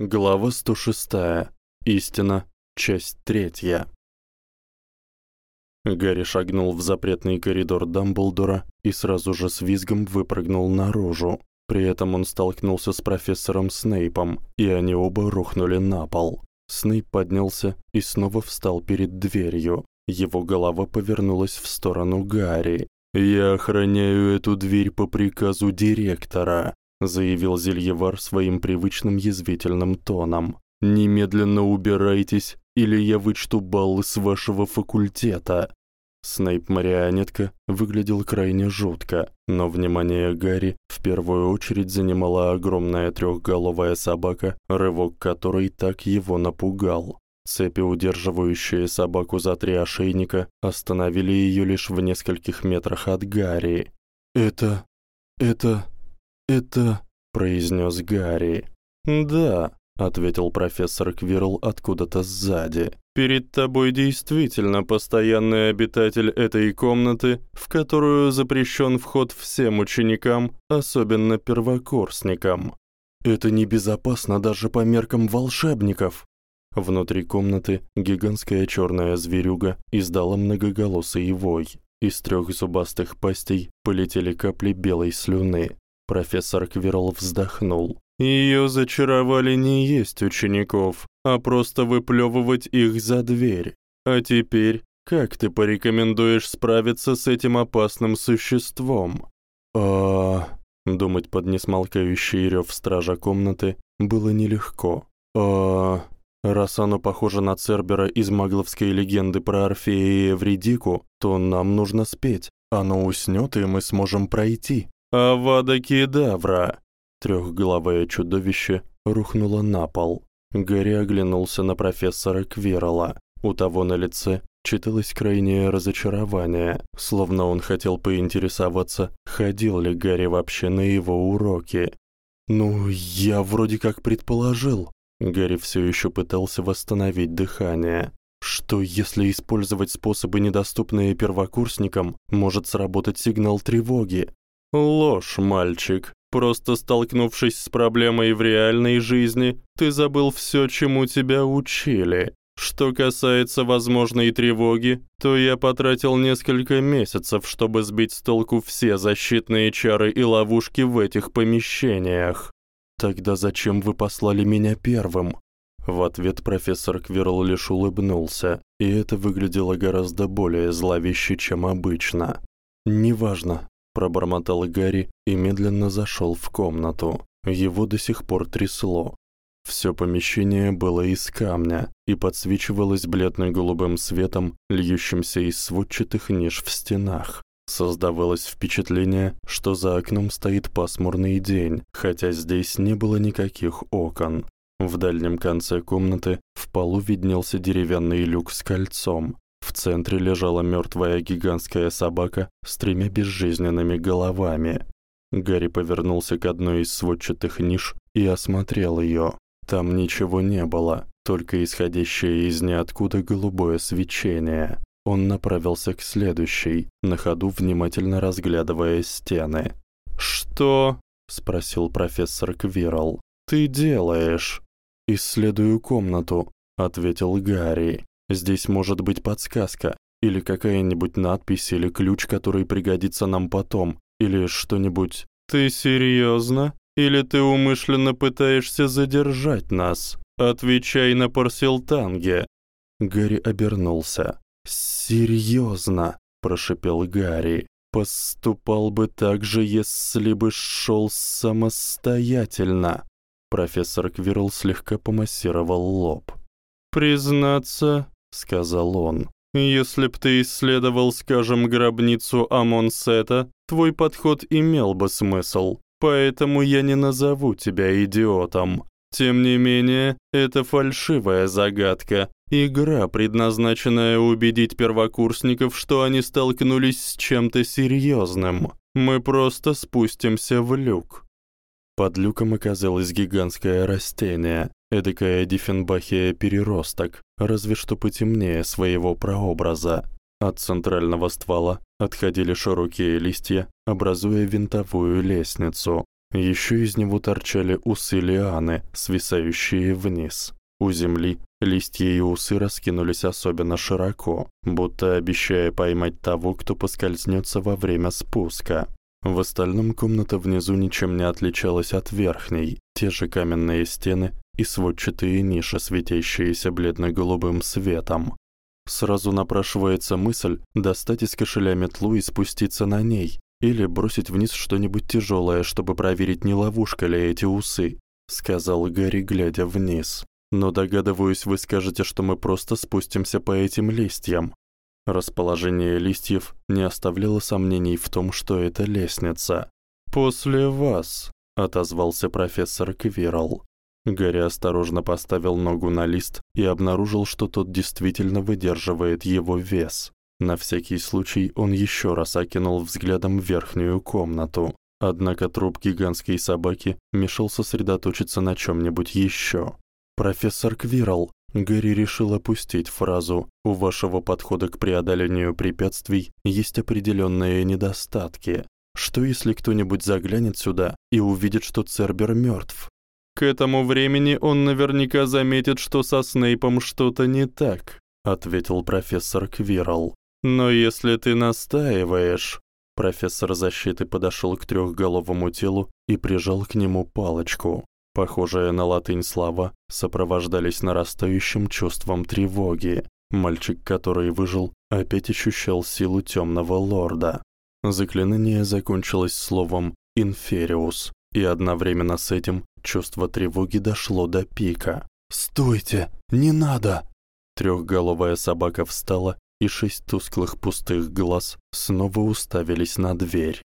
Глава 106. Истина. Часть 3. Гарри шагнул в запретный коридор Дамблдора и сразу же с визгом выпрыгнул наружу. При этом он столкнулся с профессором Снейпом, и они оба рухнули на пол. Снейп поднялся и снова встал перед дверью. Его голова повернулась в сторону Гарри. «Я охраняю эту дверь по приказу директора заявил Зельевар своим привычным язвительным тоном. Немедленно убирайтесь, или я вычту баллы с вашего факультета. Снейп-марионетка выглядел крайне жутко, но внимание Гарри в первую очередь занимала огромная трёхголовая собака, рывок которой так его напугал. Цепи, удерживающие собаку за три ошейника, остановили её лишь в нескольких метрах от Гарри. «Это... это...» «Это...» — произнес Гарри. «Да», — ответил профессор Квирл откуда-то сзади. «Перед тобой действительно постоянный обитатель этой комнаты, в которую запрещен вход всем ученикам, особенно первокурсникам. Это небезопасно даже по меркам волшебников». Внутри комнаты гигантская черная зверюга издала многоголосый вой. Из трех зубастых пастей полетели капли белой слюны. Профессор Квирл вздохнул. Её зачаровали не есть учеников, а просто выплёвывать их за дверь. А теперь, как ты порекомендуешь справиться с этим опасным существом? А думать под несмолкающий рёв стража комнаты было нелегко. А раз оно похоже на Цербера из магловской легенды про Орфея и Эвридику, то нам нужно спеть. Оно уснёт, и мы сможем пройти. «Авада Кедавра!» Трёхголовое чудовище рухнуло на пол. Гарри оглянулся на профессора Квирла. У того на лице читалось крайнее разочарование, словно он хотел поинтересоваться, ходил ли Гарри вообще на его уроки. «Ну, я вроде как предположил». Гарри всё ещё пытался восстановить дыхание. Что если использовать способы, недоступные первокурсникам, может сработать сигнал тревоги? Ложь, мальчик. Просто столкнувшись с проблемой в реальной жизни, ты забыл всё, чему тебя учили. Что касается возможной тревоги, то я потратил несколько месяцев, чтобы сбить с толку все защитные чары и ловушки в этих помещениях. Тогда зачем вы послали меня первым? В ответ профессор Квирл лишь улыбнулся, и это выглядело гораздо более зловеще, чем обычно. Неважно, пробормотал Гарри и медленно зашёл в комнату. Его до сих пор трясло. Всё помещение было из камня и подсвечивалось бледно-голубым светом, льющимся из сводчатых ниш в стенах. Создавалось впечатление, что за окном стоит пасмурный день, хотя здесь не было никаких окон. В дальнем конце комнаты в полу виднелся деревянный люк с кольцом, в центре лежала мёртвая гигантская собака с тремя безжизненными головами. Гарри повернулся к одной из сводчатых ниш и осмотрел её. Там ничего не было, только исходящее из ниоткуда голубое свечение. Он направился к следующей, на ходу внимательно разглядывая стены. "Что?" спросил профессор Квирл. "Ты делаешь?" "Исследую комнату", ответил Гарри. Здесь может быть подсказка или какая-нибудь надпись или ключ, который пригодится нам потом, или что-нибудь. Ты серьёзно? Или ты умышленно пытаешься задержать нас? Отвечай на Парсилтанге. Гарри обернулся. Серьёзно, прошипел Гарри. Поступал бы так же, если бы шёл самостоятельно. Профессор Квирл слегка помассировал лоб. Признаться, сказал он. Если б ты исследовал, скажем, гробницу Амонсета, твой подход имел бы смысл. Поэтому я не назову тебя идиотом. Тем не менее, это фальшивая загадка, игра, предназначенная убедить первокурсников, что они столкнулись с чем-то серьёзным. Мы просто спустимся в люк. Под люком оказалось гигантское растение, эдакая диффенбахия-переросток, разве что потемнее своего прообраза. От центрального ствола отходили широкие листья, образуя винтовую лестницу. Ещё из него торчали усы лианы, свисающие вниз. У земли листья и усы раскинулись особенно широко, будто обещая поймать того, кто поскользнётся во время спуска. В остальном комната внизу ничем не отличалась от верхней. Те же каменные стены и сводчатые ниши, светящиеся бледно-голубым светом. Сразу напрашивается мысль достать из кошеля метлу и спуститься на ней, или бросить вниз что-нибудь тяжёлое, чтобы проверить, не ловушка ли эти усы, сказал Гарри, глядя вниз. Но догадываюсь, вы скажете, что мы просто спустимся по этим листьям. Расположение листьев не оставляло сомнений в том, что это лестница. После вас, отозвался профессор Квирл. Гарри осторожно поставил ногу на лист и обнаружил, что тот действительно выдерживает его вес. На всякий случай он ещё раз окинул взглядом верхнюю комнату. Однако труп гигантской собаки мешал сосредоточиться на чём-нибудь ещё. Профессор Квирл, Гэри решил опустить фразу. У вашего подхода к преодолению препятствий есть определённые недостатки. Что если кто-нибудь заглянет сюда и увидит, что Цербер мёртв? К этому времени он наверняка заметит, что со Снейпом что-то не так, ответил профессор Квирл. Но если ты настаиваешь, профессор защиты подошёл к трёхголовому телу и прижал к нему палочку. Похожие на латынь слова сопровождались нарастающим чувством тревоги. Мальчик, который выжил, опять ощущал силу тёмного лорда. Заклинание закончилось словом «инфериус», и одновременно с этим чувство тревоги дошло до пика. "Стойте, не надо!" Трёхголовая собака встала, и шесть тусклых пустых глаз снова уставились на дверь.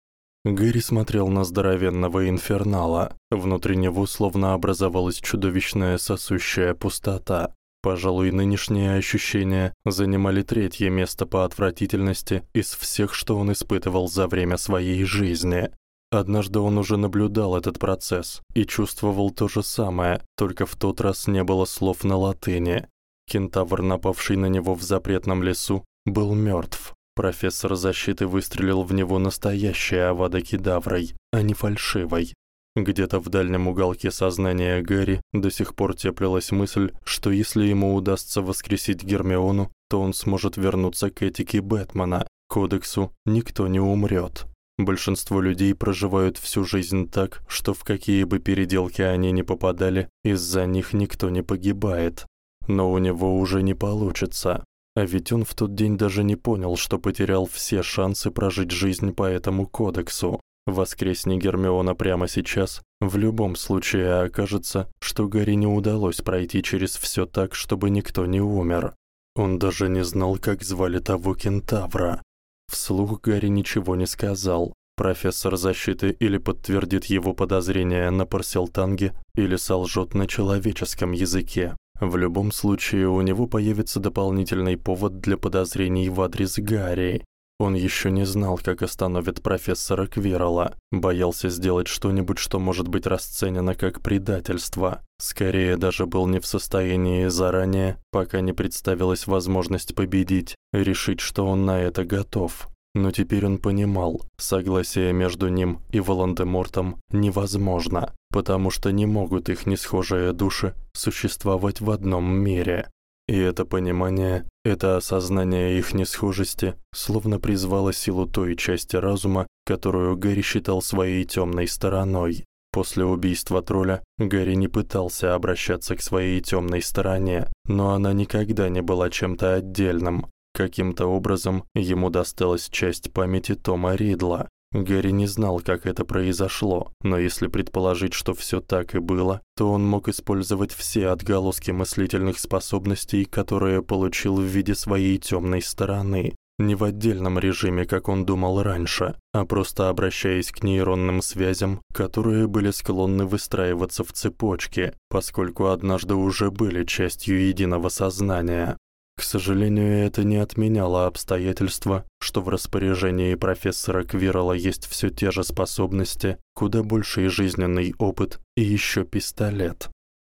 Гэри смотрел на здоровенного инфернала. Внутри него словно образовалась чудовищная сосущая пустота. Пожалуй, нынешние ощущения занимали третье место по отвратительности из всех, что он испытывал за время своей жизни. Однажды он уже наблюдал этот процесс и чувствовал то же самое, только в тот раз не было слов на латыни. Кентавр, напавший на него в запретном лесу, был мёртв. Профессор защиты выстрелил в него настоящей авада-кедаврой, а не фальшивой. Где-то в дальнем уголке сознания Гэри до сих пор теплилась мысль, что если ему удастся воскресить Гермиону, то он сможет вернуться к этике Бэтмена, кодексу «Никто не умрёт». Большинство людей проживают всю жизнь так, что в какие бы переделки они ни попадали, из-за них никто не погибает. Но у него уже не получится. А ведь он в тот день даже не понял, что потерял все шансы прожить жизнь по этому кодексу. Воскресни Гермиона прямо сейчас, в любом случае окажется, что Гарри не удалось пройти через всё так, чтобы никто не умер. Он даже не знал, как звали того кентавра. Вслух Гарри ничего не сказал. Профессор защиты или подтвердит его подозрения на Парселтанге, или солжёт на человеческом языке. В любом случае у него появится дополнительный повод для подозрений в адрес Гарри. Он ещё не знал, как остановит профессора Квирла, боялся сделать что-нибудь, что может быть расценено как предательство. Скорее даже был не в состоянии заранее, пока не представилась возможность победить, решить, что он на это готов. Но теперь он понимал, согласие между ним и Волан-де-Мортом невозможно, потому что не могут их несхожие души существовать в одном мире. И это понимание, это осознание их несхожести словно призвало силу той части разума, которую Гэри считал своей тёмной стороной. После убийства тролля Гэри не пытался обращаться к своей тёмной стороне, но она никогда не была чем-то отдельным. Каким-то образом ему досталась часть памяти Тома Ридла, Гэри не знал, как это произошло, но если предположить, что всё так и было, то он мог использовать все отголоски мыслительных способностей, которые получил в виде своей тёмной стороны, не в отдельном режиме, как он думал раньше, а просто обращаясь к нейронным связям, которые были склонны выстраиваться в цепочки, поскольку однажды уже были частью единого сознания. К сожалению, это не отменяло обстоятельства, что в распоряжении профессора Квирла есть всё те же способности, куда больший жизненный опыт и ещё пистолет.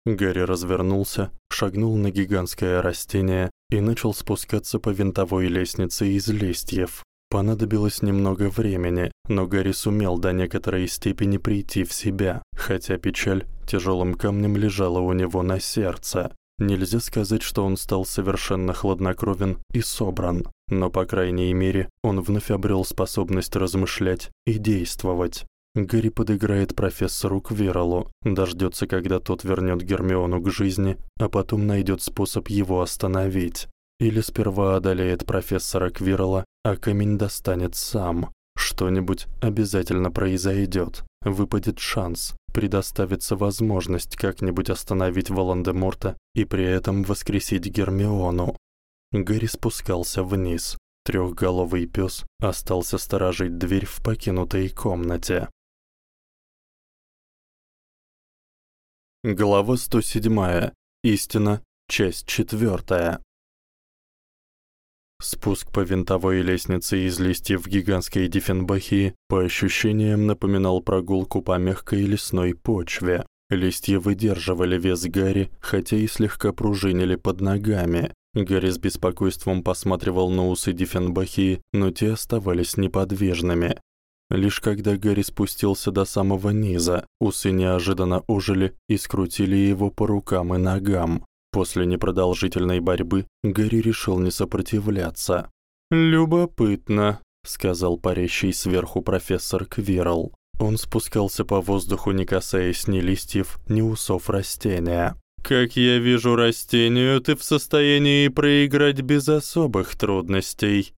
Гарри развернулся, шагнул на гигантское растение и начал спускаться по винтовой лестнице из листьев. Понадобилось немного времени, но Гарри сумел до некоторой степени прийти в себя, хотя печаль тяжёлым камнем лежала у него на сердце. Нельзя сказать, что он стал совершенно хладнокровен и собран, но по крайней мере, он вновь обрёл способность размышлять и действовать. Гарри подыграет профессору Квирлу, дождётся, когда тот вернёт Гермиону к жизни, а потом найдёт способ его остановить. Или сперва одолеет профессора Квирла, а камень достанет сам. Что-нибудь обязательно произойдёт. Выпадет шанс, предоставится возможность как-нибудь остановить Волан-де-Морта и при этом воскресить Гермиону. Гарри спускался вниз. Трёхголовый пёс остался сторожить дверь в покинутой комнате. Глава 107. Истина. Часть 4. Спуск по винтовой лестнице из листьев гигантской диффенбахии по ощущениям напоминал прогулку по мягкой лесной почве. Листья выдерживали вес Гарри, хотя и слегка пружинили под ногами. Гарри с беспокойством посматривал на усы диффенбахии, но те оставались неподвижными. Лишь когда Гарри спустился до самого низа, усы неожиданно ожили и скрутили его по рукам и ногам. После непродолжительной борьбы Гэри решил не сопротивляться. «Любопытно», — сказал парящий сверху профессор Квирл. Он спускался по воздуху, не касаясь ни листьев, ни усов растения. «Как я вижу растению, ты в состоянии проиграть без особых трудностей».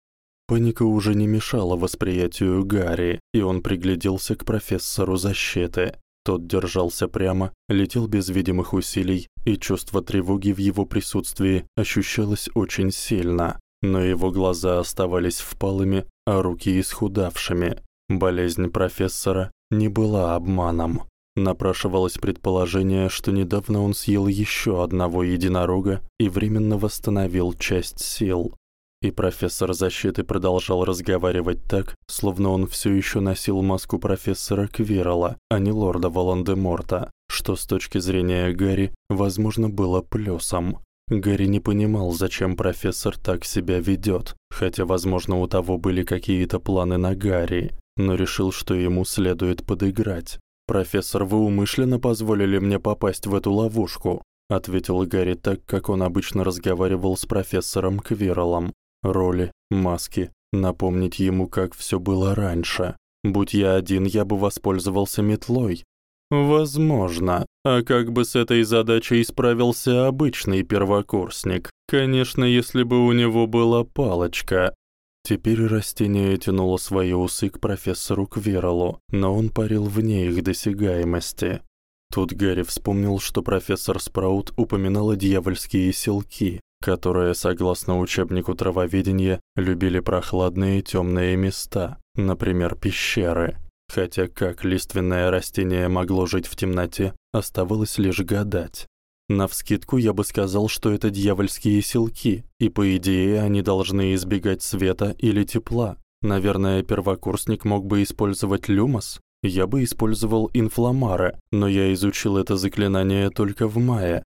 Паника уже не мешала восприятию Гарри, и он пригляделся к профессору защиты. Тот держался прямо, летел без видимых усилий, и чувство тревоги в его присутствии ощущалось очень сильно, но его глаза оставались впалыми, а руки исхудавшими. Болезнь профессора не была обманом. Напрашивалось предположение, что недавно он съел ещё одного единорога и временно восстановил часть сил. И профессор защиты продолжал разговаривать так, словно он всё ещё носил маску профессора Квирла, а не лорда Волан-де-Морта, что с точки зрения Гарри, возможно, было плюсом. Гарри не понимал, зачем профессор так себя ведёт, хотя, возможно, у того были какие-то планы на Гарри, но решил, что ему следует подыграть. «Профессор, вы умышленно позволили мне попасть в эту ловушку», ответил Гарри так, как он обычно разговаривал с профессором Квирлом роли, маски, напомнить ему, как всё было раньше. Будь я один, я бы воспользовался метлой. Возможно. А как бы с этой задачей справился обычный первокурсник? Конечно, если бы у него была палочка. Теперь растение тянуло свои усы к профессору Квирлу, но он парил вне их досягаемости. Тут Гарри вспомнил, что профессор Спраут упоминала дьявольские селки, которые, согласно учебнику травоведения, любили прохладные тёмные места, например, пещеры. Хотя как лиственное растение могло жить в темноте, оставалось лишь гадать. Навскидку я бы сказал, что это дьявольские силки, и по идее они должны избегать света или тепла. Наверное, первокурсник мог бы использовать люмос. Я бы использовал инфламара, но я изучил это заклинание только в мае,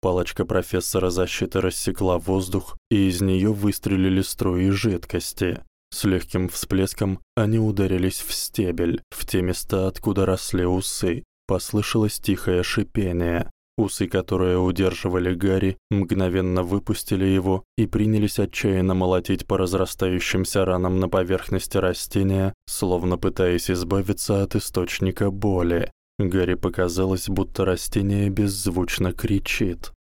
Палочка профессора защиты рассекла воздух, и из неё выстрелили струи жидкости. С лёгким всплеском они ударились в стебель, в те места, откуда росли усы. Послышалось тихое шипение. Усы, которые удерживали Гарри, мгновенно выпустили его и принялись отчаянно молотить по разрастающимся ранам на поверхности растения, словно пытаясь избавиться от источника боли. Гарри показалось, будто растение беззвучно кричит.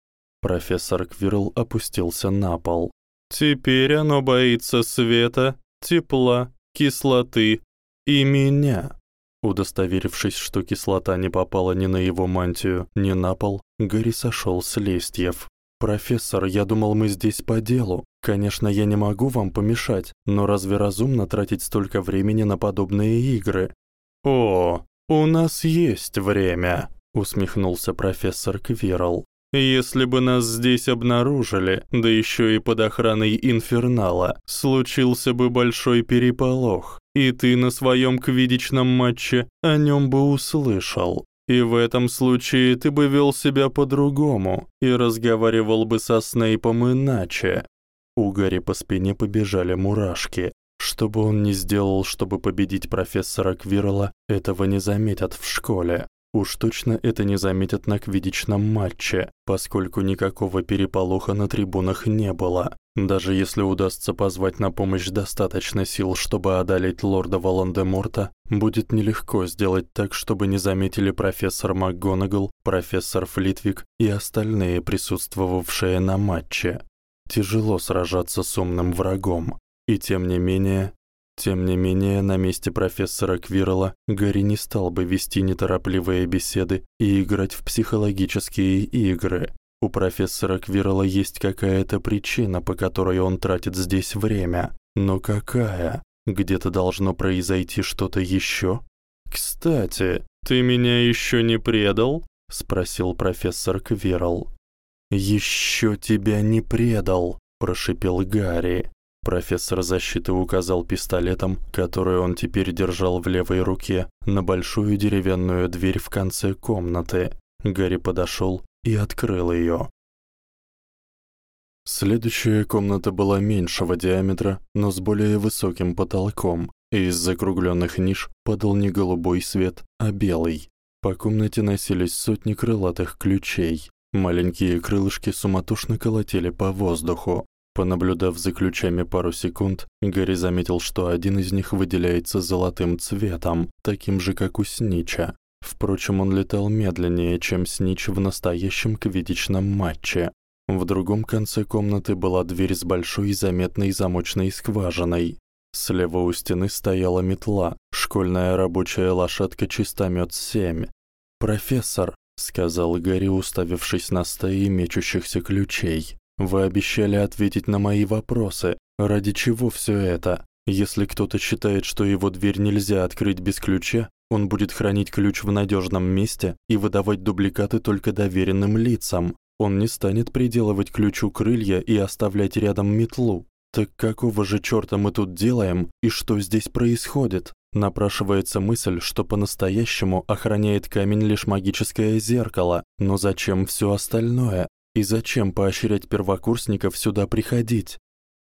Профессор Квирл опустился на пол. Теперь оно боится света, тепла, кислоты и меня. Удостоверившись, что кислота не попала ни на его мантию, ни на пол, Гарри сошёл с листьев. Профессор, я думал, мы здесь по делу. Конечно, я не могу вам помешать, но разве разумно тратить столько времени на подобные игры? О, «У нас есть время», — усмехнулся профессор Квирл. «Если бы нас здесь обнаружили, да ещё и под охраной Инфернала, случился бы большой переполох, и ты на своём квиддичном матче о нём бы услышал. И в этом случае ты бы вёл себя по-другому и разговаривал бы со Снейпом иначе». У Гарри по спине побежали мурашки. Что бы он ни сделал, чтобы победить профессора Квирла, этого не заметят в школе. Уж точно это не заметят на квиддичном матче, поскольку никакого переполоха на трибунах не было. Даже если удастся позвать на помощь достаточно сил, чтобы одолеть лорда Волан-де-Морта, будет нелегко сделать так, чтобы не заметили профессор МакГонагал, профессор Флитвик и остальные присутствовавшие на матче. Тяжело сражаться с умным врагом, и тем не менее тем не менее, на месте профессора Квирла Гарри не стал бы вести неторопливые беседы и играть в психологические игры. У профессора Квирла есть какая-то причина, по которой он тратит здесь время. Но какая? Где-то должно произойти что-то ещё? Кстати, ты меня ещё не предал? спросил профессор Квирл. Ещё тебя не предал, прошипел Гарри. Профессор защиты указал пистолетом, который он теперь держал в левой руке, на большую деревянную дверь в конце комнаты. Гарри подошёл и открыл её. Следующая комната была меньшего диаметра, но с более высоким потолком, и из закруглённых ниш падал не голубой свет, а белый. По комнате носились сотни крылатых ключей. Маленькие крылышки суматошно колотили по воздуху. Понаблюдав за ключами пару секунд, Гарри заметил, что один из них выделяется золотым цветом, таким же, как у Снича. Впрочем, он летал медленнее, чем Снич в настоящем квиддичном матче. В другом конце комнаты была дверь с большой заметной замочной скважиной. Слева у стены стояла метла, школьная рабочая лошадка Чистомёт 7. "Профессор", сказал Гарри, уставившись на стаи мечущихся ключей. Вы обещали ответить на мои вопросы. Ради чего всё это? Если кто-то считает, что его дверь нельзя открыть без ключа, он будет хранить ключ в надёжном месте и выдавать дубликаты только доверенным лицам. Он не станет приделывать ключу крылья и оставлять рядом метлу. Так какого же чёрта мы тут делаем и что здесь происходит? Напрашивается мысль, что по-настоящему охраняет камень лишь магическое зеркало, но зачем всё остальное? И зачем поощрять первокурсников сюда приходить?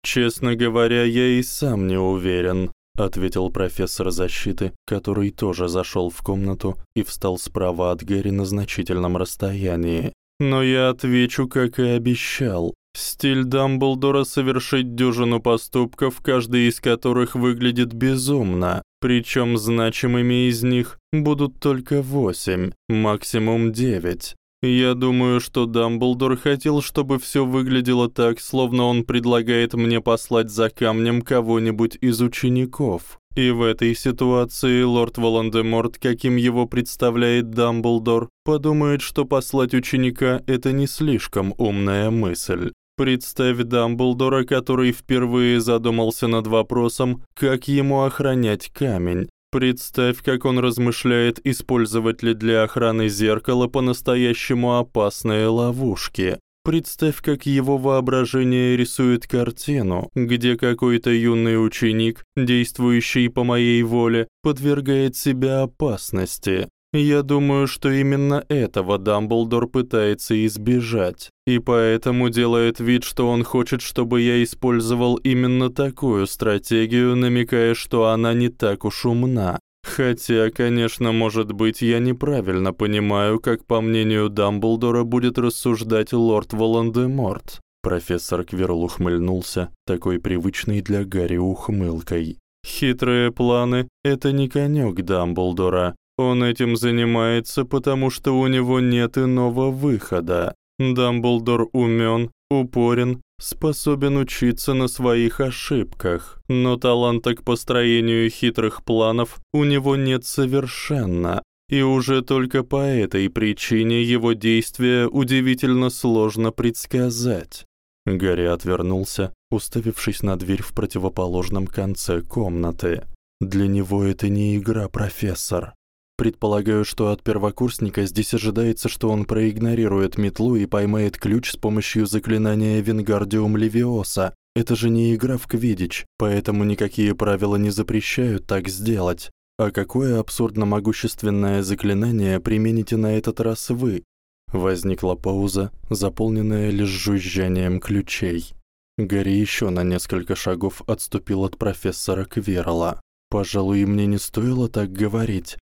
Честно говоря, я и сам не уверен, ответил профессор защиты, который тоже зашёл в комнату и встал справа от Гэри на значительном расстоянии. Но я отвечу, как и обещал. Стиль Дамблдора совершить дюжину поступков, каждый из которых выглядит безумно, причём значимыми из них будут только восемь, максимум девять. Я думаю, что Дамблдор хотел, чтобы всё выглядело так, словно он предлагает мне послать за камнем кого-нибудь из учеников. И в этой ситуации лорд Волан-де-Морт, каким его представляет Дамблдор, подумает, что послать ученика это не слишком умная мысль. Представь Дамблдора, который впервые задумался над вопросом, как ему охранять камень. Представь, как он размышляет, использовать ли для охраны зеркала по-настоящему опасные ловушки. Представь, как его воображение рисует картину, где какой-то юный ученик, действующий по моей воле, подвергает себя опасности. Я думаю, что именно этого Дамблдор пытается избежать, и поэтому делает вид, что он хочет, чтобы я использовал именно такую стратегию, намекая, что она не так уж умна. Хотя, конечно, может быть, я неправильно понимаю, как по мнению Дамблдора будет рассуждать лорд Волан-де-Морт. Профессор Квирл ухмыльнулся, такой привычной для Гарри ухмылкой. Хитрые планы это не конёк Дамблдора. Он этим занимается, потому что у него нет иного выхода. Дамблдор умён, упорен, способен учиться на своих ошибках, но таланта к построению хитрых планов у него нет совершенно. И уже только по этой причине его действия удивительно сложно предсказать. Гарри отвернулся, уставившись на дверь в противоположном конце комнаты. Для него это не игра, профессор. Предполагаю, что от первокурсника здесь ожидается, что он проигнорирует метлу и поймает ключ с помощью заклинания Вингардиум Левиоса. Это же не игра в квиддич, поэтому никакие правила не запрещают так сделать. А какое абсурдно могущественное заклинание примените на этот раз вы? Возникла пауза, заполненная лишь жужжанием ключей. Гарри ещё на несколько шагов отступил от профессора Квирла. Пожалуй, мне не стоило так говорить.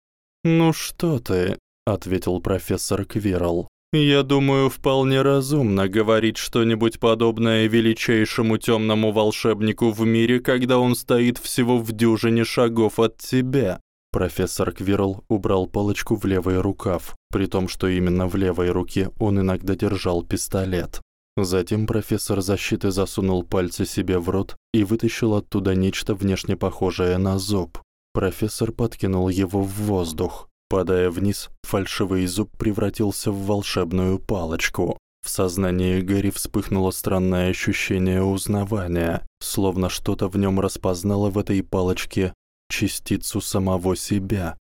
Ну что ты, ответил профессор Квирл. Я думаю, вполне разумно говорить что-нибудь подобное величайшему тёмному волшебнику в мире, когда он стоит всего в дюжине шагов от тебя. Профессор Квирл убрал палочку в левый рукав, при том, что именно в левой руке он иногда держал пистолет. Затем профессор защиты засунул пальцы себе в рот и вытащил оттуда нечто внешне похожее на зуб. Профессор подкинул его в воздух. Падая вниз, фальшивый зуб превратился в волшебную палочку. В сознании Гэри вспыхнуло странное ощущение узнавания, словно что-то в нём распознало в этой палочке частицу самого себя.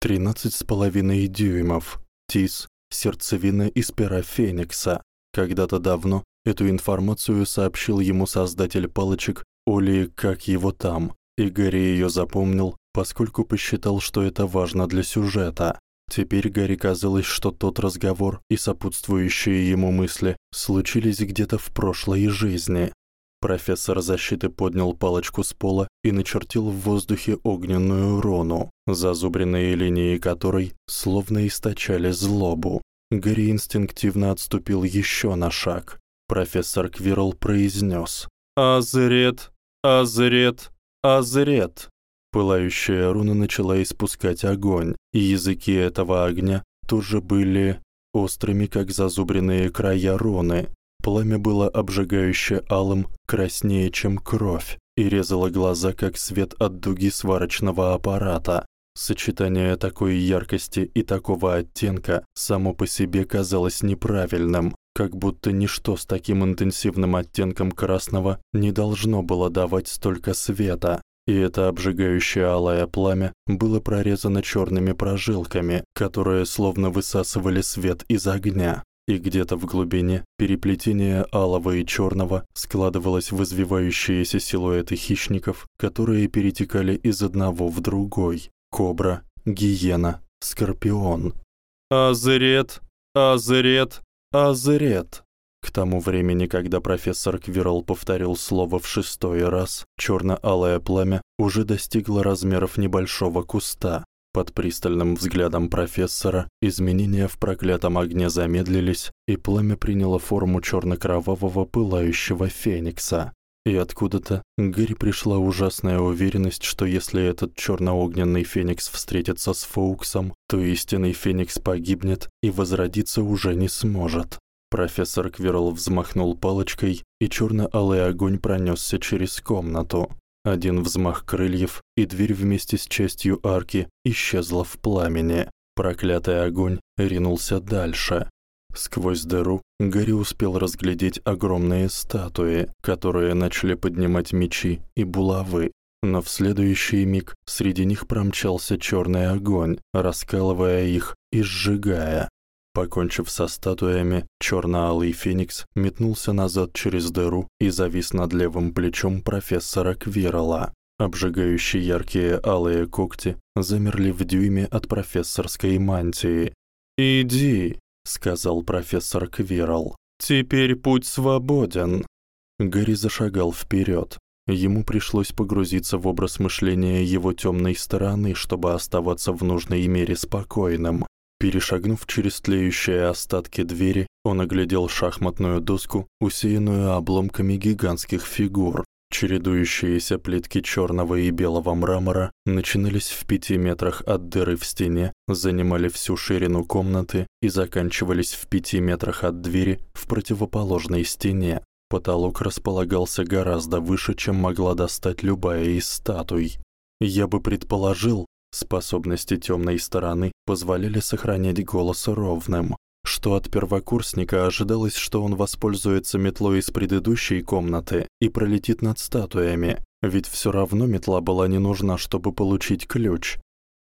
Тринадцать с половиной дюймов. Тис, сердцевина из пера Феникса. Когда-то давно эту информацию сообщил ему создатель палочек Оли, как его там, и Гарри её запомнил, поскольку посчитал, что это важно для сюжета. Теперь Гарри казалось, что тот разговор и сопутствующие ему мысли случились где-то в прошлой жизни. Профессор защиты поднял палочку с пола и начертил в воздухе огненную руну, зазубренные линии которой словно источали злобу. Гарри инстинктивно отступил ещё на шаг. Профессор Квирл произнёс: "Азрет, Азрет, Азрет". Пылающая руна начала испускать огонь, и языки этого огня тоже были острыми, как зазубренные края руны. Пламя было обжигающе алым, краснее, чем кровь, и резало глаза, как свет от дуги сварочного аппарата. Сочетание такой яркости и такого оттенка само по себе казалось неправильным, как будто ничто с таким интенсивным оттенком красного не должно было давать столько света. И это обжигающее алое пламя было прорезано чёрными прожилками, которые словно высасывали свет из огня. И где-то в глубине переплетение алого и чёрного складывалось в извивающиеся силуэты хищников, которые перетекали из одного в другой кобра, гиена, скорпион. Азрет, Азрет, Азрет. К тому времени, когда профессор Квирл повторил слово в шестой раз, чёрно-алое пламя уже достигло размеров небольшого куста. Под пристальным взглядом профессора изменения в проклятом огне замедлились, и пламя приняло форму чёрно-кровавого пылающего феникса. И откуда-то Гэри пришла ужасная уверенность, что если этот чёрно-огненный феникс встретится с Фоуксом, то истинный феникс погибнет и возродиться уже не сможет. Профессор Квирл взмахнул палочкой, и чёрно-алый огонь пронёсся через комнату. Один взмах крыльев, и дверь вместе с частью арки исчезла в пламени. Проклятый огонь ринулся дальше. Сквозь дыру Гарри успел разглядеть огромные статуи, которые начали поднимать мечи и булавы. Но в следующий миг среди них промчался чёрный огонь, раскалывая их и сжигая. Покончив со статуями, чёрно-алый феникс метнулся назад через дыру и завис над левым плечом профессора Квирла. Обжигающие яркие алые когти замерли в дюйме от профессорской мантии. "Иди", сказал профессор Квирл. Теперь путь свободен. Гарри зашагал вперёд. Ему пришлось погрузиться в образ мышления его тёмной стороны, чтобы оставаться в нужной мере спокойным. Перешагнув через тлеющие остатки двери, он оглядел шахматную доску, усеянную обломками гигантских фигур. Чередующиеся плитки чёрного и белого мрамора начинались в пяти метрах от дыры в стене, занимали всю ширину комнаты и заканчивались в пяти метрах от двери в противоположной стене. Потолок располагался гораздо выше, чем могла достать любая из статуй. Я бы предположил, способности тёмной стороны позволяли сохранять голос ровным что от первокурсника ожидалось, что он воспользуется метлой из предыдущей комнаты и пролетит над статуями, ведь всё равно метла была не нужна, чтобы получить ключ.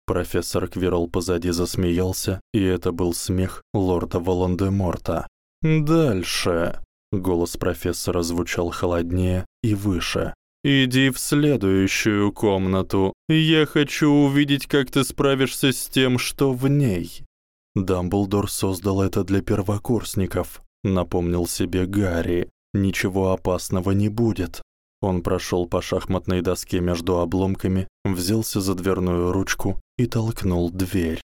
Профессор Квирл позади засмеялся, и это был смех лорда Волан-де-Морта. Дальше. Голос профессора звучал холоднее и выше. Иди в следующую комнату. Я хочу увидеть, как ты справишься с тем, что в ней. Дамблдор создал это для первокурсников, напомнил себе Гарри. ничего опасного не будет. Он прошёл по шахматной доске между обломками, взялся за дверную ручку и толкнул дверь.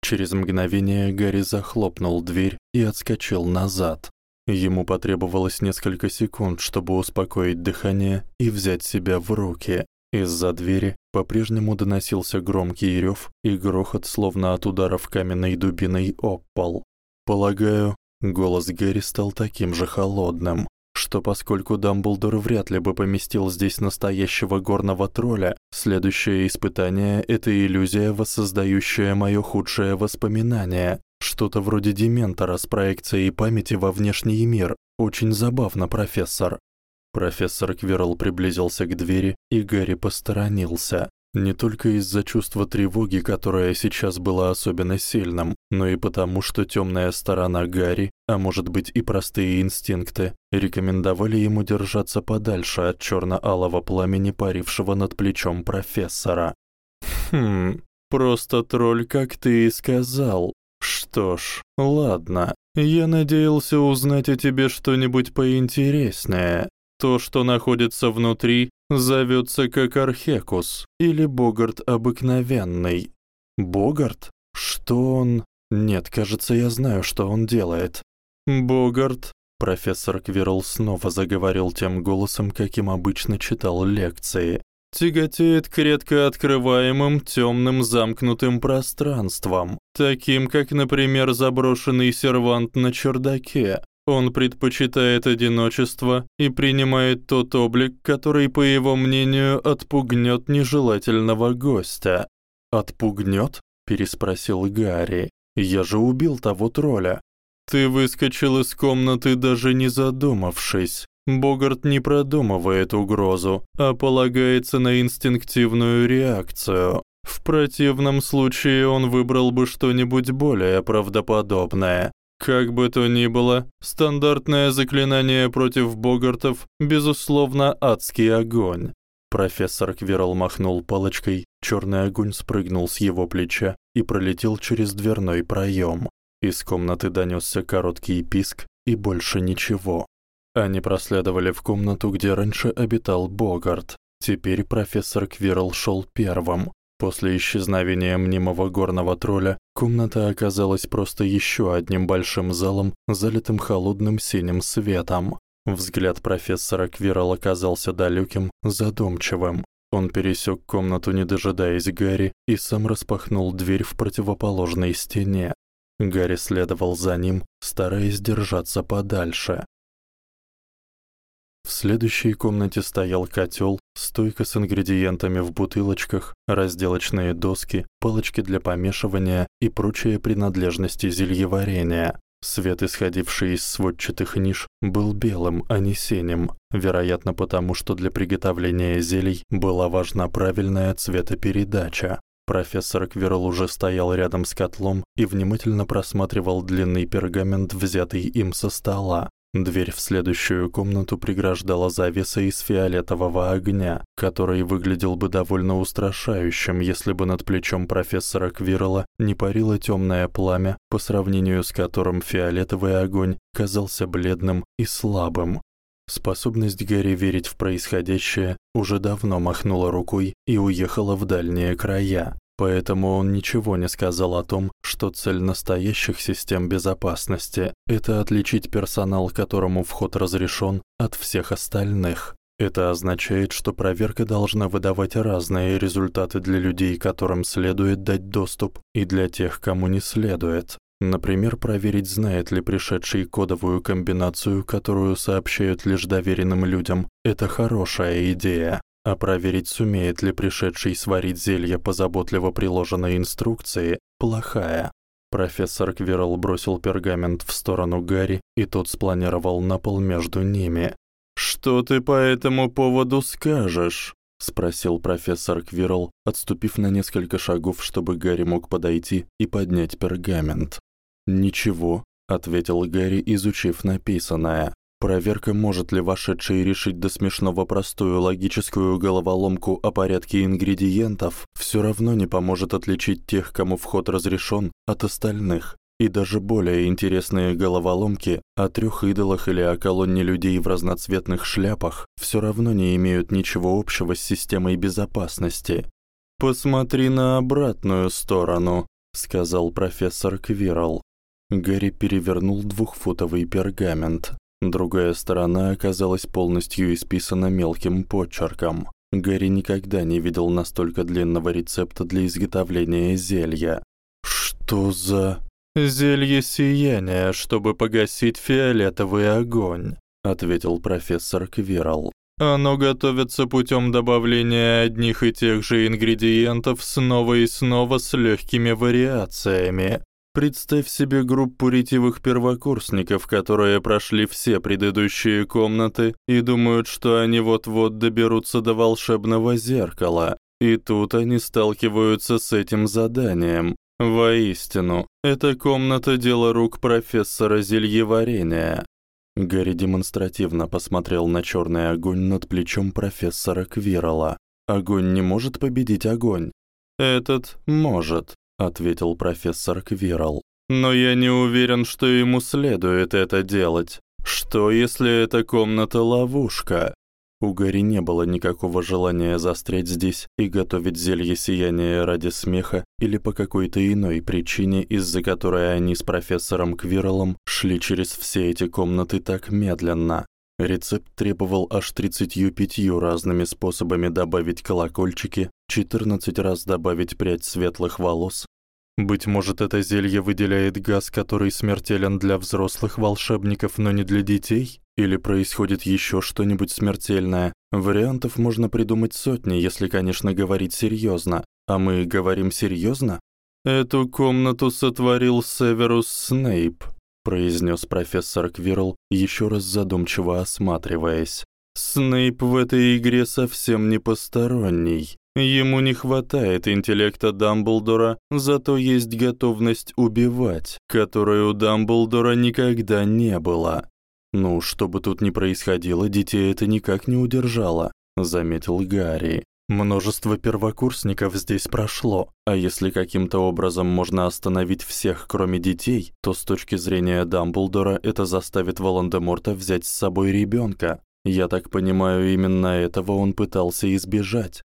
Через мгновение Гарри захлопнул дверь и отскочил назад. Ему потребовалось несколько секунд, чтобы успокоить дыхание и взять себя в руки. Из-за двери по-прежнему доносился громкий рёв и грохот, словно от ударов каменной дубиной об пол. Полагаю, голос Гэри стал таким же холодным, что поскольку Дамблдор вряд ли бы поместил здесь настоящего горного тролля, следующее испытание это иллюзия, воссоздающая моё худшее воспоминание, что-то вроде дементора с проекцией памяти во внешний мир. Очень забавно, профессор. Профессор Квирл приблизился к двери, и Гарри посторонился. Не только из-за чувства тревоги, которое сейчас было особенно сильным, но и потому, что тёмная сторона Гарри, а может быть и простые инстинкты, рекомендовали ему держаться подальше от чёрно-алого пламени, парившего над плечом профессора. Хм, просто тролль, как ты и сказал. Что ж, ладно. Я надеялся узнать о тебе что-нибудь поинтереснее. То, что находится внутри, зовётся как Архекус или Богарт обыкновенный. Богарт? Что он? Нет, кажется, я знаю, что он делает. Богарт, профессор Квирл снова заговорил тем голосом, каким обычно читал лекции. Тяготеет к редко открываемым тёмным замкнутым пространствам, таким как, например, заброшенный сервант на чердаке, он предпочитает одиночество и принимает тот облик, который, по его мнению, отпугнёт нежелательного гостя. Отпугнёт? переспросил Гарри. Я же убил того тролля. Ты выскочил из комнаты даже не задумавшись. Богарт не продумывает угрозу, а полагается на инстинктивную реакцию. В противном случае он выбрал бы что-нибудь более правдоподобное. Как бы то ни было, стандартное заклинание против богартов безусловно адский огонь. Профессор Квирл махнул палочкой, чёрный огонь спрыгнул с его плеча и пролетел через дверной проём. Из комнаты донёсся короткий писк и больше ничего. Они проследовали в комнату, где раньше обитал Богарт. Теперь профессор Квирл шёл первым. После исчезновения мнимого горного тролля комната оказалась просто ещё одним большим залом, залитым холодным синим светом. Взгляд профессора Квирл оказался далёким, задумчивым. Он пересёк комнату, не дожидаясь Гарри, и сам распахнул дверь в противоположной стене. Гарри следовал за ним, стараясь держаться подальше. В следующей комнате стоял котёл, стойка с ингредиентами в бутылочках, разделочные доски, палочки для помешивания и прочие принадлежности зельеварения. Свет, исходивший из сводчатых ниш, был белым, а не синим, вероятно, потому что для приготовления зелий была важна правильная цветопередача. Профессор Квирл уже стоял рядом с котлом и внимательно просматривал длинный пергамент, взятый им со стола. Дверь в следующую комнату преграждала завеса из фиолетового огня, который выглядел бы довольно устрашающим, если бы над плечом профессора Квирла не парило тёмное пламя, по сравнению с которым фиолетовый огонь казался бледным и слабым. Способность Гарри верить в происходящее уже давно махнула рукой и уехала в дальние края. Поэтому он ничего не сказал о том, что цель настоящих систем безопасности это отличить персонал, которому вход разрешён, от всех остальных. Это означает, что проверка должна выдавать разные результаты для людей, которым следует дать доступ, и для тех, кому не следует. Например, проверить, знает ли пришедший кодовую комбинацию, которую сообщают лишь доверенным людям. Это хорошая идея. А проверить, сумеет ли пришедший сварить зелье по заботливо приложенной инструкции, плохая. Профессор Квирл бросил пергамент в сторону Гарри, и тот спланировал на пол между ними. Что ты по этому поводу скажешь? спросил профессор Квирл, отступив на несколько шагов, чтобы Гарри мог подойти и поднять пергамент. Ничего, ответил Гарри, изучив написанное. Проверка, может ли вошедший решить до смешного простую логическую головоломку о порядке ингредиентов, всё равно не поможет отличить тех, кому вход разрешён, от остальных. и даже более интересные головоломки о трёх идолах или о колонне людей в разноцветных шляпах всё равно не имеют ничего общего с системой безопасности. «Посмотри на обратную сторону», — сказал профессор Квирл. Гарри перевернул двухфутовый пергамент. Другая сторона оказалась полностью исписана мелким почерком. Гарри никогда не видел настолько длинного рецепта для изготовления зелья. «Что за...» «Зелье сияния, чтобы погасить фиолетовый огонь», — ответил профессор Квирл. «Оно готовится путем добавления одних и тех же ингредиентов снова и снова с легкими вариациями. Представь себе группу ретивых первокурсников, которые прошли все предыдущие комнаты и думают, что они вот-вот доберутся до волшебного зеркала. И тут они сталкиваются с этим заданием, Воистину, эта комната дело рук профессора зельеварения. Гарри демонстративно посмотрел на чёрный огонь над плечом профессора Квирла. Огонь не может победить огонь. Этот может, ответил профессор Квирл. Но я не уверен, что ему следует это делать. Что если эта комната ловушка? У Гарри не было никакого желания застрять здесь и готовить зелье сияния ради смеха или по какой-то иной причине, из-за которой они с профессором Квирлом шли через все эти комнаты так медленно. Рецепт требовал аж 35 разными способами добавить колокольчики, 14 раз добавить прядь светлых волос, быть может, это зелье выделяет газ, который смертелен для взрослых волшебников, но не для детей? Или происходит ещё что-нибудь смертельное? Вариантов можно придумать сотни, если, конечно, говорить серьёзно. А мы говорим серьёзно? Эту комнату сотворил Северус Снейп, произнёс профессор Квирл, ещё раз задумчиво осматриваясь. Снейп в этой игре совсем не посторонний. Ему не хватает интеллекта Дамблдора, зато есть готовность убивать, которой у Дамблдора никогда не было. Ну, что бы тут ни происходило, детей это никак не удержало, заметил Гарри. Множество первокурсников здесь прошло, а если каким-то образом можно остановить всех, кроме детей, то с точки зрения Дамблдора это заставит Волан-де-Морта взять с собой ребёнка. Я так понимаю, именно этого он пытался избежать.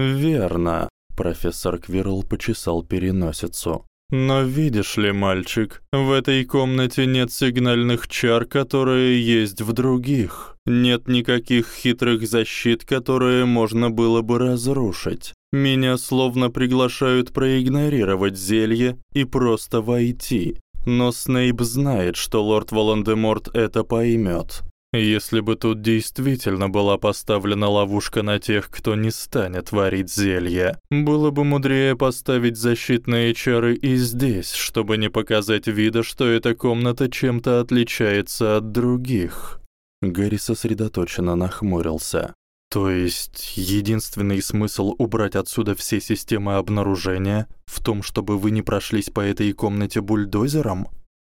Верно, профессор Квирл почесал переносицу. Но видишь ли, мальчик, в этой комнате нет сигнальных чар, которые есть в других. Нет никаких хитрых защит, которые можно было бы разрушить. Меня словно приглашают проигнорировать зелье и просто войти. Но Снейп знает, что лорд Волан-де-Морт это поймёт. Если бы тут действительно была поставлена ловушка на тех, кто не станет варить зелья, было бы мудрее поставить защитные чары и здесь, чтобы не показать вида, что эта комната чем-то отличается от других. Гарри сосредоточенно нахмурился. То есть единственный смысл убрать отсюда все системы обнаружения в том, чтобы вы не прошлись по этой комнате бульдозером?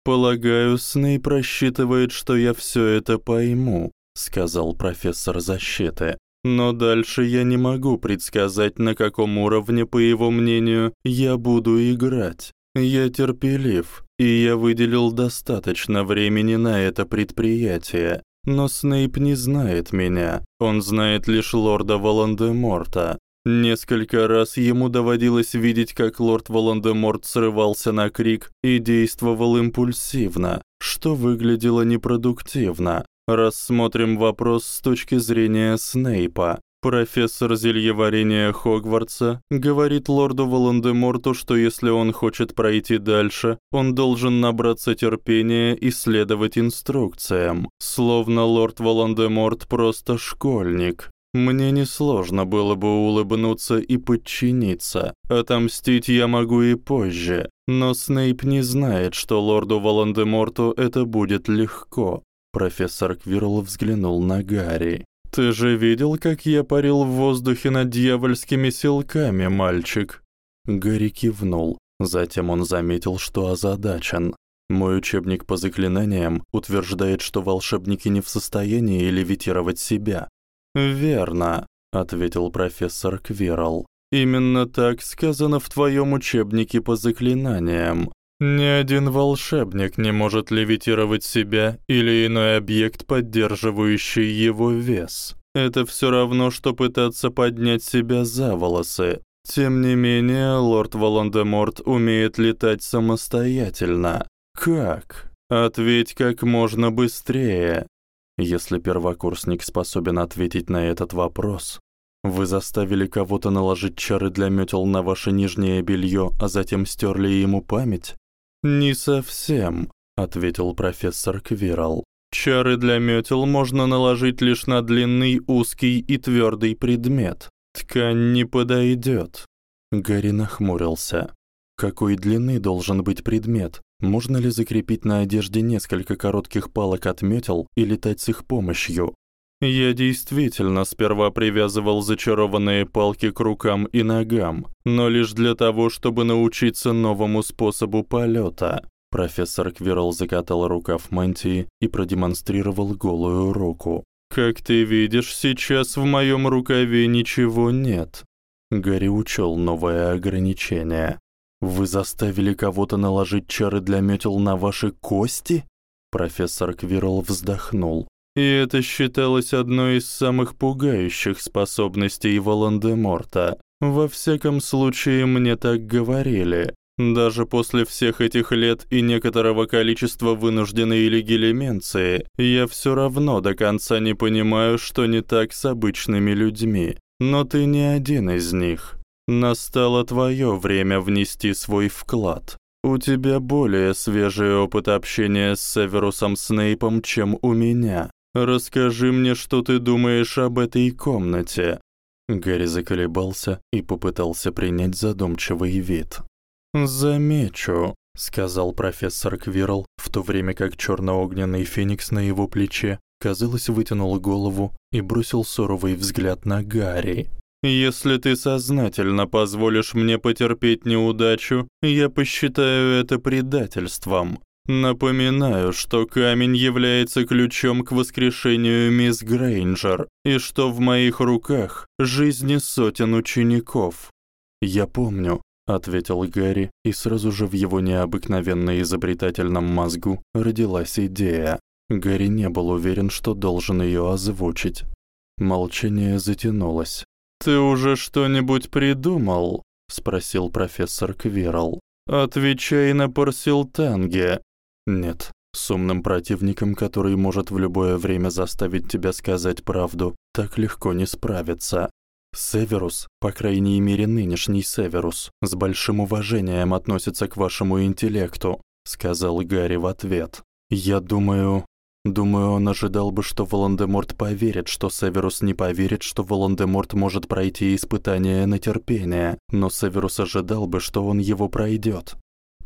«Полагаю, Снейп рассчитывает, что я всё это пойму», — сказал профессор защиты. «Но дальше я не могу предсказать, на каком уровне, по его мнению, я буду играть. Я терпелив, и я выделил достаточно времени на это предприятие. Но Снейп не знает меня. Он знает лишь лорда Волан-де-Морта. Несколько раз ему доводилось видеть, как лорд Волан-де-Морт срывался на крик и действовал импульсивно, что выглядело непродуктивно. Рассмотрим вопрос с точки зрения Снейпа. Профессор зельеварения Хогвартса говорит лорду Волан-де-Морту, что если он хочет пройти дальше, он должен набраться терпения и следовать инструкциям. Словно лорд Волан-де-Морт просто школьник, мне несложно было бы улыбнуться и подчиниться. Отомстить я могу и позже, но Снейп не знает, что лорду Волан-де-Морту это будет легко. Профессор Квирл взглянул на Гарри. Ты же видел, как я парил в воздухе над дьявольскими силками, мальчик? Гарри кивнул. Затем он заметил, что озадачен. Мой учебник по заклинаниям утверждает, что волшебники не в состоянии левитировать себя. «Верно», — ответил профессор Квирл. «Именно так сказано в твоём учебнике по заклинаниям. Ни один волшебник не может левитировать себя или иной объект, поддерживающий его вес. Это всё равно что пытаться поднять себя за волосы. Тем не менее, лорд Волан-де-Морт умеет летать самостоятельно. Как? Ответь как можно быстрее. Если первокурсник способен ответить на этот вопрос, вы заставили кого-то наложить чары для мётел на ваше нижнее белье, а затем стерли ему память? Не совсем, ответил профессор Квирл. Чары для мётел можно наложить лишь на длинный, узкий и твёрдый предмет. Ткань не подойдёт. Гарри нахмурился. Какой длины должен быть предмет? Можно ли закрепить на одежде несколько коротких палок от мётел и летать с их помощью? Я действительно сперва привязывал зачарованные палки к рукам и ногам, но лишь для того, чтобы научиться новому способу полёта. Профессор Квирл закатал рукав мантии и продемонстрировал голую руку. Как ты видишь, сейчас в моём рукаве ничего нет. Гарри учёл новое ограничение. Вы заставили кого-то наложить чары для мётел на ваши кости? Профессор Квирл вздохнул. И это считалось одной из самых пугающих способностей Волан-де-Морта. Во всяком случае, мне так говорили. Даже после всех этих лет и некоторого количества вынужденной легилименции, я всё равно до конца не понимаю, что не так с обычными людьми. Но ты не один из них. Настало твоё время внести свой вклад. У тебя более свежий опыт общения с Северусом Снейпом, чем у меня. Расскажи мне, что ты думаешь об этой комнате. Гарри заколебался и попытался принять задумчивый вид. Замечу, сказал профессор Квирл, в то время как чёрно-огненный феникс на его плече, казалось, вытянул голову и бросил суровый взгляд на Гарри. Если ты сознательно позволишь мне потерпеть неудачу, я посчитаю это предательством. Напоминаю, что камень является ключом к воскрешению мисс Грейнджер, и что в моих руках жизни сотен учеников. Я помню, ответил Гарри, и сразу же в его необыкновенно изобретательном мозгу родилась идея. Гарри не был уверен, что должен её озвучить. Молчание затянулось. Ты уже что-нибудь придумал? спросил профессор Квирл. Отвечай на Парсилтанге. Нет, с умным противником, который может в любое время заставить тебя сказать правду, так легко не справиться. Северус, по крайней мере нынешний Северус, с большим уважением относится к вашему интеллекту, сказал Гарри в ответ. Я думаю, думаю, он ожидал бы, что Волан-де-Морт поверит, что Северус не поверит, что Волан-де-Морт может пройти испытание на терпение, но Северус ожидал бы, что он его пройдёт.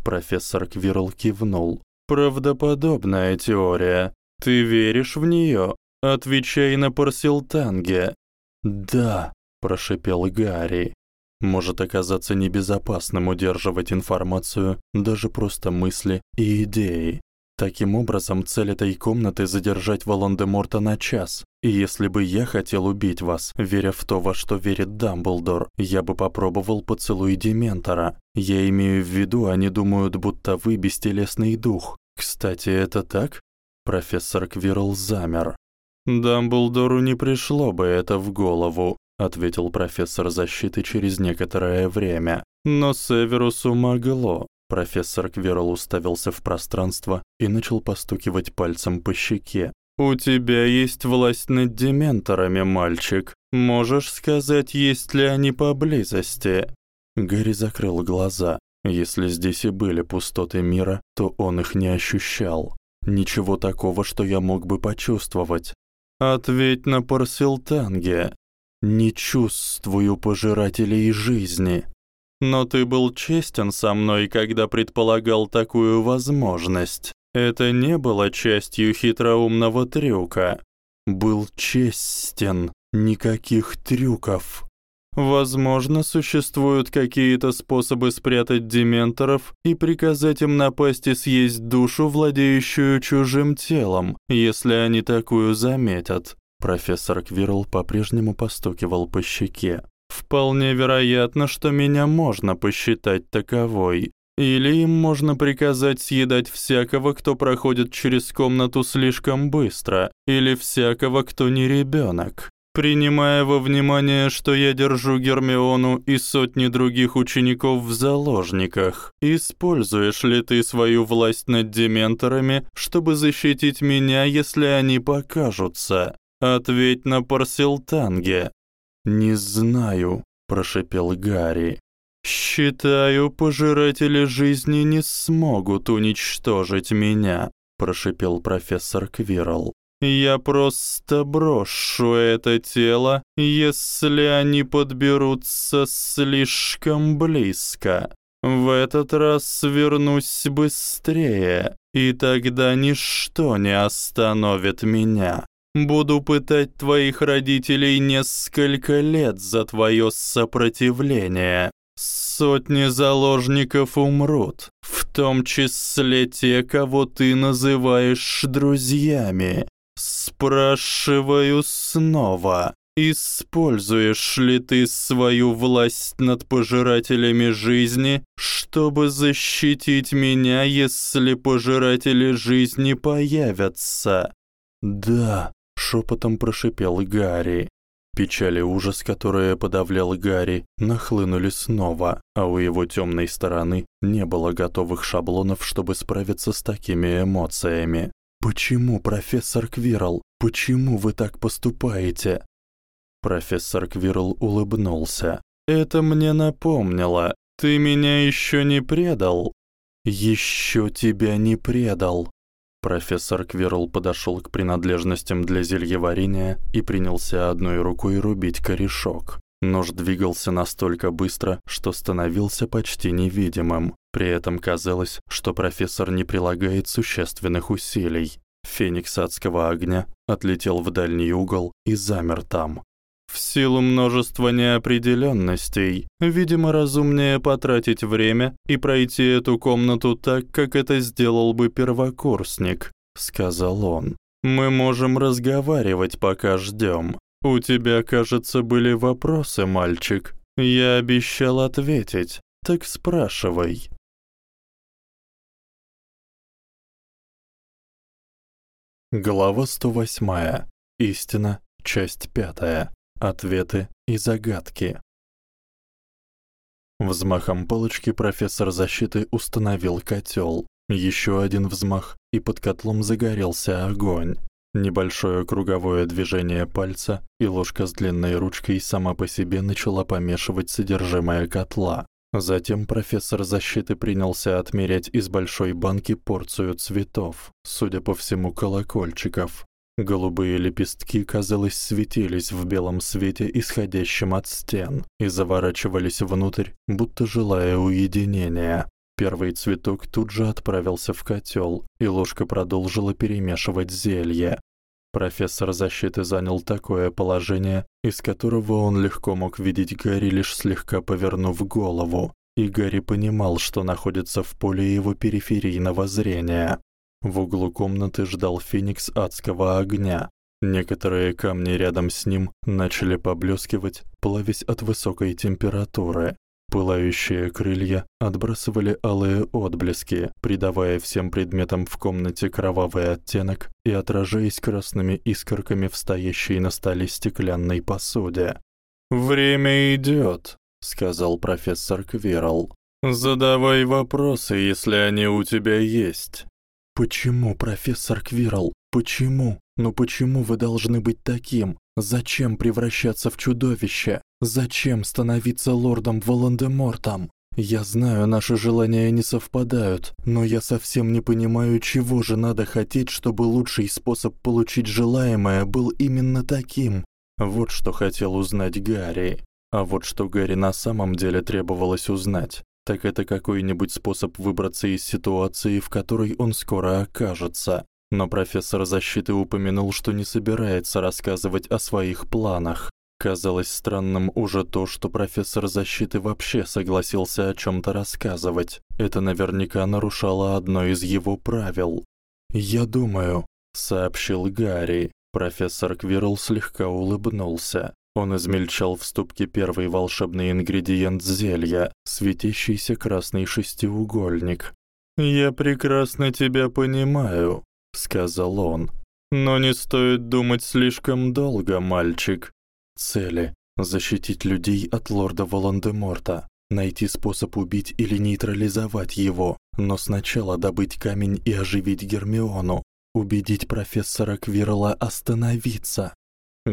Профессор Квирл кивнул. Правдоподобная теория. Ты веришь в неё? Отвечай на Парсилтанге. Да, прошипел Гарри. Может оказаться небезопасным удерживать информацию, даже просто мысли и идеи. Таким образом, цель этой комнаты задержать Волан-де-Морта на час. И если бы я хотел убить вас, веря в то, во что верит Дамблдор, я бы попробовал поцелуй Дементора. Я имею в виду, они думают, будто вы бестелесный дух. Кстати, это так? Профессор Квирл замер. Дамблдору не пришло бы это в голову, ответил профессор защиты через некоторое время. Но Северусу могло. Профессор Квирл уставился в пространство и начал постукивать пальцем по щеке. У тебя есть власть над дементорами, мальчик. Можешь сказать, есть ли они поблизости? Гарри закрыл глаза. Если здесь и были пустоты мира, то он их не ощущал. Ничего такого, что я мог бы почувствовать. Ответь на Парсилтанге. Не чувствую пожирателей жизни. Но ты был честен со мной, когда предполагал такую возможность. Это не было частью хитроумного трюка. Был честен. Никаких трюков. Возможно, существуют какие-то способы спрятать дементоров и приказать им напасть и съесть душу, владеющую чужим телом, если они такую заметят. Профессор Квирл по-прежнему постукивал по щеке. Вполне вероятно, что меня можно посчитать таковой. Или им можно приказать съедать всякого, кто проходит через комнату слишком быстро, или всякого, кто не ребёнок. Принимая во внимание, что я держу Гермиону и сотни других учеников в заложниках, используешь ли ты свою власть над дементорами, чтобы защитить меня, если они покажутся? Ответь на Парсилтанге. Не знаю, прошепел Гарри. Считаю, пожиратели жизни не смогут уничтожить меня, прошепел профессор Квирл. Я просто брошу это тело, если они подберутся слишком близко. В этот раз вернусь быстрее, и тогда ничто не остановит меня. Буду пытать твоих родителей несколько лет за твое сопротивление. Сотни заложников умрут, в том числе те, кого ты называешь друзьями. Спрашиваю снова. Используешь ли ты свою власть над пожирателями жизни, чтобы защитить меня, если пожиратели жизни появятся? Да, шепотом прошипел Гарри. Печаль и ужас, которые подавлял Гарри, нахлынули снова, а у его тёмной стороны не было готовых шаблонов, чтобы справиться с такими эмоциями. Почему, профессор Квирл? Почему вы так поступаете? Профессор Квирл улыбнулся. Это мне напомнило. Ты меня ещё не предал? Ещё тебя не предал. Профессор Квирл подошёл к принадлежностям для зельеварения и принялся одной рукой рубить корешок. Нож двигался настолько быстро, что становился почти невидимым. При этом казалось, что профессор не прилагает существенных усилий. Феникс адского огня отлетел в дальний угол и замер там. В силу множества неопределённостей, видимо, разумнее потратить время и пройти эту комнату так, как это сделал бы первокурсник, сказал он. Мы можем разговаривать, пока ждём. У тебя, кажется, были вопросы, мальчик. Я обещал ответить. Так спрашивай. Глава 108. Истина. Часть 5. Ответы и загадки. Взмахом палочки профессор защиты установил котёл. Ещё один взмах, и под котлом загорелся огонь. Небольшое круговое движение пальца, и ложка с длинной ручкой сама по себе начала помешивать содержимое котла. Затем профессор защиты принялся отмерять из большой банки порцию цветов, судя по всему, колокольчиков. Голубые лепестки, казалось, светились в белом свете, исходящем от стен, и заворачивались внутрь, будто желая уединения. Первый цветок тут же отправился в котёл, и ложка продолжила перемешивать зелье. Профессор защиты занял такое положение, из которого он легко мог видеть Гарри лишь слегка повернув голову, и Гарри понимал, что находится в поле его периферийного зрения. В углу комнаты ждал Феникс адского огня. Некоторые камни рядом с ним начали поблескивать, плавясь от высокой температуры. Пылающие крылья отбрасывали алые отблески, придавая всем предметам в комнате кровавый оттенок и отражаясь красными искорками в стоящей на столе стеклянной посуде. «Время идёт», — сказал профессор Квирл. «Задавай вопросы, если они у тебя есть». «Почему, профессор Квирл? Почему? Ну почему вы должны быть таким? Зачем превращаться в чудовище? Зачем становиться лордом Волан-де-Мортом? Я знаю, наши желания не совпадают, но я совсем не понимаю, чего же надо хотеть, чтобы лучший способ получить желаемое был именно таким. Вот что хотел узнать Гарри. А вот что Гарри на самом деле требовалось узнать, так это какой-нибудь способ выбраться из ситуации, в которой он скоро окажется. Но профессор защиты упомянул, что не собирается рассказывать о своих планах. Казалось странным уже то, что профессор защиты вообще согласился о чём-то рассказывать. Это наверняка нарушало одно из его правил. "Я думаю", сообщил Гарри. Профессор Квирл слегка улыбнулся. Он измельчал в ступке первый волшебный ингредиент зелья светящийся красный шестиугольник. "Я прекрасно тебя понимаю", сказал он. "Но не стоит думать слишком долго, мальчик. Цели защитить людей от лорда Волан-де-Морта, найти способ убить или нейтрализовать его, но сначала добыть камень и оживить Гермиону, убедить профессора Квирла остановиться.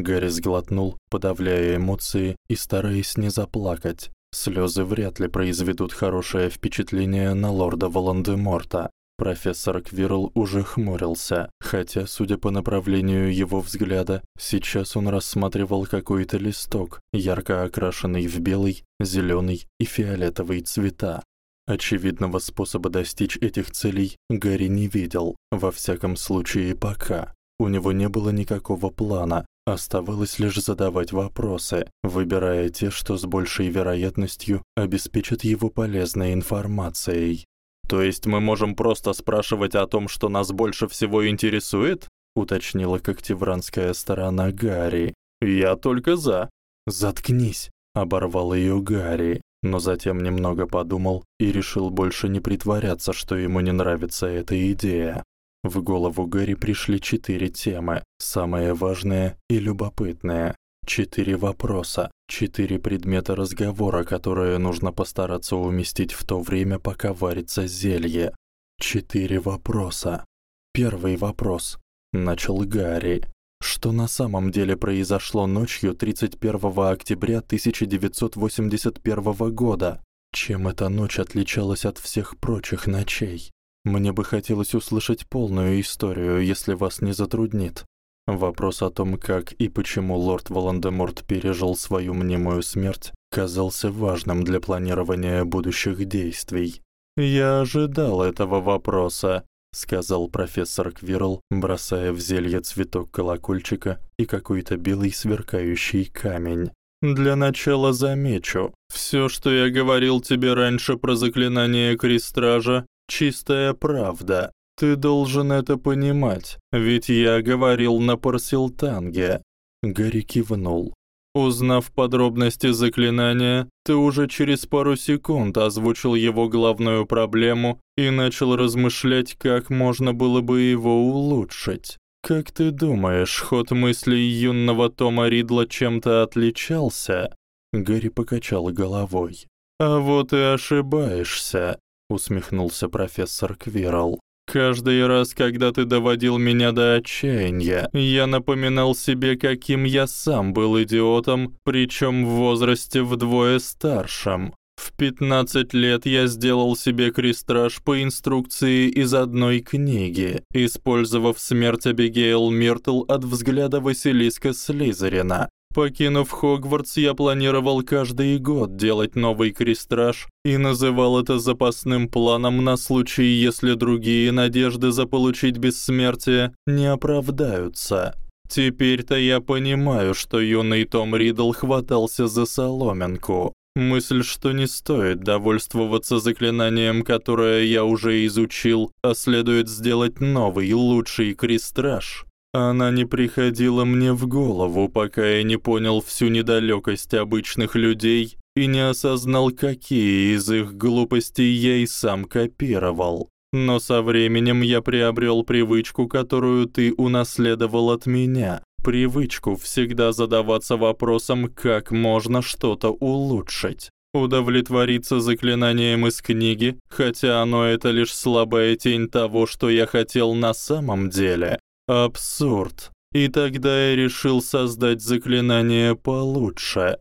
Гарри сглотнул, подавляя эмоции и стараясь не заплакать. Слёзы вряд ли произведут хорошее впечатление на лорда Волан-де-Морта. Профессор Квирл уже хмурился, хотя, судя по направлению его взгляда, сейчас он рассматривал какой-то листок, ярко окрашенный в белый, зелёный и фиолетовый цвета. Очевидного способа достичь этих целей Гарри не видел, во всяком случае пока. У него не было никакого плана, оставалось лишь задавать вопросы, выбирая те, что с большей вероятностью обеспечат его полезной информацией. То есть мы можем просто спрашивать о том, что нас больше всего интересует? уточнила когтевранская сторона Гарри. Я только за. Заткнись, оборвал её Гарри, но затем немного подумал и решил больше не притворяться, что ему не нравится эта идея. В голову Гарри пришли четыре темы, самые важные и любопытные. Четыре вопроса, четыре предмета разговора, которые нужно постараться уместить в то время, пока варится зелье. Четыре вопроса. Первый вопрос. Начал Гарри. Что на самом деле произошло ночью 31 октября 1981 года? Чем эта ночь отличалась от всех прочих ночей? Мне бы хотелось услышать полную историю, если вас не затруднит. Вопрос о том, как и почему лорд Волан-де-Морт пережил свою мнимую смерть, казался важным для планирования будущих действий. Я ожидал этого вопроса, сказал профессор Квирл, бросая в зелье цветок колокольчика и какой-то белый сверкающий камень. Для начала замечу, всё, что я говорил тебе раньше про заклинание крестража, чистая правда. Ты должен это понимать, ведь я говорил на парсилтанге. Гарри кивнул. Узнав подробности заклинания, ты уже через пару секунд озвучил его главную проблему и начал размышлять, как можно было бы его улучшить. Как ты думаешь, ход мыслей юного Тома Ридла чем-то отличался? Гарри покачал головой. А вот и ошибаешься, усмехнулся профессор Квирл. Каждый раз, когда ты доводил меня до отчаяния, я напоминал себе, каким я сам был идиотом, причём в возрасте вдвое старшим. В 15 лет я сделал себе крестраж по инструкции из одной книги, использовав смерть Абигейл Миртл от взгляда Василиска Слизерина. Покинув Хогвартс, я планировал каждый год делать новый крестраж и называл это запасным планом на случай, если другие надежды заполучить бессмертие не оправдаются. Теперь-то я понимаю, что юный Том Ридл хватался за соломинку. Мысль, что не стоит довольствоваться заклинанием, которое я уже изучил, а следует сделать новый, лучший крестраж, она не приходила мне в голову, пока я не понял всю недалёкость обычных людей и не осознал, какие из их глупостей я и сам копировал. Но со временем я приобрёл привычку, которую ты унаследовал от меня. Привычку всегда задаваться вопросом, как можно что-то улучшить. Удовлетвориться заклинанием из книги, хотя оно это лишь слабая тень того, что я хотел на самом деле. Абсурд. И тогда я решил создать заклинание получше.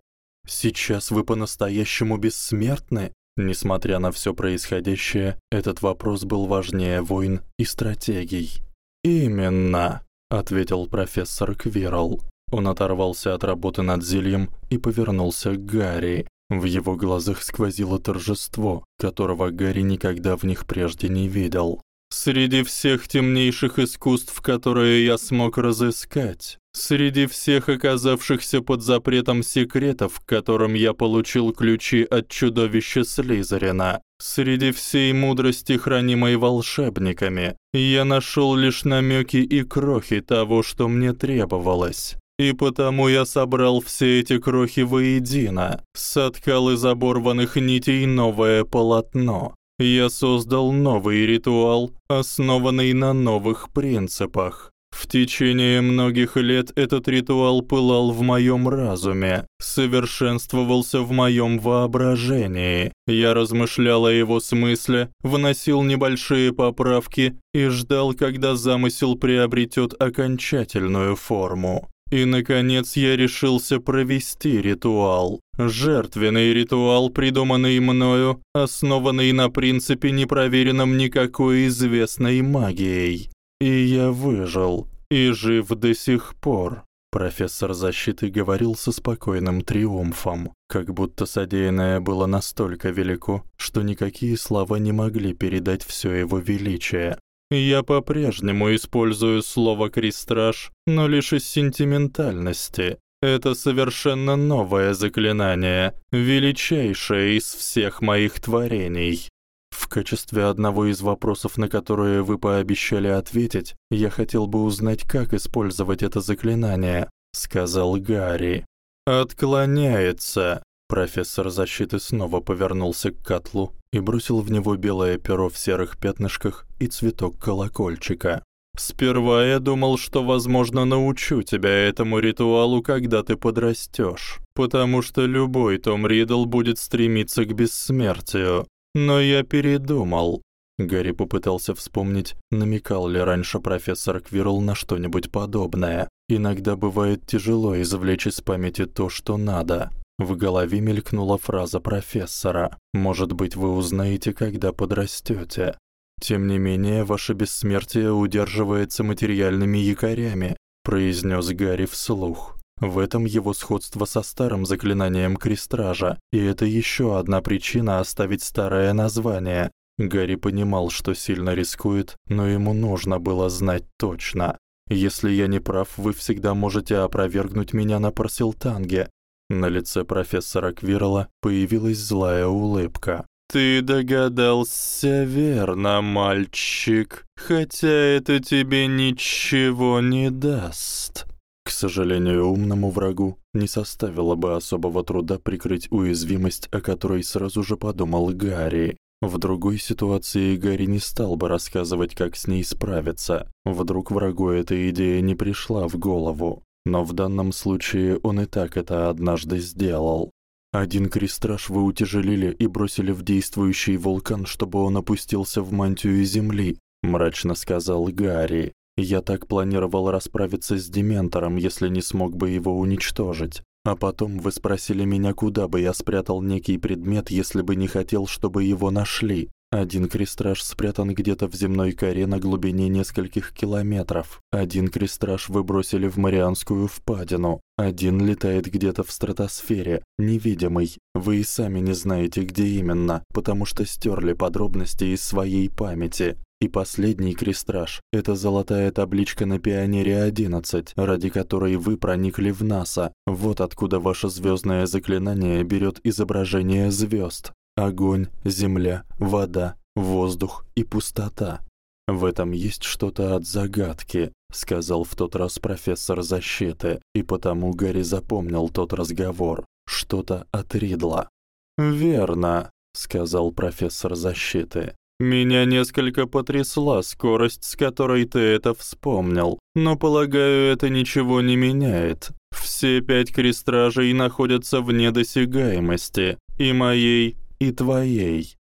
Сейчас вы по-настоящему бессмертны? Несмотря на всё происходящее, этот вопрос был важнее войн и стратегий. Именно, ответил профессор Квирл. Он оторвался от работы над зельем и повернулся к Гарри. В его глазах сквозило торжество, которого Гарри никогда в них прежде не видел. Среди всех темнейших искусств, которые я смог разыскать, среди всех оказавшихся под запретом секретов, к которым я получил ключи от чудовища Слизерина, среди всей мудрости, хранимой волшебниками, я нашёл лишь намёки и крохи того, что мне требовалось. И потому я собрал все эти крохи воедино, соткал из оборванных нитей новое полотно. Я создал новый ритуал, основанный на новых принципах. В течение многих лет этот ритуал пылал в моём разуме, совершенствовался в моём воображении. Я размышлял о его смысле, вносил небольшие поправки и ждал, когда замысел приобретёт окончательную форму. И наконец я решился провести ритуал. Жертвенный ритуал, придуманный мною, основанный на принципе, непроверенном никакой известной магией. И я выжил, и жив до сих пор. Профессор защиты говорил со спокойным триумфом, как будто содеянное было настолько велико, что никакие слова не могли передать всё его величие. Я по-прежнему использую слово крестраж, но лишь из сентиментальности. Это совершенно новое заклинание, величайшее из всех моих творений. В качестве одного из вопросов, на которые вы пообещали ответить, я хотел бы узнать, как использовать это заклинание, сказал Гарри. Отклоняется. Профессор защиты снова повернулся к котлу и бросил в него белое перо в серых пятнышках и цветок колокольчика. Сперва я думал, что, возможно, научу тебя этому ритуалу, когда ты подрастёшь, потому что любой Том Ридл будет стремиться к бессмертию. Но я передумал. Гарри попытался вспомнить, намекал ли раньше профессор Квирл на что-нибудь подобное. Иногда бывает тяжело извлечь из памяти то, что надо. В голове мелькнула фраза профессора: "Может быть, вы узнаете, когда подрастёте". Тем не менее, ваше бессмертие удерживается материальными якорями, произнёс Гарри вслух. В этом его сходство со старым заклинанием крестража, и это ещё одна причина оставить старое название. Гарри понимал, что сильно рискует, но ему нужно было знать точно. Если я не прав, вы всегда можете опровергнуть меня на Парсилтанге. На лице профессора Квирла появилась злая улыбка. Ты догадался верно, мальчик, хотя это тебе ничего не даст. К сожалению, умному врагу не составило бы особого труда прикрыть уязвимость, о которой сразу же подумал Гарри. В другой ситуации Гарри не стал бы рассказывать, как с ней справиться. Вдруг врагу эта идея не пришла в голову. Но в данном случае он и так это однажды сделал. Один крестраж вы утяжелили и бросили в действующий вулкан, чтобы он опустился в мантию земли, мрачно сказал Гарри. Я так планировал расправиться с дементором, если не смог бы его уничтожить. А потом вы спросили меня, куда бы я спрятал некий предмет, если бы не хотел, чтобы его нашли. Один крестраж спрятан где-то в земной коре на глубине нескольких километров. Один крестраж выбросили в Марианскую впадину. Один летает где-то в стратосфере, невидимый. Вы и сами не знаете, где именно, потому что стёрли подробности из своей памяти. И последний крестраж это золотая табличка на Пионере 11, ради которой вы проникли в НАСА. Вот откуда ваше звёздное заклинание берёт изображение звёзд. Огонь, земля, вода, воздух и пустота. В этом есть что-то от загадки, сказал в тот раз профессор защиты, и потому Гарри запомнил тот разговор. Что-то от Ридла. Верно, сказал профессор защиты. Меня несколько потрясла скорость, с которой ты это вспомнил, но полагаю, это ничего не меняет. Все пять крестражей находятся вне досягаемости, и моей, и твоей.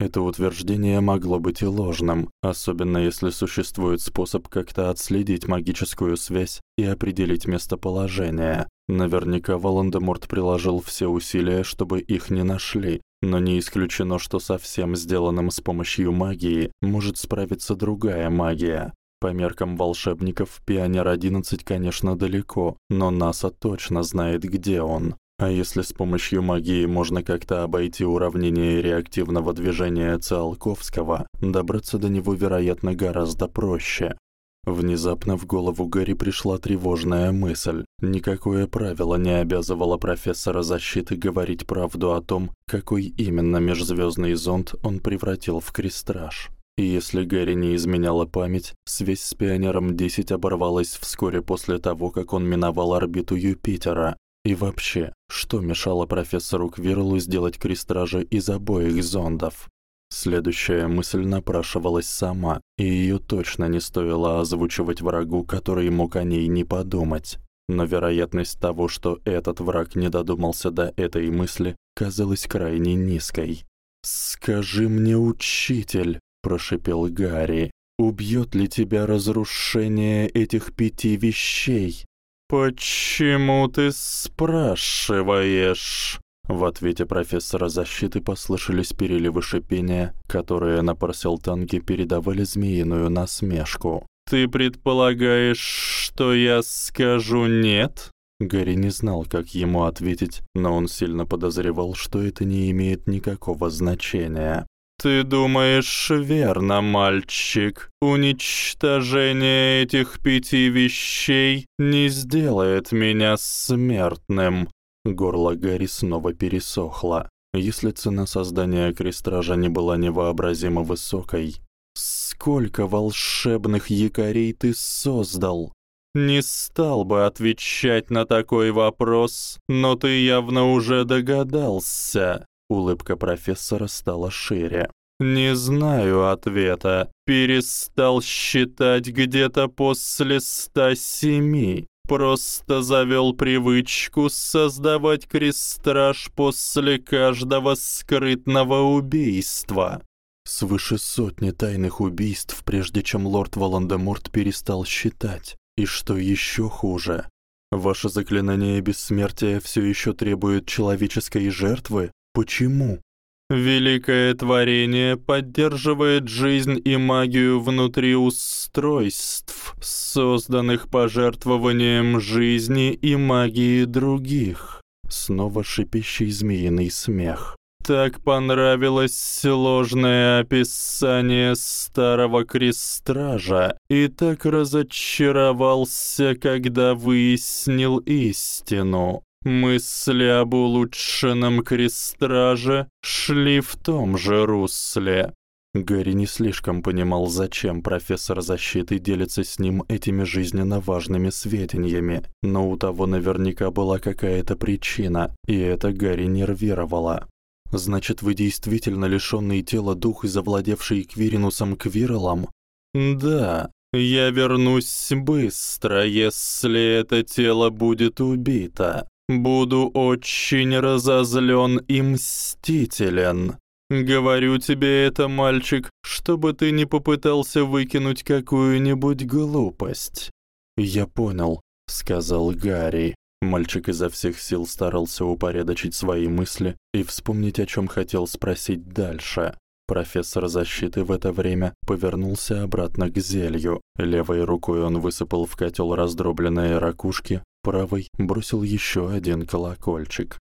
Это утверждение могло быть и ложным, особенно если существует способ как-то отследить магическую связь и определить местоположение. Наверняка Волан-де-Морт приложил все усилия, чтобы их не нашли, но не исключено, что со всем сделанным с помощью магии может справиться другая магия. По меркам волшебников, Пионер 11, конечно, далеко, но НАСА точно знает, где он. А если с помощью магии можно как-то обойти уравнение реактивного движения Циолковского, добраться до него, вероятно, гораздо проще. Внезапно в голову Гарри пришла тревожная мысль. Никакое правило не обязывало профессора защиты говорить правду о том, какой именно межзвёздный зонд он превратил в крестраж. И если Гэри не изменяла память, связь с Пионером 10 оборвалась вскоре после того, как он миновал орбиту Юпитера. И вообще, что мешало профессору Квирлу сделать крестражи из обоих зондов? Следующая мысль напрашивалась сама, и её точно не стоило озвучивать врагу, который мог о ней не подумать. Но вероятность того, что этот враг не додумался до этой мысли, казалась крайне низкой. «Скажи мне, учитель», прошипел Гарри. Убьет ли тебя разрушение этих пяти вещей? Почему ты спрашиваешь? В ответе профессора защиты послышались переливы шипения, которые на Парселтанге передавали змеиную насмешку. Ты предполагаешь, что я скажу нет? Гарри не знал, как ему ответить, но он сильно подозревал, что это не имеет никакого значения. «Ты думаешь верно, мальчик. Уничтожение этих пяти вещей не сделает меня смертным». Горло Гарри снова пересохло. Если цена создания крестража не была невообразимо высокой, сколько волшебных якорей ты создал? Не стал бы отвечать на такой вопрос, но ты явно уже догадался. Улыбка профессора стала шире. Не знаю ответа. Перестал считать где-то после 107. Просто завёл привычку создавать крестраж после каждого скрытного убийства. Свыше сотни тайных убийств, прежде чем лорд Волан-де-Морт перестал считать. И что ещё хуже, ваше заклинание бессмертия всё ещё требует человеческой жертвы? Почему? Великое творение поддерживает жизнь и магию внутри устройств, созданных пожертвованием жизни и магии других. Снова шипящий змеиный смех. Так понравилось сложное описание старого крестража и так разочаровался, когда выяснил истину. Мысли об улучшенном крестраже шли в том же русле. Гарри не слишком понимал, зачем профессор защиты делится с ним этими жизненно важными сведениями, но у того наверняка была какая-то причина, и это Гарри нервировало. Значит, вы действительно лишённый тела дух и завладевший Квиринусом Квиралом? Да, я вернусь быстро, если это тело будет убито. Буду очень разозлён и мстителен. Говорю тебе это, мальчик, чтобы ты не попытался выкинуть какую-нибудь глупость. Я понял, сказал Гарри. Мальчик изо всех сил старался упорядочить свои мысли и вспомнить, о чём хотел спросить дальше. Профессор защиты в это время повернулся обратно к зелью. Левой рукой он высыпал в котёл раздробленные ракушки, правой бросил ещё один колокольчик.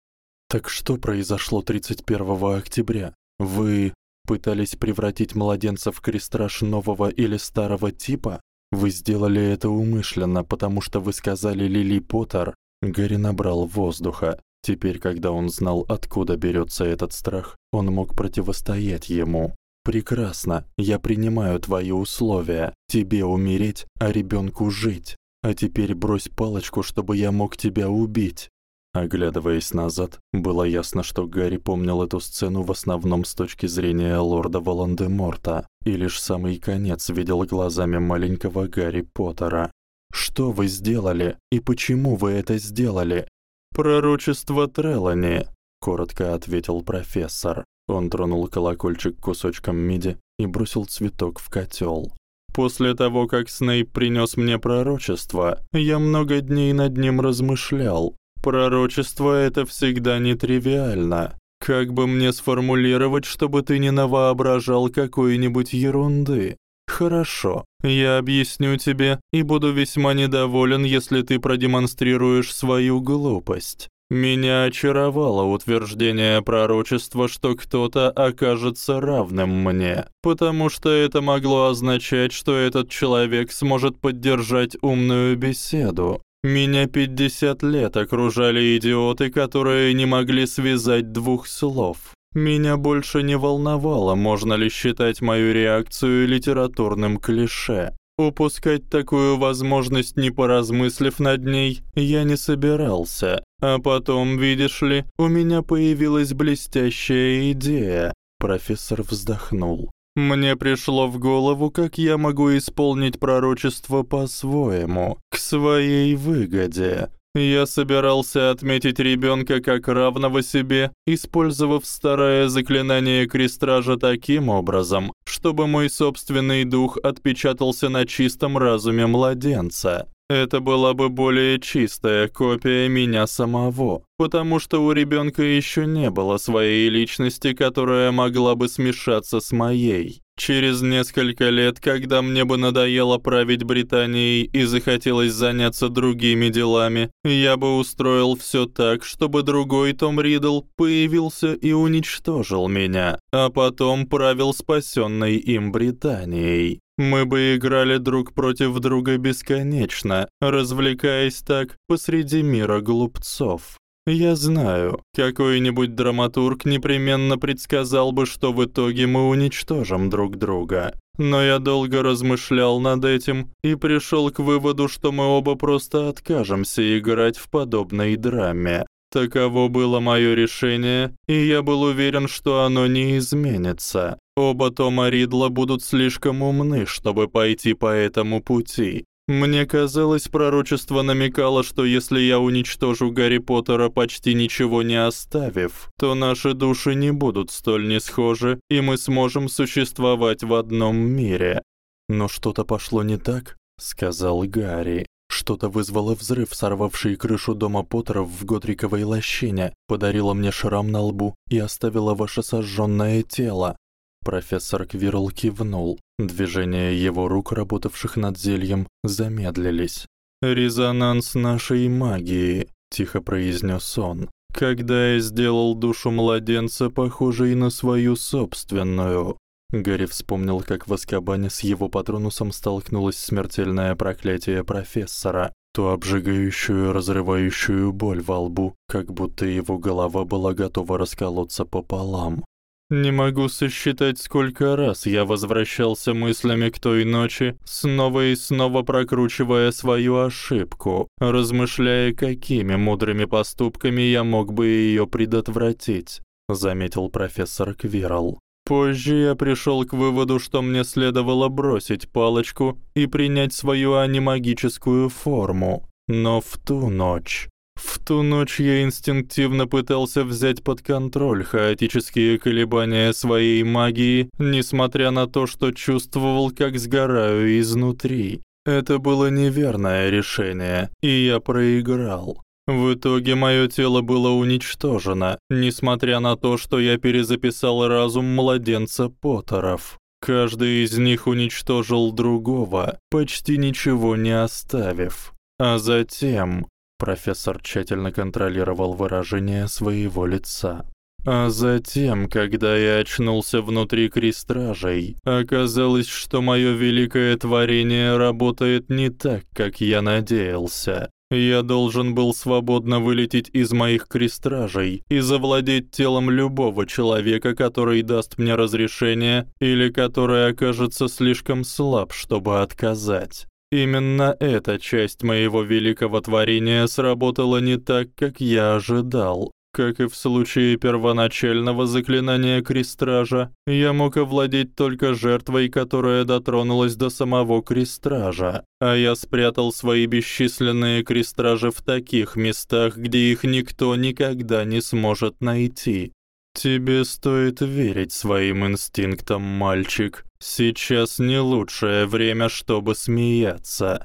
Так что произошло 31 октября? Вы пытались превратить младенца в крестраж нового или старого типа? Вы сделали это умышленно, потому что вы сказали Лили Поттер. Гарри набрал воздуха. Теперь, когда он знал, откуда берётся этот страх, он мог противостоять ему. Прекрасно. Я принимаю твои условия. Тебе умереть, а ребёнку жить. А теперь брось палочку, чтобы я мог тебя убить. Оглядываясь назад, было ясно, что Гарри помнил эту сцену в основном с точки зрения лорда Волан-де-Морта, и лишь самый конец видел глазами маленького Гарри Поттера. Что вы сделали и почему вы это сделали? Пророчество Трелани, коротко ответил профессор. Он тронул колокольчик кусочком меди и бросил цветок в котёл. После того, как Снейп принёс мне пророчество, я много дней над ним размышлял. Пророчество это всегда нетривиально. Как бы мне сформулировать, чтобы ты не навоображал какой-нибудь ерунды? Хорошо. Я объясню тебе и буду весьма недоволен, если ты продемонстрируешь свою глупость. Меня очаровало утверждение пророчества, что кто-то окажется равным мне, потому что это могло означать, что этот человек сможет поддержать умную беседу. Меня 50 лет окружали идиоты, которые не могли связать двух слов. Меня больше не волновало, можно ли считать мою реакцию литературным клише. Упускать такую возможность, не поразмыслив над ней, я не собирался. А потом, видишь ли, у меня появилась блестящая идея. Профессор вздохнул. Мне пришло в голову, как я могу исполнить пророчество по-своему, к своей выгоде. Я собирался отметить ребёнка как равного себе, использовав старое заклинание крестража таким образом, чтобы мой собственный дух отпечатался на чистом разуме младенца. Это была бы более чистая копия меня самого, потому что у ребёнка ещё не было своей личности, которая могла бы смешаться с моей. Через несколько лет, когда мне бы надоело править Британией и захотелось заняться другими делами, я бы устроил всё так, чтобы другой Том Ридл появился и уничтожил меня, а потом правил спасённой им Британией. Мы бы играли друг против друга бесконечно, развлекаясь так посреди мира глупцов. Я знаю, какой-нибудь драматург непременно предсказал бы, что в итоге мы уничтожим друг друга. Но я долго размышлял над этим и пришёл к выводу, что мы оба просто откажемся играть в подобной драме. Таково было моё решение, и я был уверен, что оно не изменится. Оба Тома Ридла будут слишком умны, чтобы пойти по этому пути. Мне казалось, пророчество намекало, что если я уничтожу Гарри Поттера, почти ничего не оставив, то наши души не будут столь не схожи, и мы сможем существовать в одном мире. Но что-то пошло не так, сказал Гарри. Что-то вызвало взрыв, сорвавший крышу дома Поттеров в Годриковой лощине, подарило мне шрам на лбу и оставило ваше сожжённое тело. Профессор Квирл кивнул. Движения его рук, работавших над зельем, замедлились. «Резонанс нашей магии», — тихо произнёс он. «Когда я сделал душу младенца похожей на свою собственную». Гарри вспомнил, как в Азкабане с его патронусом столкнулось смертельное проклятие профессора, ту обжигающую, разрывающую боль во лбу, как будто его голова была готова расколоться пополам. Не могу сосчитать, сколько раз я возвращался мыслями к той ночи, снова и снова прокручивая свою ошибку, размышляя, какими мудрыми поступками я мог бы её предотвратить, заметил профессор Квирл. Позже я пришёл к выводу, что мне следовало бросить палочку и принять свою анимагическую форму. Но в ту ночь в ту ночь я инстинктивно пытался взять под контроль хаотические колебания своей магии, несмотря на то, что чувствовал, как сгораю изнутри. Это было неверное решение, и я проиграл. В итоге моё тело было уничтожено, несмотря на то, что я перезаписал разум младенца Поттеров. Каждый из них уничтожил другого, почти ничего не оставив. А затем Профессор тщательно контролировал выражение своего лица. А затем, когда я очнулся внутри крестражей, оказалось, что моё великое творение работает не так, как я надеялся. Я должен был свободно вылететь из моих крестражей и завладеть телом любого человека, который даст мне разрешение или который окажется слишком слаб, чтобы отказать. Именно эта часть моего великого творения сработала не так, как я ожидал. Как и в случае первоначального заклинания крестража, я мог овладеть только жертвой, которая дотронулась до самого крестража, а я спрятал свои бесчисленные крестражи в таких местах, где их никто никогда не сможет найти. Тебе стоит верить своим инстинктам, мальчик. Сейчас не лучшее время, чтобы смеяться.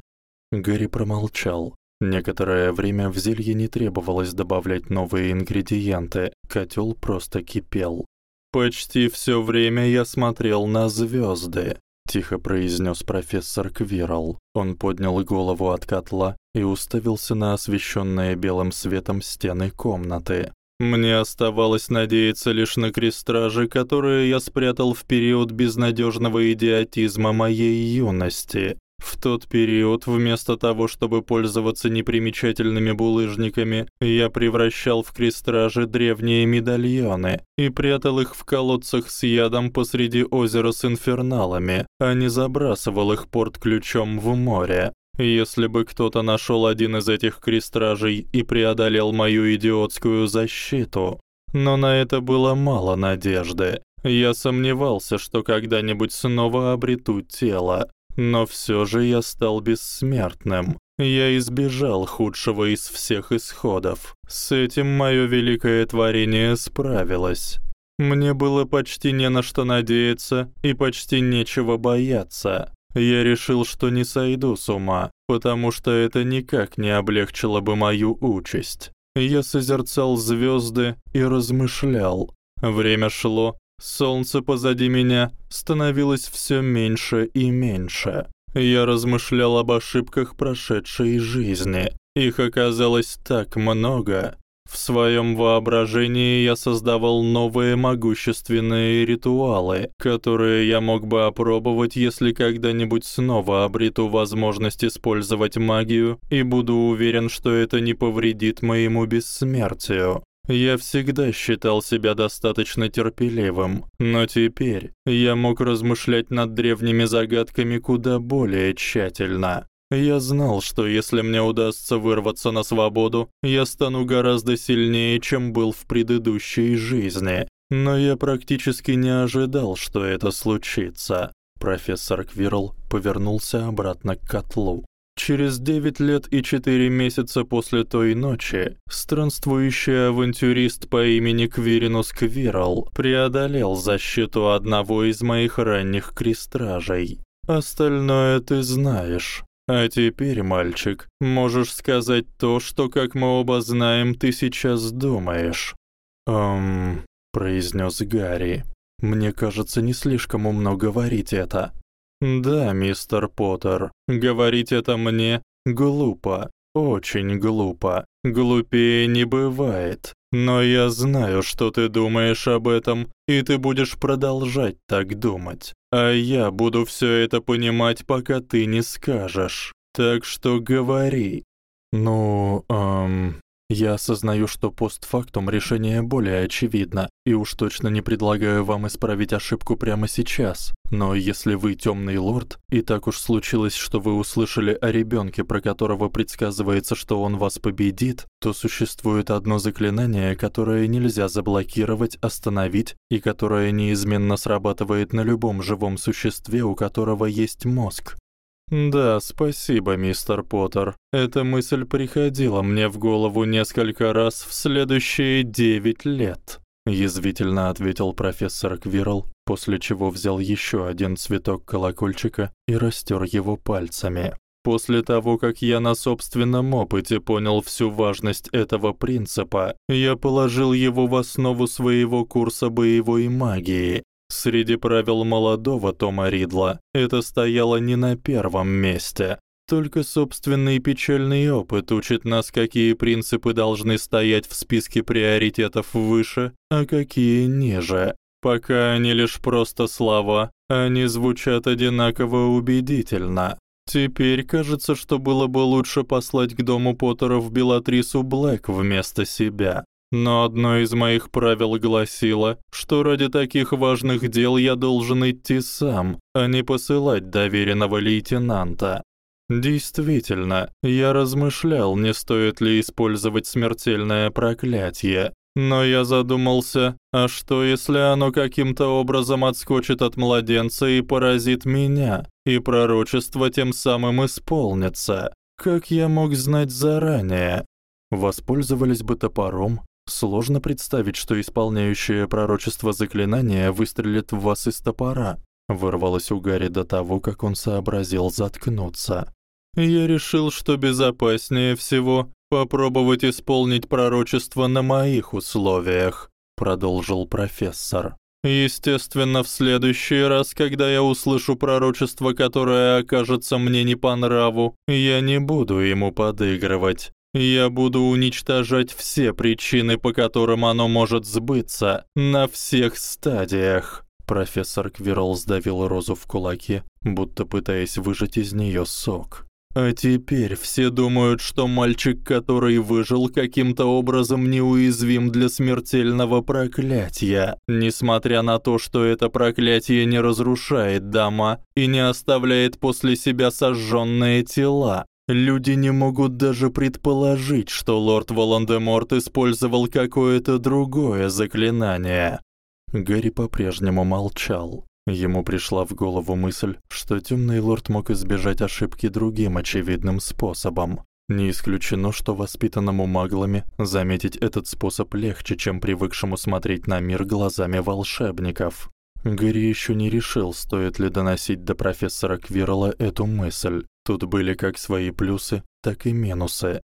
Гарри промолчал. Некоторое время в зелье не требовалось добавлять новые ингредиенты. Котёл просто кипел. Почти всё время я смотрел на звёзды, тихо произнёс профессор Квирл. Он поднял голову от котла и уставился на освещённые белым светом стены комнаты. Мне оставалось надеяться лишь на крестражи, которые я спрятал в период безнадёжного идиотизма моей юности. В тот период, вместо того, чтобы пользоваться непримечательными булыжниками, я превращал в крестражи древние медальоны и прятал их в колодцах с ядом посреди озера с инферналами, а не забрасывал их порт-ключом в море. Если бы кто-то нашёл один из этих крестражей и преодолел мою идиотскую защиту, но на это было мало надежды. Я сомневался, что когда-нибудь снова обрету тело, но всё же я стал бессмертным. Я избежал худшего из всех исходов. С этим моё великое творение справилось. Мне было почти не на что надеяться и почти нечего бояться. Я решил, что не сойду с ума, потому что это никак не облегчило бы мою участь. Я созерцал звёзды и размышлял. Время шло, Солнце позади меня становилось всё меньше и меньше. Я размышлял об ошибках прошедшей жизни. Их оказалось так много. В своём воображении я создавал новые могущественные ритуалы, которые я мог бы опробовать, если когда-нибудь снова обрету возможность использовать магию и буду уверен, что это не повредит моему бессмертию. Я всегда считал себя достаточно терпеливым, но теперь я мог размышлять над древними загадками куда более тщательно. Я знал, что если мне удастся вырваться на свободу, я стану гораздо сильнее, чем был в предыдущей жизни. Но я практически не ожидал, что это случится. Профессор Квирл повернулся обратно к котлу. Через девять лет и четыре месяца после той ночи странствующий авантюрист по имени Квиринус Квирл преодолел защиту одного из моих ранних крестражей. Остальное ты знаешь. А теперь, мальчик, можешь сказать то, что, как мы оба знаем, ты сейчас думаешь. Эм, произнес Гарри. Мне кажется, не слишком умно говорить это. Да, мистер Поттер, говорить это мне глупо, очень глупо. Глупее не бывает. Но я знаю, что ты думаешь об этом, и ты будешь продолжать так думать. А я буду всё это понимать, пока ты не скажешь. Так что говори. Ну, эм, я осознаю, что постфактум решение более очевидно, и уж точно не предлагаю вам исправить ошибку прямо сейчас. Но если вы тёмный лорд, и так уж случилось, что вы услышали о ребёнке, про которого предсказывается, что он вас победит, то существует одно заклинание, которое нельзя заблокировать, остановить и которое неизменно срабатывает на любом живом существе, у которого есть мозг. Да, спасибо, мистер Поттер. Эта мысль приходила мне в голову несколько раз в следующие девять лет, язвительно ответил профессор Квирл, после чего взял ещё один цветок колокольчика и растёр его пальцами. После того, как я на собственном опыте понял всю важность этого принципа, я положил его в основу своего курса боевой магии Среди правил молодого Тома Ридла это стояло не на первом месте. Только собственный печальный опыт учит нас, какие принципы должны стоять в списке приоритетов выше, а какие ниже. Пока они лишь просто слова, они звучат одинаково убедительно. Теперь кажется, что было бы лучше послать к дому Поттеров Белатрису Блэк вместо себя. Но одно из моих правил гласило, что ради таких важных дел я должен идти сам, а не посылать доверенного лейтенанта. Действительно, я размышлял, не стоит ли использовать смертельное проклятие. Но я задумался, а что если оно каким-то образом отскочит от младенца и поразит меня, и пророчество тем самым исполнится? Как я мог знать заранее? Воспользовались бы топором, Сложно представить, что исполняющее пророчество заклинание выстрелит в вас из топора. Вырвалось у Гарри до того, как он сообразил заткнуться. Я решил, что безопаснее всего попробовать исполнить пророчество на моих условиях, продолжил профессор. Естественно, в следующий раз, когда я услышу пророчество, которое окажется мне не по нраву, я не буду ему подыгрывать. Я буду уничтожать все причины, по которым оно может сбыться, на всех стадиях. Профессор Квирл сдавил розу в кулаке, будто пытаясь выжать из неё сок. А теперь все думают, что мальчик, который выжил, каким-то образом неуязвим для смертельного проклятия, несмотря на то, что это проклятие не разрушает дома и не оставляет после себя сожжённые тела. Люди не могут даже предположить, что лорд Волан-де-Морт использовал какое-то другое заклинание. Гарри по-прежнему молчал. Ему пришла в голову мысль, что тёмный лорд мог избежать ошибки другим очевидным способом. Не исключено, что воспитанному маглами заметить этот способ легче, чем привыкшему смотреть на мир глазами волшебников. Гарри ещё не решил, стоит ли доносить до профессора Квирла эту мысль. Тут были как свои плюсы, так и минусы.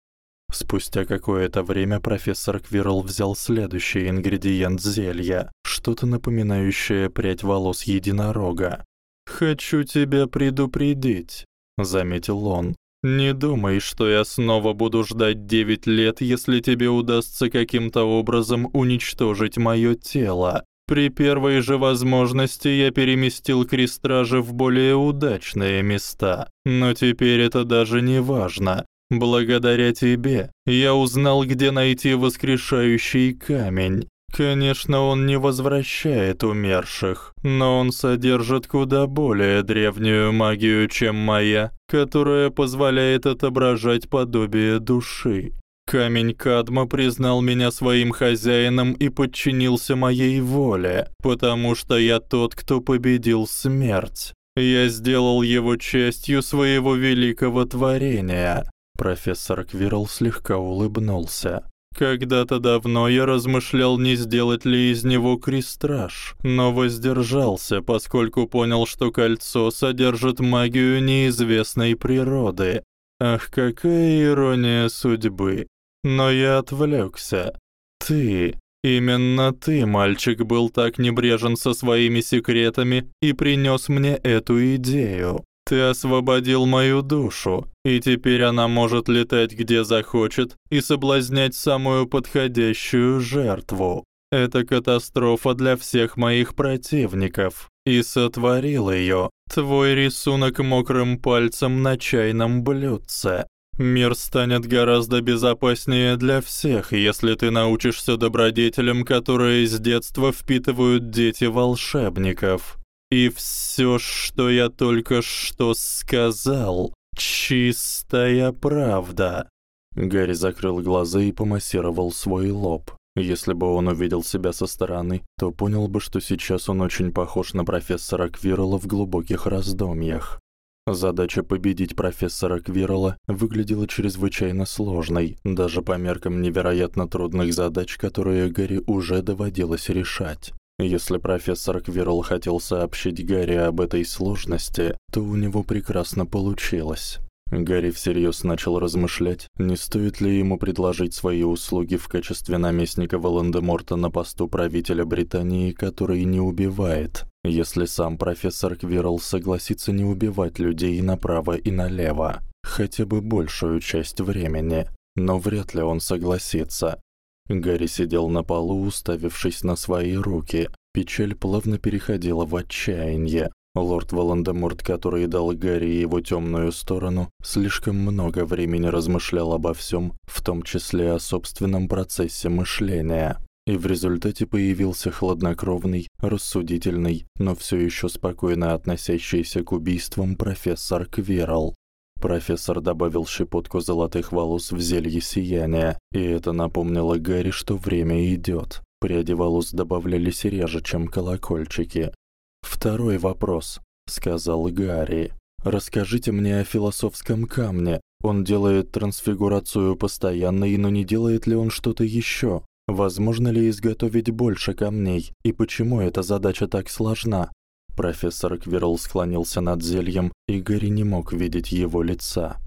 Спустя какое-то время профессор Квирл взял следующий ингредиент зелья, что-то напоминающее прядь волос единорога. «Хочу тебя предупредить», — заметил он. «Не думай, что я снова буду ждать девять лет, если тебе удастся каким-то образом уничтожить моё тело. При первой же возможности я переместил крестражи в более удачные места, но теперь это даже не важно. Благодаря тебе я узнал, где найти воскрешающий камень. Конечно, он не возвращает умерших, но он содержит куда более древнюю магию, чем моя, которая позволяет отображать подобие души. Камень Кадма признал меня своим хозяином и подчинился моей воле, потому что я тот, кто победил смерть. Я сделал его частью своего великого творения. Профессор Квирл слегка улыбнулся. Когда-то давно я размышлял, не сделать ли из него крестраж, но воздержался, поскольку понял, что кольцо содержит магию неизвестной природы. Ах, какая ирония судьбы. Но я отвлёкся. Ты, именно ты, мальчик, был так небрежен со своими секретами и принёс мне эту идею. Ты освободил мою душу, и теперь она может летать где захочет и соблазнять самую подходящую жертву. Это катастрофа для всех моих противников. И сотворил её твой рисунок мокрым пальцем на чайном блюдце. Мир станет гораздо безопаснее для всех, если ты научишься добродетелям, которые с детства впитывают дети волшебников. И всё, что я только что сказал, чистая правда. Гарри закрыл глаза и помассировал свой лоб. Если бы он увидел себя со стороны, то понял бы, что сейчас он очень похож на профессора Квирла в глубоких раздумьях. Задача победить профессора Квирла выглядела чрезвычайно сложной, даже по меркам невероятно трудных задач, которые Гарри уже доводилось решать. Если профессор Квирл хотел сообщить Гарри об этой сложности, то у него прекрасно получилось. Гарри всерьёз начал размышлять, не стоит ли ему предложить свои услуги в качестве наместника Волан-де-Морта на посту правителя Британии, который не убивает, если сам профессор Квирл согласится не убивать людей направо и налево, хотя бы большую часть времени, но вряд ли он согласится. Гарри сидел на полу, уставившись на свои руки. Печаль плавно переходила в отчаяние. Лорд Волан-де-Морт, который дал Гарри его тёмную сторону, слишком много времени размышлял обо всём, в том числе о собственном процессе мышления. И в результате появился хладнокровный, рассудительный, но всё ещё спокойно относящийся к убийствам профессор Квирл. Профессор добавил щепотку золотых волос в зелье сияния, и это напомнило Гарри, что время идёт. Пряди волос добавлялись реже, чем колокольчики. «Второй вопрос», — сказал Гарри. «Расскажите мне о философском камне. Он делает трансфигурацию постоянной, но не делает ли он что-то ещё? Возможно ли изготовить больше камней? И почему эта задача так сложна? Профессор Квирл склонился над зельем, и Гарри не мог видеть его лица.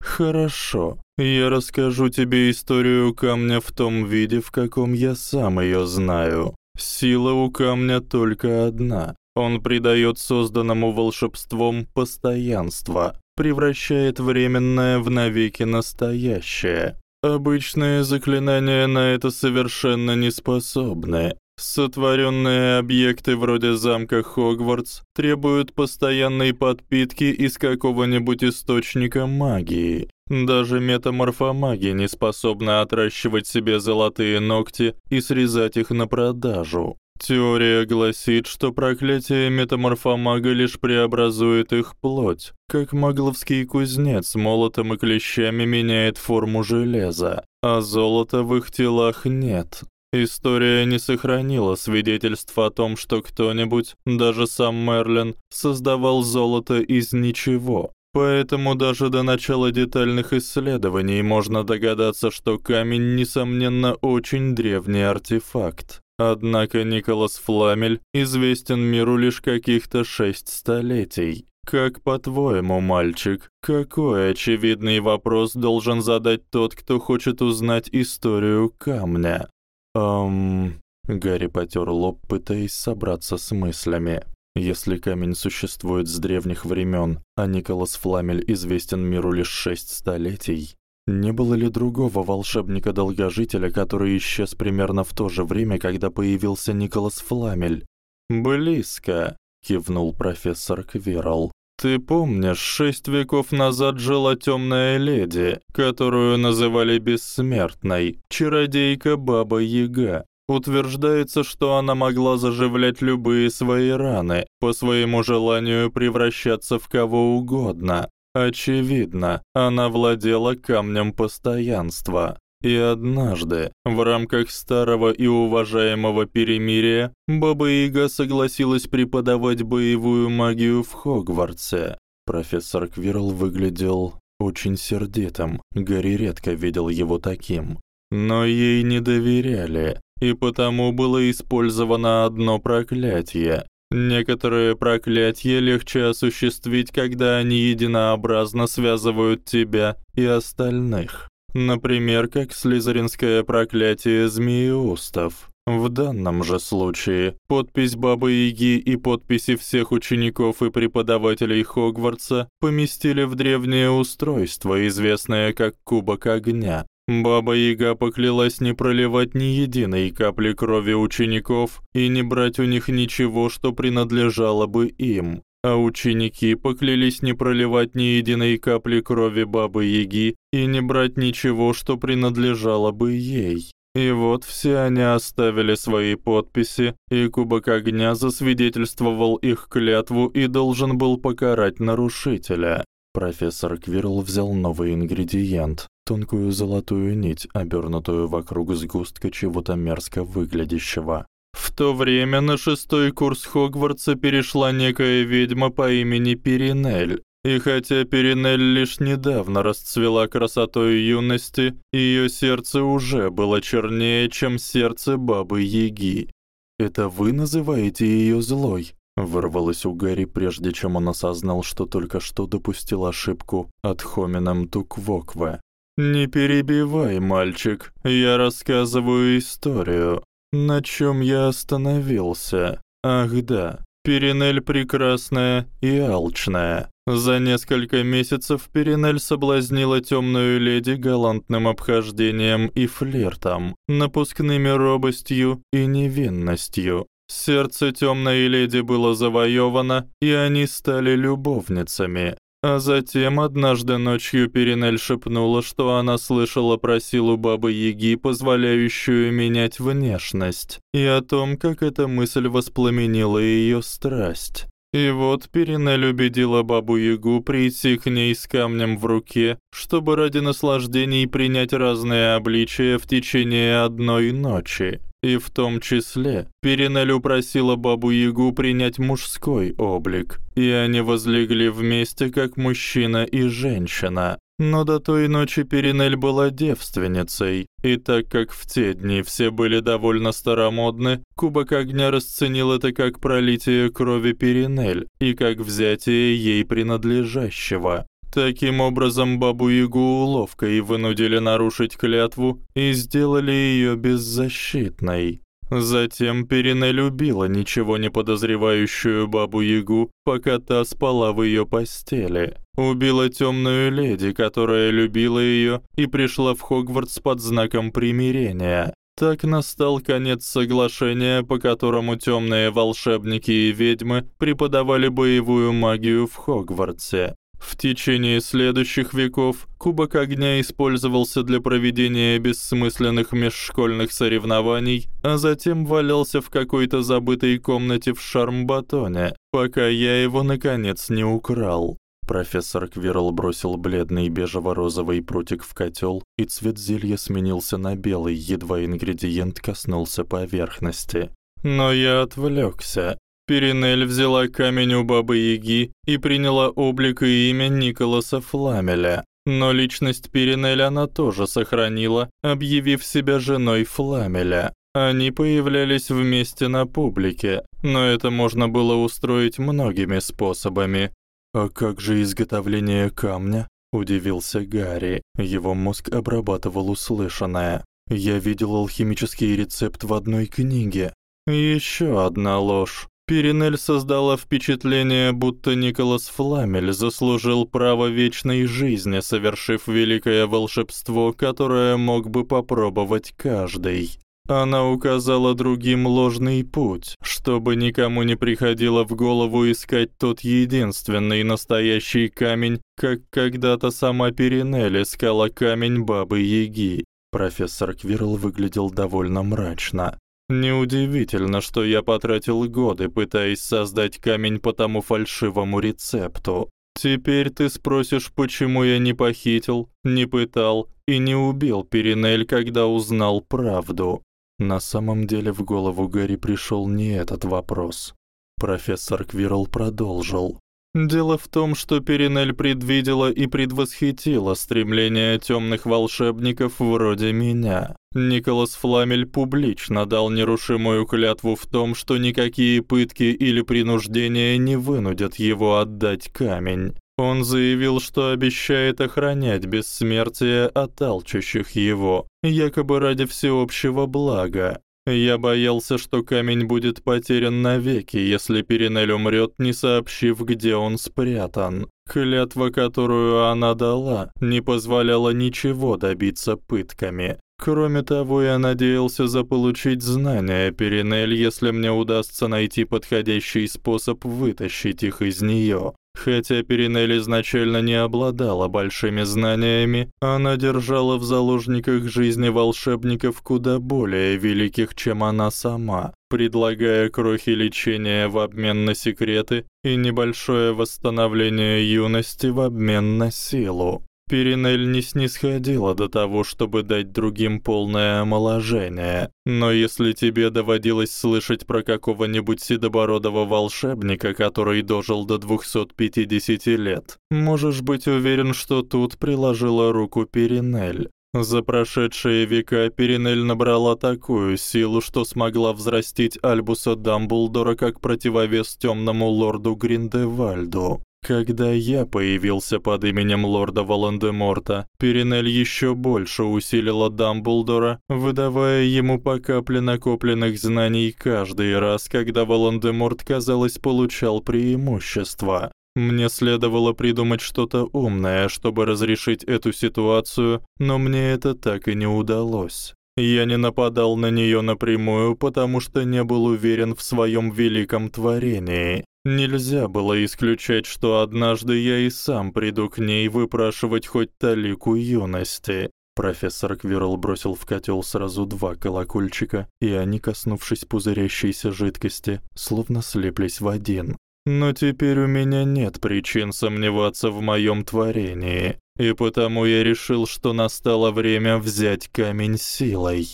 Хорошо. Я расскажу тебе историю камня в том виде, в каком я сам её знаю. Сила у камня только одна. Он придаёт созданному волшебством постоянство, превращает временное в навеки настоящее. Обычные заклинания на это совершенно не способны. Сотворенные объекты вроде замка Хогвартс требуют постоянной подпитки из какого-нибудь источника магии. Даже метаморфомаги не способны отращивать себе золотые ногти и срезать их на продажу. Теория гласит, что проклятие метаморфомага лишь преобразует их плоть, как магловский кузнец молотом и клещами меняет форму железа, а золота в их телах нет. История не сохранила свидетельств о том, что кто-нибудь, даже сам Мерлин, создавал золото из ничего. Поэтому даже до начала детальных исследований можно догадаться, что камень несомненно очень древний артефакт. Однако Николас Фламель известен миру лишь каких-то шесть столетий. Как по-твоему, мальчик, какой очевидный вопрос должен задать тот, кто хочет узнать историю камня? Эм, Гарри потёр лоб, пытаясь собраться с мыслями. Если камень существует с древних времен, а Николас Фламель известен миру лишь шесть столетий, не было ли другого волшебника-долгожителя, который исчез примерно в то же время, когда появился Николас Фламель? Близко, кивнул профессор Квирл. Ты помнишь, шесть веков назад жила темная леди, которую называли бессмертной, чародейка Баба Яга. Утверждается, что она могла заживлять любые свои раны, по своему желанию превращаться в кого угодно. Очевидно, она владела камнем постоянства. И однажды, в рамках старого и уважаемого перемирия, Баба-Яга согласилась преподавать боевую магию в Хогвартсе. Профессор Квирл выглядел очень сердитым. Гарри редко видел его таким. Но ей не доверяли, и потому было использовано одно проклятие. Некоторые проклятия легче осуществить, когда они единообразно связывают тебя и остальных. Например, как слизеринское проклятие змееустов. В данном же случае подпись Бабы-Яги и подписи всех учеников и преподавателей Хогвартса поместили в древнее устройство, известное как Кубок огня. Баба-Яга поклялась не проливать ни единой капли крови учеников и не брать у них ничего, что принадлежало бы им а ученики поклялись не проливать ни единой капли крови Бабы-Яги и не брать ничего, что принадлежало бы ей. И вот все они оставили свои подписи, и Кубок Огня засвидетельствовал их клятву и должен был покарать нарушителя. Профессор Квирл взял новый ингредиент тонкую золотую нить, обернутую вокруг сгустка чего-то мерзко выглядящего. В то время на шестой курс Хогвартса перешла некая ведьма по имени Перинель. И хотя Перинель лишь недавно расцвела красотой юности, её сердце уже было чернее, чем сердце бабы Яги. Это вы называете её злой? Вырвалось у Гарри, прежде чем он осознал, что только что допустил ошибку от хоминам Туквокве. «Не перебивай, мальчик, я рассказываю историю. На чём я остановился? Ах да, Перинель прекрасная и алчная. За несколько месяцев Перинель соблазнила тёмную леди галантным обхождением и флиртом, напускными робостью и невинностью. Сердце тёмной леди было завоёвано, и они стали любовницами. А затем однажды ночью Перинель шепнула, что она слышала про силу Бабы-Яги, позволяющую менять внешность, и о том, как эта мысль воспламенила её страсть. И вот Перинель убедила Бабу-Ягу прийти к ней с камнем в руке, чтобы ради наслаждений принять разные обличия в течение одной ночи. И в том числе Перинель упросила Бабу-Ягу принять мужской облик, и они возлегли вместе как мужчина и женщина. Но до той ночи Перинель была девственницей, и так как в те дни все были довольно старомодны, Кубок Огня расценил это как пролитие крови Перинель и как взятие ей принадлежащего. Таким образом, Бабу-Ягу уловкой вынудили нарушить клятву и сделали её беззащитной. Затем Перине любила ничего не подозревающую Бабу-Ягу, пока та спала в её постели. Убила тёмную леди, которая любила её и пришла в Хогвартс под знаком примирения. Так настал конец соглашения, по которому тёмные волшебники и ведьмы преподавали боевую магию в Хогвартсе. В течение следующих веков Кубок Огня использовался для проведения бессмысленных межшкольных соревнований, а затем валялся в какой-то забытой комнате в Шармбатоне, пока я его наконец не украл. Профессор Квирл бросил бледный бежево-розовый прутик в котёл, и цвет зелья сменился на белый, едва ингредиент коснулся поверхности. Но я отвлёкся. Перинель взяла камень у Бабы-Яги и приняла облик и имя Николаса Фламеля. Но личность Перинель она тоже сохранила, объявив себя женой Фламеля. Они появлялись вместе на публике, но это можно было устроить многими способами. «А как же изготовление камня?» — удивился Гарри. Его мозг обрабатывал услышанное. «Я видел алхимический рецепт в одной книге». «Ещё одна ложь. Перинель создала впечатление, будто Николас Фламель заслужил право вечной жизни, совершив великое волшебство, которое мог бы попробовать каждый. Она указала другим ложный путь, чтобы никому не приходило в голову искать тот единственный настоящий камень, как когда-то сама Перинель искала камень Бабы-Яги. Профессор Квирл выглядел довольно мрачно. Неудивительно, что я потратил годы, пытаясь создать камень по тому фальшивому рецепту. Теперь ты спросишь, почему я не похитил, не пытал и не убил Перинель, когда узнал правду. На самом деле в голову Гарри пришёл не этот вопрос. Профессор Квирл продолжил. Дело в том, что Перинель предвидела и предвосхитила стремления тёмных волшебников вроде меня. Николас Фламель публично дал нерушимую клятву в том, что никакие пытки или принуждения не вынудят его отдать камень. Он заявил, что обещает охранять бессмертие от алчущих его, якобы ради всеобщего блага. Я боялся, что камень будет потерян навеки, если Перинель умрёт, не сообщив, где он спрятан. Клятва, которую она дала, не позволяла ничего добиться пытками. Кроме того, я надеялся заполучить знания Перинель, если мне удастся найти подходящий способ вытащить их из неё. Хотя Перинель изначально не обладала большими знаниями, она держала в заложниках жизни волшебников куда более великих, чем она сама, предлагая крохи лечения в обмен на секреты и небольшое восстановление юности в обмен на силу. Перинель не снисходила до того, чтобы дать другим полное омоложение. Но если тебе доводилось слышать про какого-нибудь седобородого волшебника, который дожил до 250 лет, можешь быть уверен, что тут приложила руку Перинель. За прошедшие века Перинель набрала такую силу, что смогла взрастить Альбуса Дамблдора как противовес тёмному лорду Гриндевальду. Когда я появился под именем лорда Волан-де-Морта, Перинель ещё больше усилила Дамблдора, выдавая ему по капле накопленных знаний каждый раз, когда Волан-де-Морт, казалось, получал преимущество. Мне следовало придумать что-то умное, чтобы разрешить эту ситуацию, но мне это так и не удалось. Я не нападал на неё напрямую, потому что не был уверен в своём великом творении. Нельзя было исключать, что однажды я и сам приду к ней выпрашивать хоть талику юности. Профессор Квирл бросил в котёл сразу два колокольчика, и они, коснувшись пузырящейся жидкости, словно слиплись в один. Но теперь у меня нет причин сомневаться в моём творении, и потому я решил, что настало время взять камень силой.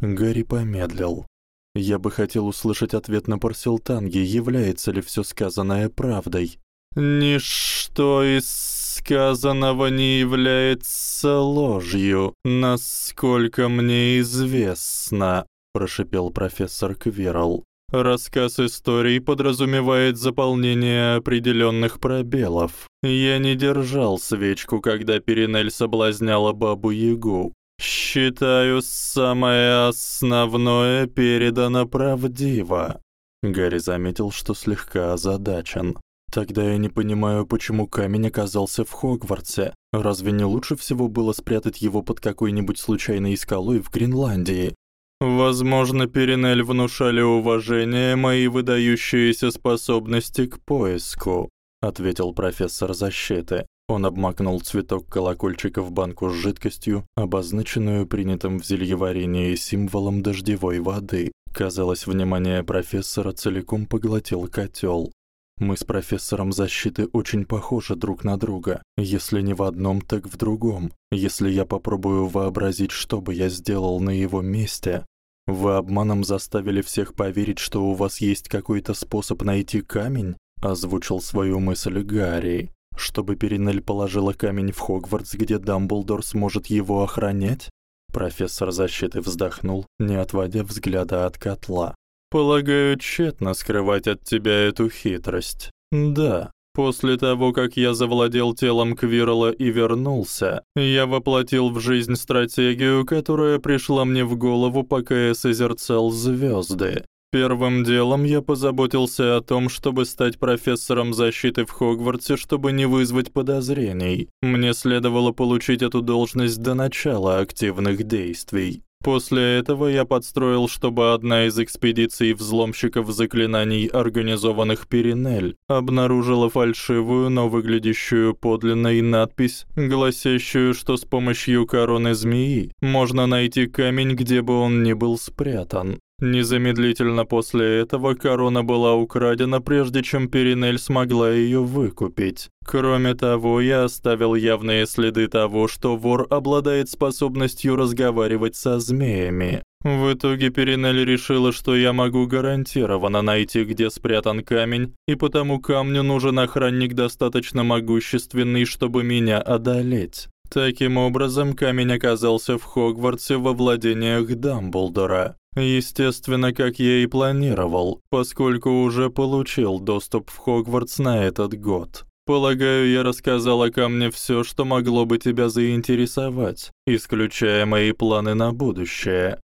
Гарри помедлил. Я бы хотел услышать ответ на Парселтанги, является ли всё сказанное правдой. Ничто из сказанного не является ложью, насколько мне известно, прошипел профессор Квирл. Рассказ истории подразумевает заполнение определённых пробелов. Я не держал свечку, когда Перинель соблазняла бабу-ягу. Считаю, самое основное передано правдиво. Гарри заметил, что слегка озадачен. Тогда я не понимаю, почему камень оказался в Хогвартсе. Разве не лучше всего было спрятать его под какой-нибудь случайной скалой в Гренландии? Возможно, Перинель внушали уважение мои выдающиеся способности к поиску, ответил профессор защиты. Он обмакнул цветок колокольчика в банку с жидкостью, обозначенную принятым в зельеварении символом дождевой воды. Казалось, внимание профессора целиком поглотил котёл. Мы с профессором защиты очень похожи друг на друга, если не в одном, так в другом. Если я попробую вообразить, что бы я сделал на его месте, вы обманом заставили всех поверить, что у вас есть какой-то способ найти камень, озвучил свою мысль Гарри. Чтобы Перинель положила камень в Хогвартс, где Дамблдор сможет его охранять? Профессор защиты вздохнул, не отводя взгляда от котла. Полагаю, тщетно скрывать от тебя эту хитрость. Да, после того, как я завладел телом Квирла и вернулся, я воплотил в жизнь стратегию, которая пришла мне в голову, пока я созерцал звёзды. Первым делом я позаботился о том, чтобы стать профессором защиты в Хогвартсе, чтобы не вызвать подозрений. Мне следовало получить эту должность до начала активных действий. После этого я подстроил, чтобы одна из экспедиций взломщиков заклинаний, организованных Перинель, обнаружила фальшивую, но выглядящую подлинной надпись, гласящую, что с помощью короны змеи можно найти камень, где бы он ни был спрятан. Незамедлительно после этого корона была украдена, прежде чем Перинель смогла её выкупить. Кроме того, я оставил явные следы того, что вор обладает способностью разговаривать со змеями. В итоге Перинель решила, что я могу гарантированно найти, где спрятан камень, и потому камню нужен охранник достаточно могущественный, чтобы меня одолеть. Таким образом, камень оказался в Хогвартсе во владениях Дамблдора. Естественно, как я и планировал, поскольку уже получил доступ в Хогвартс на этот год. Полагаю, я рассказал о камне всё, что могло бы тебя заинтересовать, исключая мои планы на будущее.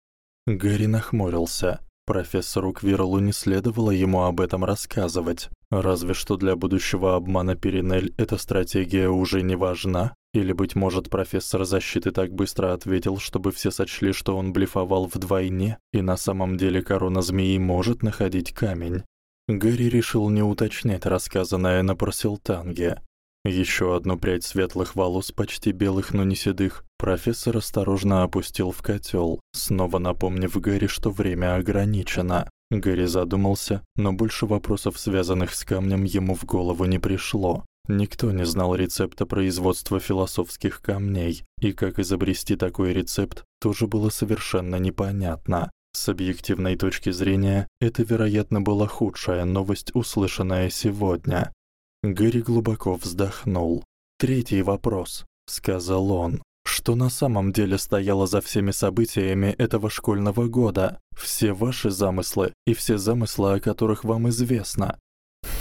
Гарри нахмурился. Профессору Квирлу не следовало ему об этом рассказывать. Разве что для будущего обмана Перинель эта стратегия уже не важна. Или, быть может, профессор защиты так быстро ответил, чтобы все сочли, что он блефовал вдвойне, и на самом деле корона змеи может находить камень. Гарри решил не уточнять рассказанное на Парсилтанге. Ещё одну прядь светлых волос, почти белых, но не седых, профессор осторожно опустил в котёл, снова напомнив Гарри, что время ограничено. Гарри задумался, но больше вопросов, связанных с камнем, ему в голову не пришло. Никто не знал рецепта производства философских камней, и как изобрести такой рецепт, тоже было совершенно непонятно. С объективной точки зрения, это, вероятно, была худшая новость, услышанная сегодня. Гэри глубоко вздохнул. «Третий вопрос», — сказал он. «Что на самом деле стояло за всеми событиями этого школьного года? Все ваши замыслы и все замыслы, о которых вам известно?»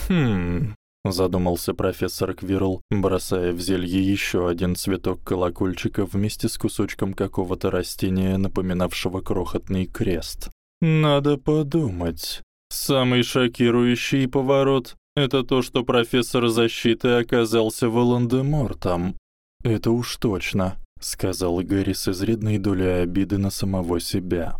«Хм...» задумался профессор Квирл, бросая в зелье ещё один цветок колокольчика вместе с кусочком какого-то растения, напоминавшего крохотный крест. Надо подумать. Самый шокирующий поворот это то, что профессор защиты оказался Волан-де-Мортом. Это уж точно, сказал Гэри с изрядной долей обиды на самого себя.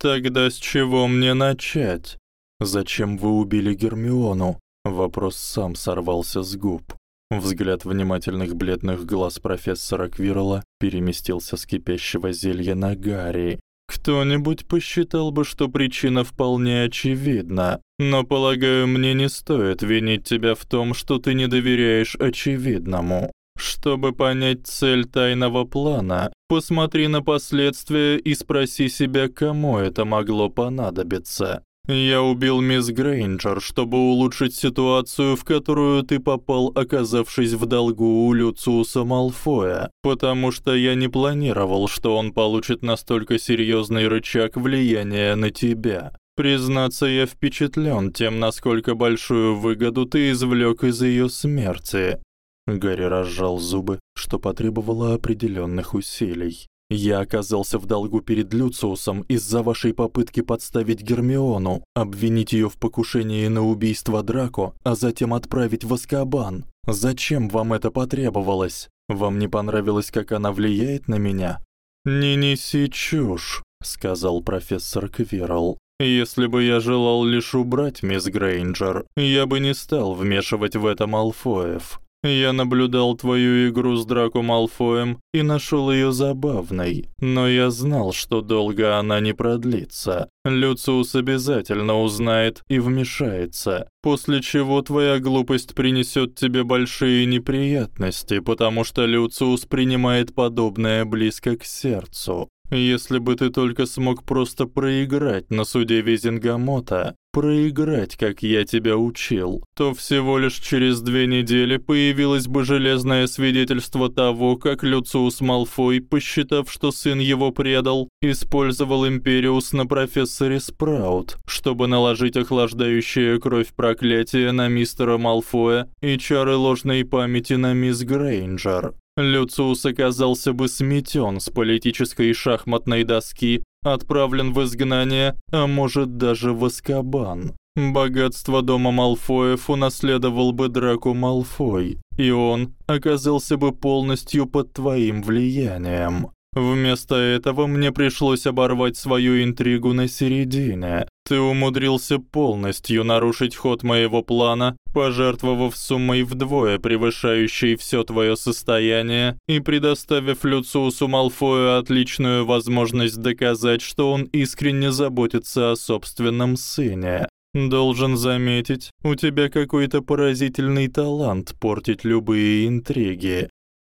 Тогда с чего мне начать? Зачем вы убили Гермиону? Вопрос сам сорвался с губ. Взгляд внимательных бледных глаз профессора Квирла переместился с кипящего зелья на Гарри. Кто-нибудь посчитал бы, что причина вполне очевидна, но, полагаю, мне не стоит винить тебя в том, что ты не доверяешь очевидному. Чтобы понять цель тайного плана, посмотри на последствия и спроси себя, кому это могло понадобиться. Я убил мисс Грейнджер, чтобы улучшить ситуацию, в которую ты попал, оказавшись в долгу у Люциуса Малфоя, потому что я не планировал, что он получит настолько серьёзный рычаг влияния на тебя. Признаться, я впечатлен тем, насколько большую выгоду ты извлек из её смерти. Гарри разжал зубы, что потребовало определённых усилий. Я оказался в долгу перед Люциусом из-за вашей попытки подставить Гермиону, обвинить её в покушении на убийство Драко, а затем отправить в Азкабан. Зачем вам это потребовалось? Вам не понравилось, как она влияет на меня? Не неси чушь. сказал профессор Квирл. Если бы я желал лишь убрать мисс Грейнджер, я бы не стал вмешивать в это Малфоев. Я наблюдал твою игру с Драко Малфоем и нашёл её забавной, но я знал, что долго она не продлится. Люциус обязательно узнает и вмешается, после чего твоя глупость принесёт тебе большие неприятности, потому что Люциус принимает подобное близко к сердцу. Если бы ты только смог просто проиграть на суде Визенгамота, проиграть, как я тебя учил, то всего лишь через две недели появилось бы железное свидетельство того, как Люциус Малфой, посчитав, что сын его предал, использовал Империус на профессоре Спраут, чтобы наложить охлаждающее кровь проклятие на мистера Малфоя и чары ложной памяти на мисс Грейнджер. Люциус оказался бы сметён с политической шахматной доски, отправлен в изгнание, а может даже в Азкабан. Богатство дома Малфоев унаследовал бы Драко Малфой, и он оказался бы полностью под твоим влиянием. Вместо этого мне пришлось оборвать свою интригу на середине. Ты умудрился полностью нарушить ход моего плана, пожертвовав суммой вдвое превышающей всё твоё состояние и предоставив Люциусу Малфою отличную возможность доказать, что он искренне заботится о собственном сыне. Должен заметить, у тебя какой-то поразительный талант портить любые интриги.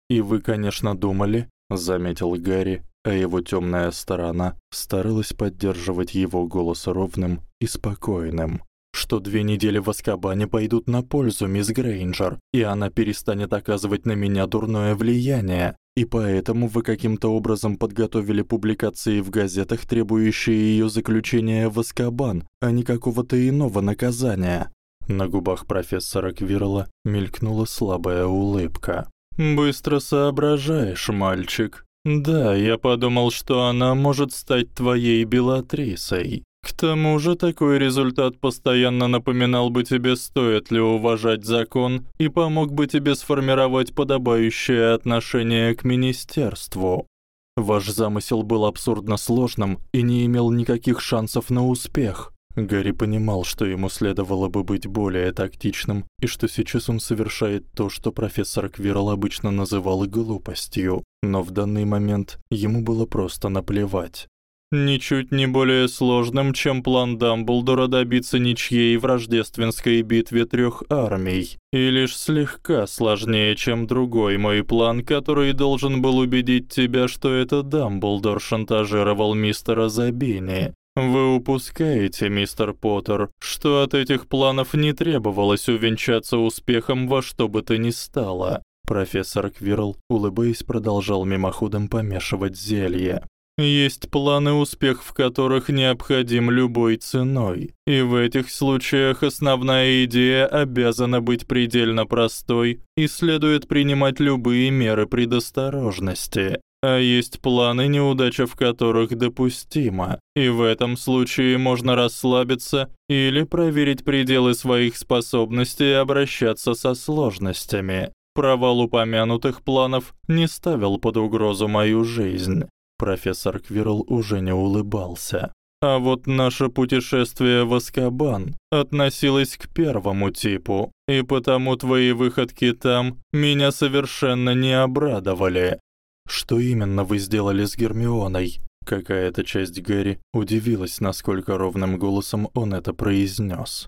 И вы, конечно, думали, заметил Гарри, а его тёмная сторона старалась поддерживать его голос ровным и спокойным. Что две недели в Азкабане пойдут на пользу мисс Грейнджер, и она перестанет оказывать на меня дурное влияние, и поэтому вы каким-то образом подготовили публикации в газетах, требующие её заключения в Азкабан, а не какого-то иного наказания. На губах профессора Квирла мелькнула слабая улыбка. Быстро соображаешь, мальчик. Да, я подумал, что она может стать твоей Белатрисой. К тому же такой результат постоянно напоминал бы тебе, стоит ли уважать закон, и помог бы тебе сформировать подобающее отношение к министерству. Ваш замысел был абсурдно сложным и не имел никаких шансов на успех. Гарри понимал, что ему следовало бы быть более тактичным, и что сейчас он совершает то, что профессор Квирл обычно называл глупостью, но в данный момент ему было просто наплевать. Ничуть не более сложным, чем план Дамблдора добиться ничьей в рождественской битве трёх армий, и лишь слегка сложнее, чем другой мой план, который должен был убедить тебя, что это Дамблдор шантажировал мистера Забини. Вы упускаете, мистер Поттер, что от этих планов не требовалось увенчаться успехом во что бы то ни стало. Профессор Квирл, улыбаясь, продолжал мимоходом помешивать зелье. Есть планы, успех в которых необходим любой ценой. И в этих случаях основная идея обязана быть предельно простой и следует принимать любые меры предосторожности. А есть планы, неудача в которых допустима, и в этом случае можно расслабиться или проверить пределы своих способностей и обращаться со сложностями. Провал упомянутых планов не ставил под угрозу мою жизнь. Профессор Квирл уже не улыбался. А вот наше путешествие в Азкабан относилось к первому типу, и потому твои выходки там меня совершенно не обрадовали. Что именно вы сделали с Гермионой? Какая-то часть Гэри удивилась, насколько ровным голосом он это произнёс.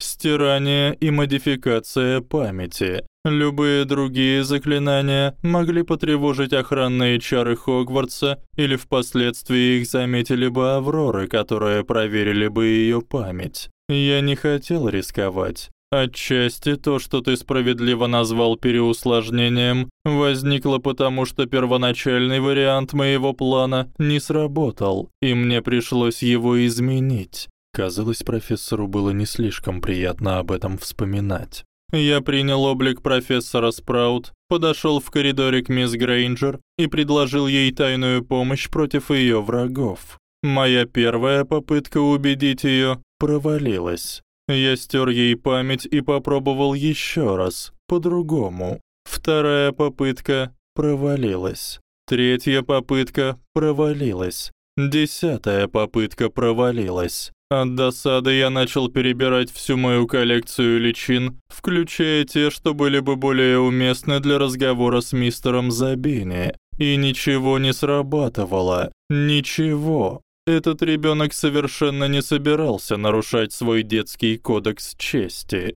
Стирание и модификация памяти. Любые другие заклинания могли потревожить охранные чары Хогвартса или впоследствии их заметили бы Авроры, которые проверили бы её память. Я не хотел рисковать. Отчасти то, что ты справедливо назвал переусложнением, возникло потому, что первоначальный вариант моего плана не сработал, и мне пришлось его изменить. Казалось, профессору было не слишком приятно об этом вспоминать. Я принял облик профессора Спраут, подошёл в коридоре к мисс Грейнджер и предложил ей тайную помощь против её врагов. Моя первая попытка убедить её провалилась. Я стер ей память и попробовал еще раз, по-другому. Вторая попытка провалилась. Третья попытка провалилась. Десятая попытка провалилась. От досады я начал перебирать всю мою коллекцию личин, включая те, что были бы более уместны для разговора с мистером Забини. И ничего не срабатывало. Ничего. Этот ребёнок совершенно не собирался нарушать свой детский кодекс чести.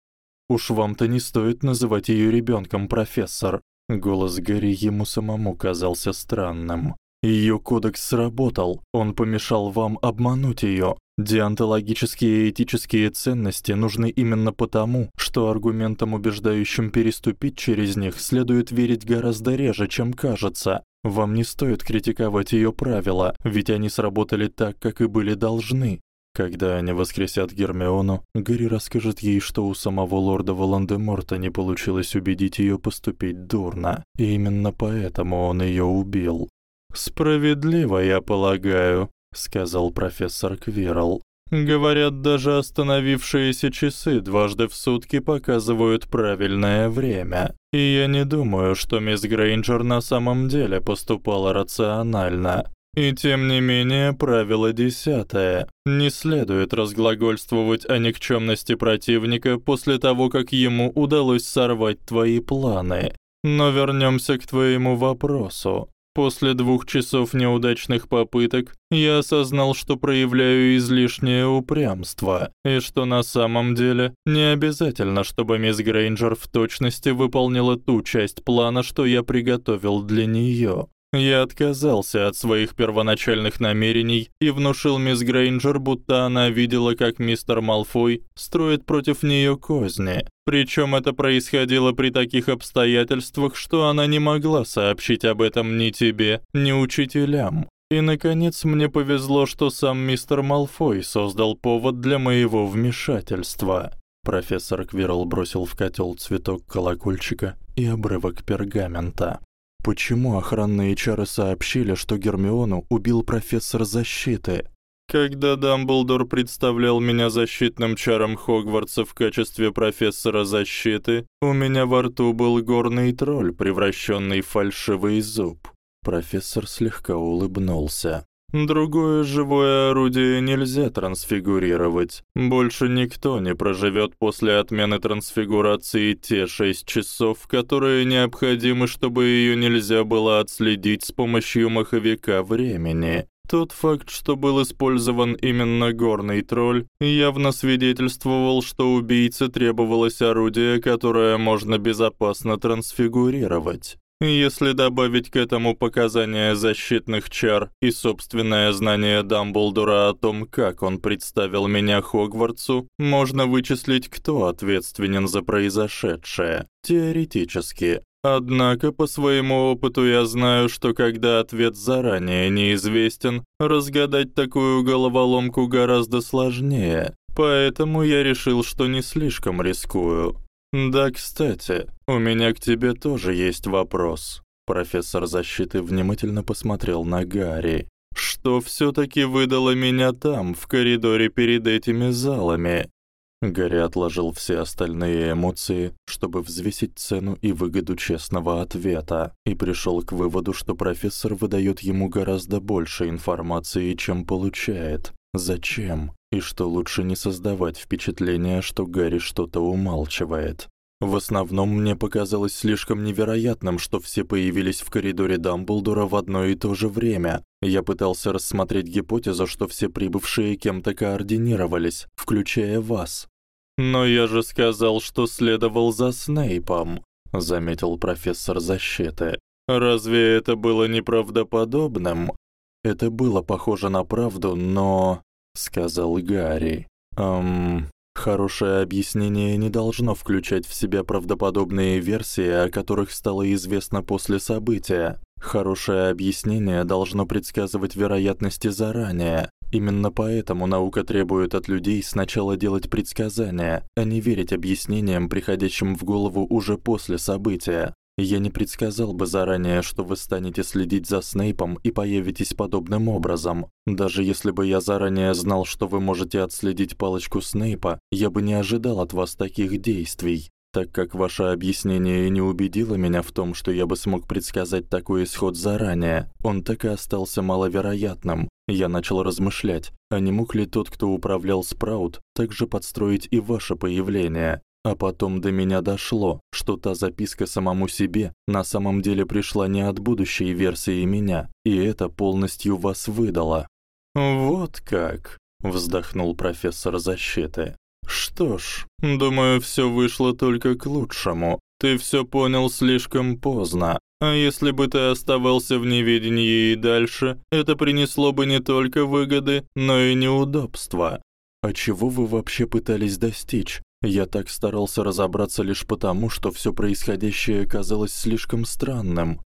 Уж вам-то не стоит называть её ребёнком, профессор. Голос Гарри ему самому казался странным. Её кодекс сработал. Он помешал вам обмануть её. Деонтологические и этические ценности нужны именно потому, что аргументам, убеждающим переступить через них, следует верить гораздо реже, чем кажется. Вам не стоит критиковать её правила, ведь они сработали так, как и были должны. Когда они воскресят Гермиону, Гарри расскажет ей, что у самого лорда Волан-де-Морта не получилось убедить её поступить дурно, и именно поэтому он её убил. Справедливо, я полагаю, сказал профессор Квирл. Говорят, даже остановившиеся часы дважды в сутки показывают правильное время. И я не думаю, что мисс Грейнджер на самом деле поступала рационально. И тем не менее, правило десятое. Не следует разглагольствовать о никчёмности противника после того, как ему удалось сорвать твои планы. Но вернёмся к твоему вопросу. После двух часов неудачных попыток я осознал, что проявляю излишнее упрямство, и что на самом деле не обязательно, чтобы мисс Грейнджер в точности выполнила ту часть плана, что я приготовил для неё. Я отказался от своих первоначальных намерений и внушил мисс Грейнджер, будто она видела, как мистер Малфой строит против неё козни. Причём это происходило при таких обстоятельствах, что она не могла сообщить об этом ни тебе, ни учителям. И наконец мне повезло, что сам мистер Малфой создал повод для моего вмешательства. Профессор Квирл бросил в котёл цветок колокольчика и обрывок пергамента. Почему охранные чары сообщили, что Гермиону убил профессор защиты? Когда Дамблдор представлял меня защитным чаром Хогвартса в качестве профессора защиты, у меня во рту был горный тролль, превращенный в фальшивый зуб. Профессор слегка улыбнулся. Другое живое орудие нельзя трансфигурировать. Больше никто не проживёт после отмены трансфигурации те 6 часов, которые необходимы, чтобы её нельзя было отследить с помощью маховика времени. Тот факт, что был использован именно горный тролль, явно свидетельствовал, что убийце требовалось орудие, которое можно безопасно трансфигурировать. Если добавить к этому показания защитных чар и собственное знание Дамблдора о том, как он представил меня Хогвартсу, можно вычислить, кто ответственен за произошедшее. Теоретически. Однако по своему опыту я знаю, что когда ответ заранее неизвестен, разгадать такую головоломку гораздо сложнее. Поэтому я решил, что не слишком рискую. Да, кстати, у меня к тебе тоже есть вопрос. Профессор защиты внимательно посмотрел на Гарри. Что всё-таки выдало меня там, в коридоре перед этими залами? Гарри отложил все остальные эмоции, чтобы взвесить цену и выгоду честного ответа, и пришёл к выводу, что профессор выдаёт ему гораздо больше информации, чем получает. Зачем? и что лучше не создавать впечатления, что Гарри что-то умалчивает. В основном мне показалось слишком невероятным, что все появились в коридоре Дамблдора в одно и то же время. Я пытался рассмотреть гипотезу, что все прибывшие кем-то координировались, включая вас. Но я же сказал, что следовал за Снейпом, заметил профессор защиты. Разве это было неправдоподобным? Это было похоже на правду, но сказал Гарри. Эм, хорошее объяснение не должно включать в себя правдоподобные версии, о которых стало известно после события. Хорошее объяснение должно предсказывать вероятности заранее. Именно поэтому наука требует от людей сначала делать предсказания, а не верить объяснениям, приходящим в голову уже после события. Я не предсказал бы заранее, что вы станете следить за Снейпом и появитесь подобным образом. Даже если бы я заранее знал, что вы можете отследить палочку Снейпа, я бы не ожидал от вас таких действий. Так как ваше объяснение не убедило меня в том, что я бы смог предсказать такой исход заранее, он так и остался маловероятным. Я начал размышлять, а не мог ли тот, кто управлял Спраут, также подстроить и ваше появление? А потом до меня дошло, что та записка самому себе на самом деле пришла не от будущей версии меня, и это полностью вас выдало. Вот как, вздохнул профессор защиты. Что ж, думаю, всё вышло только к лучшему. Ты всё понял слишком поздно. А если бы ты оставался в неведении и дальше, это принесло бы не только выгоды, но и неудобства. А чего вы вообще пытались достичь? Я так старался разобраться лишь потому, что всё происходящее казалось слишком странным.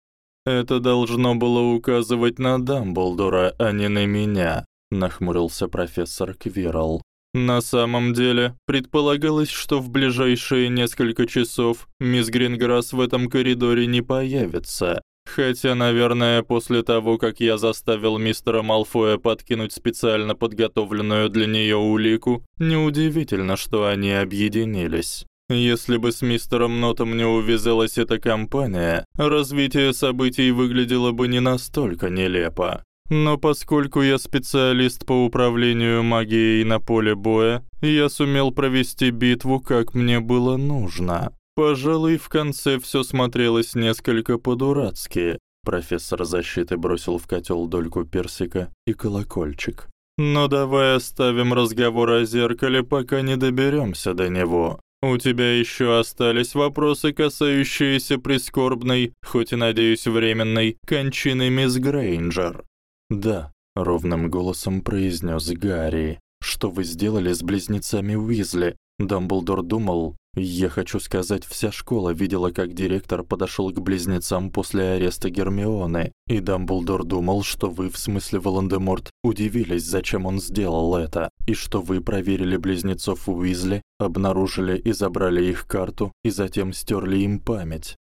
Это должно было указывать на Дамблдора, а не на меня, нахмурился профессор Квирл. На самом деле, предполагалось, что в ближайшие несколько часов мисс Гринграсс в этом коридоре не появится. Хотя, наверное, после того, как я заставил мистера Малфоя подкинуть специально подготовленную для неё улику, неудивительно, что они объединились. Если бы с мистером Нотом не увязалась эта компания, развитие событий выглядело бы не настолько нелепо. Но поскольку я специалист по управлению магией на поле боя, я сумел провести битву, как мне было нужно. Пожалуй, в конце всё смотрелось несколько по-дурацки. Профессор защиты бросил в котёл дольку персика и колокольчик. Но давай оставим разговор о зеркале, пока не доберёмся до него. У тебя ещё остались вопросы, касающиеся прискорбной, хоть и надеюсь, временной кончины мисс Грейнджер. «Да», — ровным голосом произнёс Гарри. «Что вы сделали с близнецами Уизли?» Дамблдор думал, я хочу сказать, вся школа видела, как директор подошёл к близнецам после ареста Гермионы, и Дамблдор думал, что вы, в смысле Волан-де-Морт, удивились, зачем он сделал это, и что вы проверили близнецов Уизли, обнаружили и забрали их карту, и затем стёрли им память.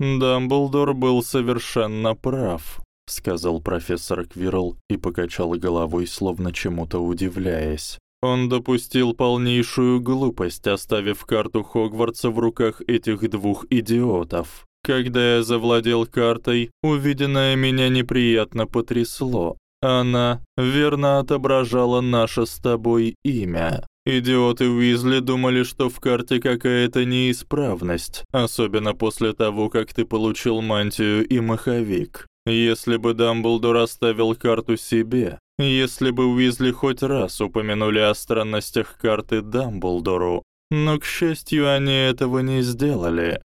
Дамблдор был совершенно прав сказал профессор Квирл и покачал головой, словно чему-то удивляясь. Он допустил полнейшую глупость, оставив карту Хогвартса в руках этих двух идиотов. Когда я завладел картой, увиденное меня неприятно потрясло. Она верно отображала наше с тобой имя. Идиоты Уизли думали, что в карте какая-то неисправность, особенно после того, как ты получил мантию и маховик. Если бы Дамблдор оставил карту себе, если бы Уизли хоть раз упомянули о странностях карты Дамблдору, но к счастью, они этого не сделали.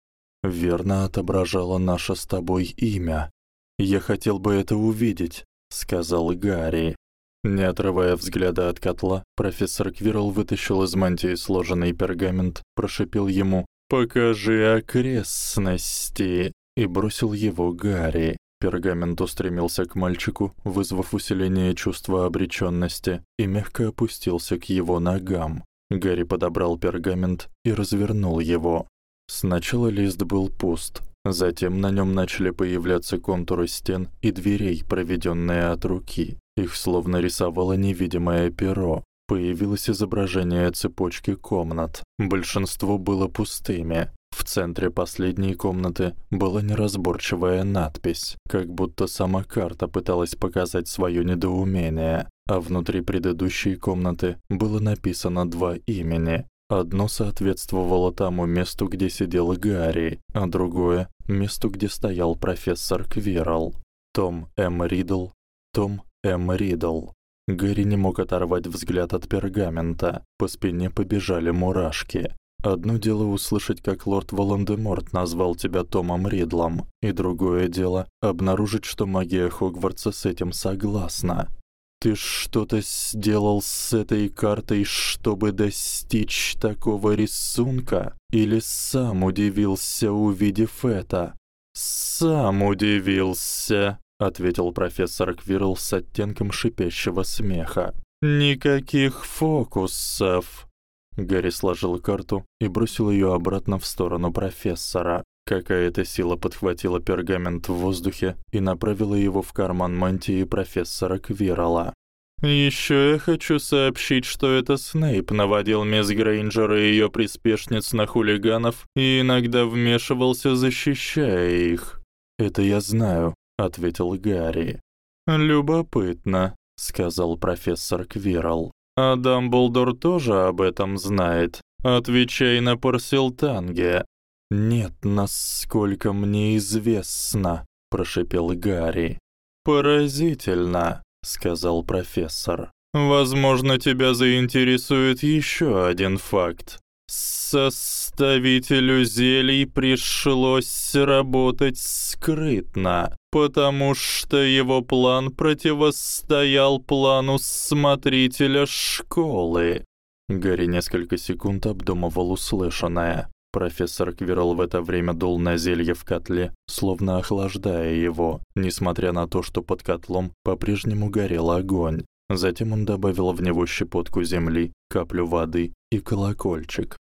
Верно отображало наше с тобой имя. Я хотел бы это увидеть, сказал Гарри. Не отрывая взгляда от котла, профессор Квирл вытащил из мантии сложенный пергамент, прошипел ему: "Покажи окрестности" и бросил его Гарри. Пергамент устремился к мальчику, вызвав усиление чувства обречённости, и мягко опустился к его ногам. Гарри подобрал пергамент и развернул его. Сначала лист был пуст, затем на нём начали появляться контуры стен и дверей, проведённые от руки. Их словно рисовало невидимое перо. Появилось изображение цепочки комнат. Большинство было пустыми. В центре последней комнаты была неразборчивая надпись, как будто сама карта пыталась показать своё недоумение, а внутри предыдущей комнаты было написано два имени. Одно соответствовало тому месту, где сидел Гарри, а другое месту, где стоял профессор Квирл. Том М. Ридл, Том М. Ридл. Гарри не мог оторвать взгляд от пергамента. По спине побежали мурашки. Одно дело услышать, как лорд Волан-де-Морт назвал тебя Томом Ридлом, и другое дело обнаружить, что магия Хогвартса с этим согласна. Ты что-то сделал с этой картой, чтобы достичь такого рисунка, или сам удивился, увидев это? Сам удивился, ответил профессор Квирл с оттенком шипящего смеха. Никаких фокусов. Гарри сложил карту и бросил её обратно в сторону профессора. Какая-то сила подхватила пергамент в воздухе и направила его в карман мантии профессора Квирла. Ещё я хочу сообщить, что это Снейп наводил мисс Грейнджер и её приспешниц на хулиганов и иногда вмешивался, защищая их. Это я знаю, ответил Гарри. Любопытно, сказал профессор Квирл. А Дамблдор тоже об этом знает. Отвечай на Парсилтанге. Нет, насколько мне известно, прошипел Гарри. Поразительно, сказал профессор. Возможно, тебя заинтересует ещё один факт. Составителю зелий пришлось работать скрытно, потому что его план противостоял плану смотрителя школы. Гарри несколько секунд обдумывал услышанное. Профессор Квирл в это время дул на зелье в котле, словно охлаждая его, несмотря на то, что под котлом по-прежнему горел огонь. Затем он добавил в него щепотку земли, каплю воды и колокольчик.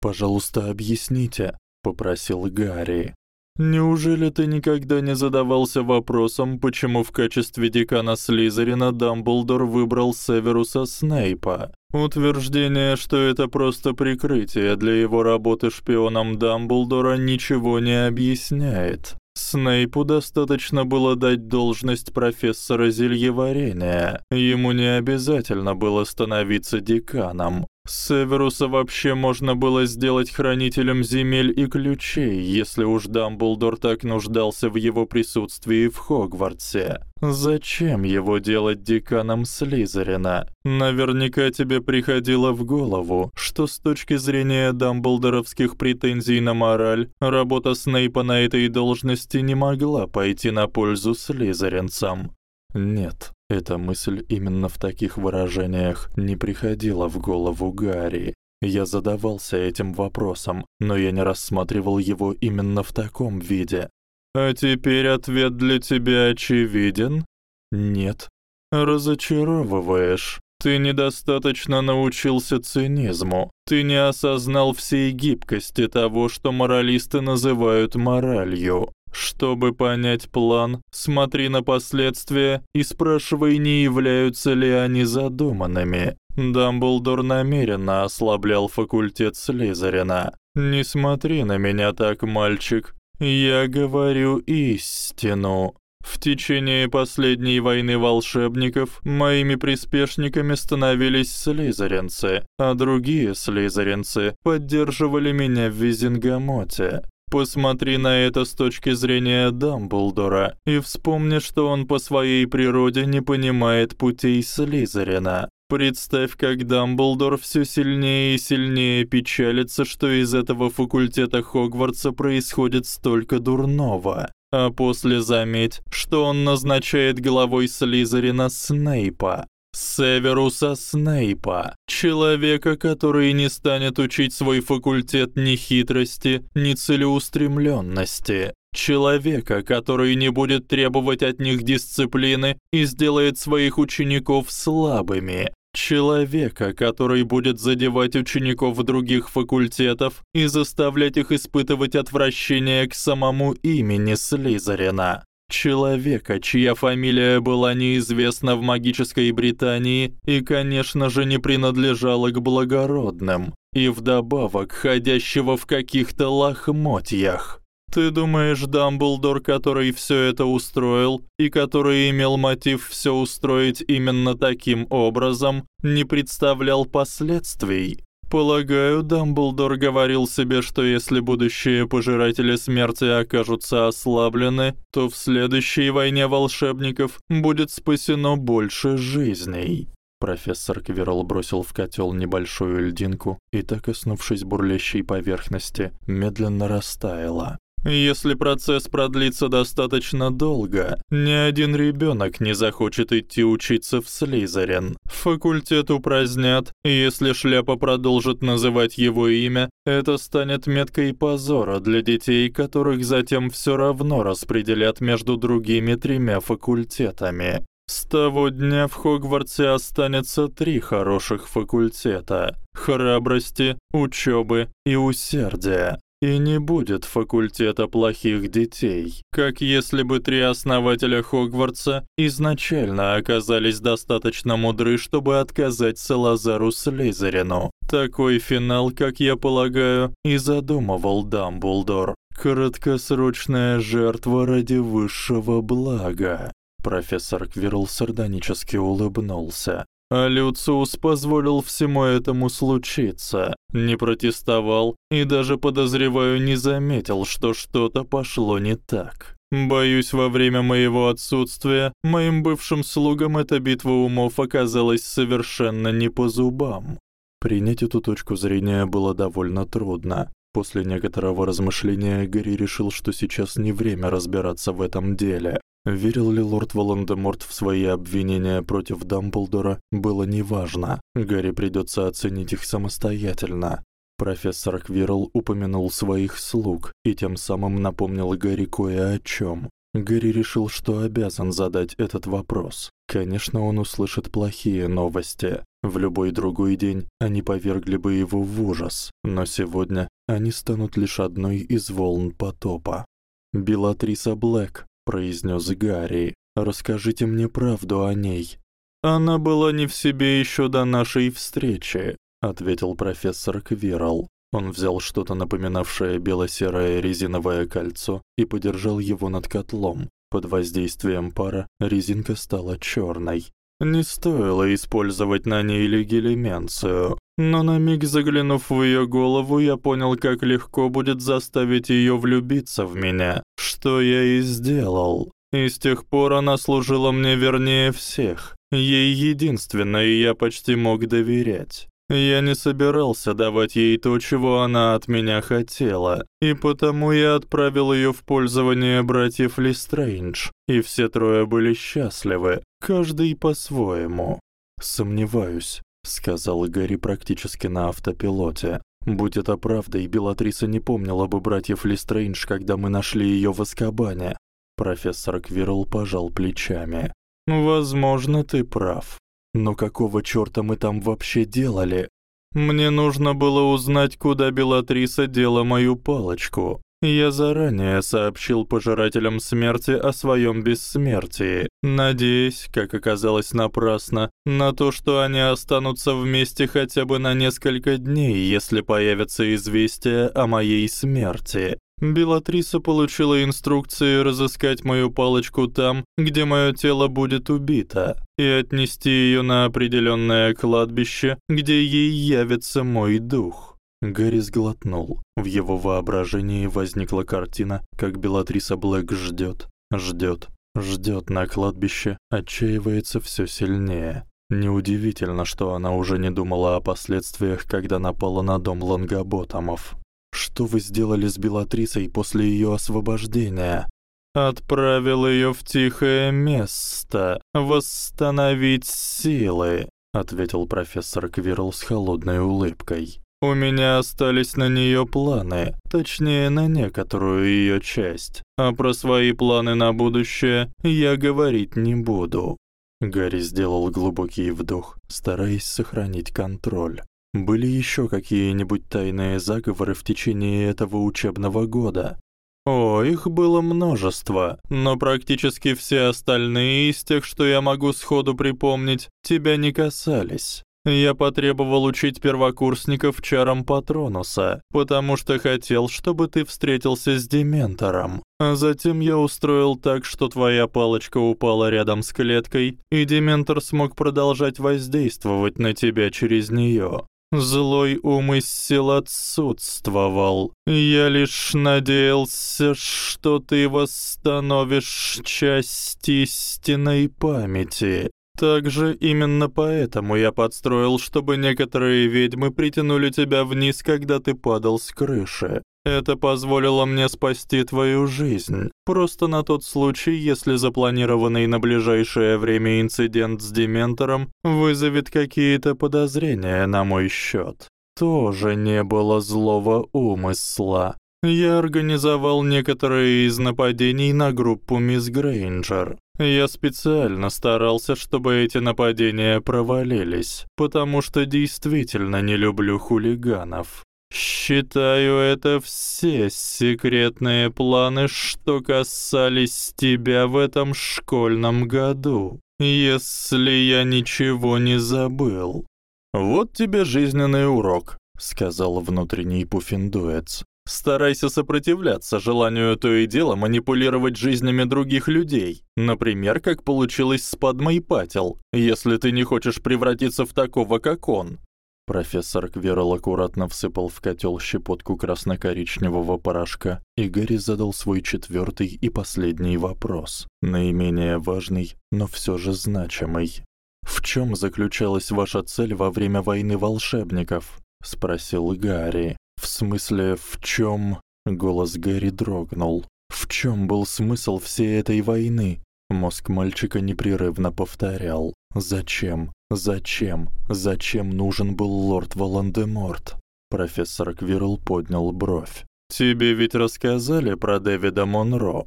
«Пожалуйста, объясните», — попросил Гарри. Неужели ты никогда не задавался вопросом, почему в качестве декана Слизерина Дамблдор выбрал Северуса Снейпа? Утверждение, что это просто прикрытие для его работы шпионом Дамблдора, ничего не объясняет. Снейпу достаточно было дать должность профессора зельеварения. Ему не обязательно было становиться деканом. Северуса вообще можно было сделать хранителем земель и ключей, если уж Дамблдор так нуждался в его присутствии в Хогвартсе. Зачем его делать деканом Слизерина? Наверняка тебе приходило в голову, что с точки зрения дамблдоровских претензий на мораль, работа Снейпа на этой должности не могла пойти на пользу слизеринцам. Нет, эта мысль именно в таких выражениях не приходила в голову Гарри. Я задавался этим вопросом, но я не рассматривал его именно в таком виде. А теперь ответ для тебя очевиден? Нет. Разочаровываешь. Ты недостаточно научился цинизму. Ты не осознал всей гибкости того, что моралисты называют моралью. Чтобы понять план, смотри на последствия и спрашивай, не являются ли они задуманными. Дамблдор намеренно ослаблял факультет Слизерина. Не смотри на меня так, мальчик. Я говорю истину. В течение последней войны волшебников моими приспешниками становились слизеринцы, а другие слизеринцы поддерживали меня в Визенгамоте. Посмотри на это с точки зрения Дамблдора и вспомни, что он по своей природе не понимает путей Слизерина. Представь, как Дамблдор всё сильнее и сильнее печалится, что из этого факультета Хогвартса происходит столько дурного. А после заметь, что он назначает главой Слизерина Снейпа. Северуса Снейпа, человека, который не станет учить свой факультет ни хитрости, ни целеустремленности, человека, который не будет требовать от них дисциплины и сделает своих учеников слабыми, человека, который будет задевать учеников других факультетов и заставлять их испытывать отвращение к самому имени Слизерина. Человека, чья фамилия была неизвестна в магической Британии и, конечно же, не принадлежала к благородным, и вдобавок ходящего в каких-то лохмотьях. Ты думаешь, Дамблдор, который всё это устроил и который имел мотив всё устроить именно таким образом, не представлял последствий? Полагаю, Дамблдор говорил себе, что если будущие пожиратели смерти окажутся ослаблены, то в следующей войне волшебников будет спасено больше жизней. Профессор Квирл бросил в котёл небольшую льдинку и, так коснувшись бурлящей поверхности, медленно растаяла. Если процесс продлится достаточно долго, ни один ребёнок не захочет идти учиться в Слизерин. Факультет упразднят, и если шляпа продолжит называть его имя, это станет меткой позора для детей, которых затем всё равно распределят между другими тремя факультетами. С того дня в Хогвартсе останется три хороших факультета: храбрости, учёбы и усердия. И не будет факультета плохих детей, как если бы три основателя Хогвартса изначально оказались достаточно мудры, чтобы отказать Салазару Слизерину. Такой финал, как я полагаю, и задумывал Дамблдор. Краткосрочная жертва ради высшего блага. Профессор Квирл сардонически улыбнулся. А Люциус позволил всему этому случиться, не протестовал и даже, подозреваю, не заметил, что что-то пошло не так. Боюсь, во время моего отсутствия моим бывшим слугам эта битва умов оказалась совершенно не по зубам. Принять эту точку зрения было довольно трудно. После некоторого размышления Гарри решил, что сейчас не время разбираться в этом деле. Верил ли лорд Волан-де-Морт в свои обвинения против Дамблдора, было неважно. Гарри придётся оценить их самостоятельно. Профессор Квирл упомянул своих слуг и тем самым напомнил Гарри кое о чём. Гарри решил, что обязан задать этот вопрос. Конечно, он услышит плохие новости. В любой другой день они повергли бы его в ужас, но сегодня они станут лишь одной из волн потопа. Белатриса Блэк произнёс Гарри. Расскажите мне правду о ней. Она была не в себе ещё до нашей встречи, ответил профессор Квирл. Он взял что-то напоминавшее бело-серое резиновое кольцо и подержал его над котлом. Под воздействием пара резинка стала чёрной. Не стоило использовать на ней легилименцию, но на миг заглянув в её голову, я понял, как легко будет заставить её влюбиться в меня, что я и сделал. И с тех пор она служила мне вернее всех. Ей единственной я почти мог доверять. Я не собирался давать ей то, чего она от меня хотела, и потому я отправил её в пользование братьев Листрейндж, и все трое были счастливы, каждый по-своему. Сомневаюсь, сказал Гарри практически на автопилоте. Будь это правдой, Белатриса не помнила бы братьев Листрейндж, когда мы нашли её в Азкабане. Профессор Квирл пожал плечами. Возможно, ты прав. Но какого чёрта мы там вообще делали? Мне нужно было узнать, куда Белатриса дела мою палочку. Я заранее сообщил пожирателям смерти о своём бессмертии, надеясь, как оказалось напрасно, на то, что они останутся вместе хотя бы на несколько дней, если появится известие о моей смерти. Белатриса получила инструкции разыскать мою палочку там, где моё тело будет убито, и отнести её на определённое кладбище, где ей явится мой дух. Гарри сглотнул. В его воображении возникла картина, как Белатриса Блэк ждёт, ждёт, ждёт на кладбище, отчаивается всё сильнее. Неудивительно, что она уже не думала о последствиях, когда напала на дом Лангаботомов. Что вы сделали с Белатрисой после её освобождения? Отправил её в тихое место, восстановить силы, ответил профессор Квирл с холодной улыбкой. У меня остались на неё планы, точнее, на некоторую её часть. А про свои планы на будущее я говорить не буду. Гарри сделал глубокий вдох, стараясь сохранить контроль. Были ещё какие-нибудь тайные заговоры в течение этого учебного года? О, их было множество, но практически все остальные из тех, что я могу сходу припомнить, тебя не касались. Я потребовал учить первокурсников чарам Патронуса, потому что хотел, чтобы ты встретился с дементором. А затем я устроил так, что твоя палочка упала рядом с клеткой, и дементор смог продолжать воздействовать на тебя через неё. Злой умысел отсутствовал. Я лишь надеялся, что ты восстановишь часть истинной памяти. Также именно поэтому я подстроил, чтобы некоторые ведьмы притянули тебя вниз, когда ты падал с крыши. Это позволило мне спасти твою жизнь. Просто на тот случай, если запланированный на ближайшее время инцидент с дементором вызовет какие-то подозрения на мой счёт. Тоже не было злого умысла. Я организовал некоторые из нападений на группу Мисс Грейнджер. Я специально старался, чтобы эти нападения провалились, потому что действительно не люблю хулиганов. Считаю это все секретные планы, что касались тебя в этом школьном году. Если я ничего не забыл. Вот тебе жизненный урок, сказал внутренний пуффиндуец. Старайся сопротивляться желанию то и дело манипулировать жизнями других людей. Например, как получилось с Падмой Пател, если ты не хочешь превратиться в такого, как он. Профессор Кверл аккуратно всыпал в котел щепотку красно-коричневого порошка, и Гэри задал свой четвертый и последний вопрос, наименее важный, но все же значимый. «В чем заключалась ваша цель во время войны волшебников?» — спросил Гарри. «В смысле, в чем? Голос Гэри дрогнул. «В чем был смысл всей этой войны?» Мозг мальчика непрерывно повторял. «Зачем? Зачем? Зачем нужен был лорд Волан-де-Морт?» Профессор Квирл поднял бровь. «Тебе ведь рассказали про Дэвида Монро?»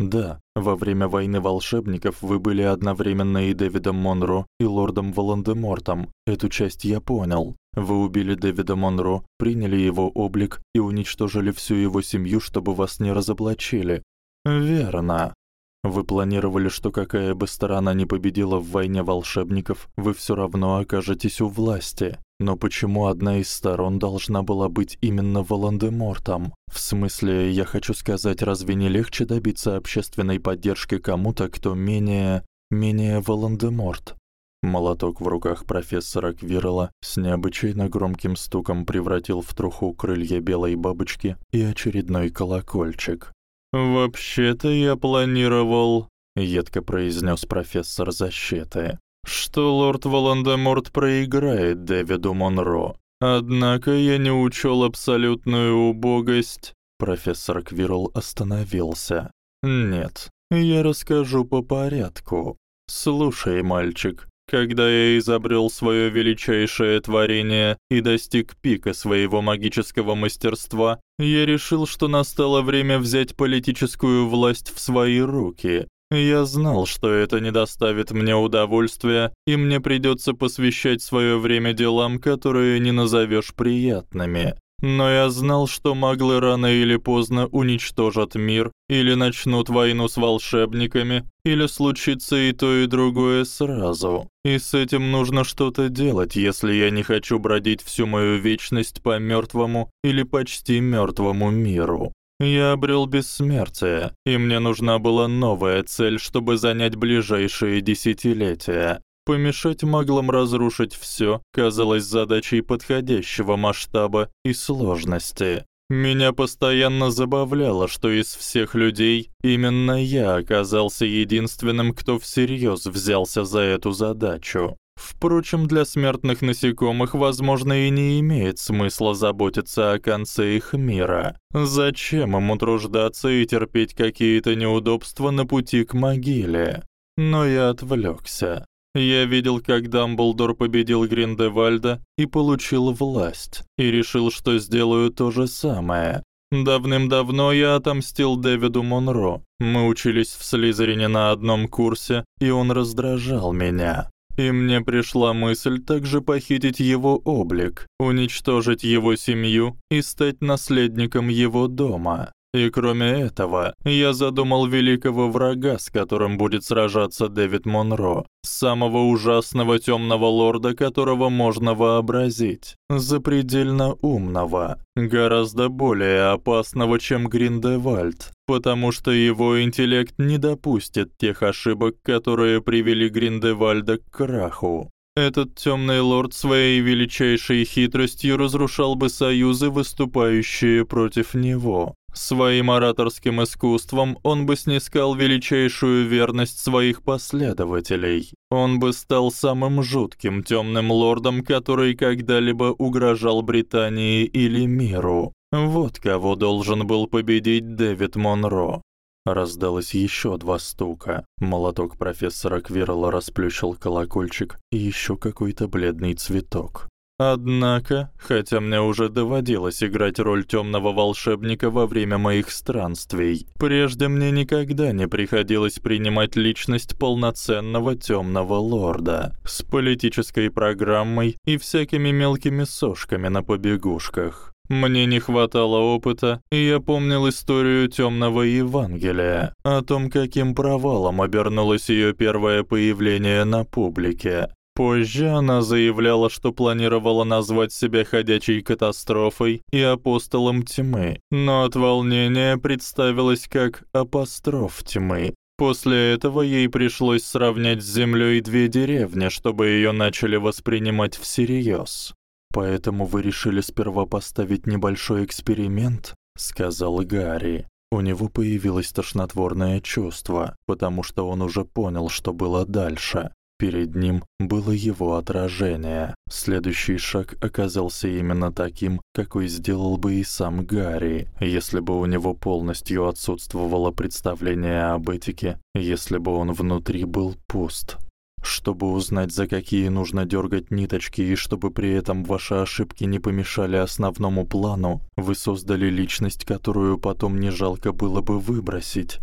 «Да, во время войны волшебников вы были одновременно и Дэвидом Монро, и лордом Волан-де-Мортом. Эту часть я понял. Вы убили Дэвида Монро, приняли его облик и уничтожили всю его семью, чтобы вас не разоблачили. Верно. Вы планировали, что какая бы сторона ни победила в войне волшебников, вы всё равно окажетесь у власти. Но почему одна из сторон должна была быть именно Волан-де-Мортом? В смысле, я хочу сказать, разве не легче добиться общественной поддержки кому-то, кто менее менее Волан-де-Морт? Молоток в руках профессора Квирла с необычайно громким стуком превратил в труху крылья белой бабочки и очередной колокольчик. «Вообще-то я планировал», — едко произнес профессор защиты, «что лорд Волан-де-Морт проиграет Дэвиду Монро. Однако я не учел абсолютную убогость». Профессор Квирл остановился. «Нет, я расскажу по порядку. Слушай, мальчик, когда я изобрел свое величайшее творение и достиг пика своего магического мастерства, я решил, что настало время взять политическую власть в свои руки. Я знал, что это не доставит мне удовольствия, и мне придётся посвящать своё время делам, которые не назовёшь приятными. Но я знал, что маглы рано или поздно уничтожат мир, или начнут войну с волшебниками, или случится и то, и другое сразу. И с этим нужно что-то делать, если я не хочу бродить всю мою вечность по мёртвому или почти мёртвому миру. Я обрел бессмертие, и мне нужна была новая цель, чтобы занять ближайшие десятилетия. Помешать маглам разрушить всё казалось задачей подходящего масштаба и сложности. Меня постоянно забавляло, что из всех людей именно я оказался единственным, кто всерьёз взялся за эту задачу. Впрочем, для смертных насекомых, возможно, и не имеет смысла заботиться о конце их мира. Зачем им утруждаться и терпеть какие-то неудобства на пути к могиле? Но я отвлёкся. Я видел, как Дамблдор победил Гриндевальда и получил власть, и решил, что сделаю то же самое. Давным-давно я отомстил Дэвиду Монро. Мы учились в Слизерине на одном курсе, и он раздражал меня. И мне пришла мысль также похитить его облик, уничтожить его семью и стать наследником его дома. И кроме этого, я задумал великого врага, с которым будет сражаться Дэвид Монро, самого ужасного тёмного лорда, которого можно вообразить, запредельно умного, гораздо более опасного, чем Гриндевальд, потому что его интеллект не допустит тех ошибок, которые привели Гриндевальда к краху. Этот тёмный лорд своей величайшей хитростью разрушал бы союзы, выступающие против него. Своим ораторским искусством он бы снискал величайшую верность своих последователей. Он бы стал самым жутким тёмным лордом, который когда-либо угрожал Британии или миру. Вот кого должен был победить Дэвид Монро. Раздалось ещё два стука. Молоток профессора Квирла расплющил колокольчик и ещё какой-то бледный цветок. Однако, хотя мне уже доводилось играть роль тёмного волшебника во время моих странствий, прежде мне никогда не приходилось принимать личность полноценного тёмного лорда с политической программой и всякими мелкими сошками на побегушках. Мне не хватало опыта, и я помнил историю Тёмного Евангелия, о том, каким провалом обернулось её первое появление на публике. Позже она заявляла, что планировала назвать себя ходячей катастрофой и апостолом тьмы, но от волнения представилась как апостроф тьмы. После этого ей пришлось сравнять с землёй две деревни, чтобы её начали воспринимать всерьёз. Поэтому вы решили сперва поставить небольшой эксперимент, сказал Гарри. У него появилось тошнотворное чувство, потому что он уже понял, что было дальше. Перед ним было его отражение. Следующий шаг оказался именно таким, какой сделал бы и сам Гарри, если бы у него полностью отсутствовало представление об этике, если бы он внутри был пуст. Чтобы узнать, за какие нужно дёргать ниточки и чтобы при этом ваши ошибки не помешали основному плану, вы создали личность, которую потом не жалко было бы выбросить.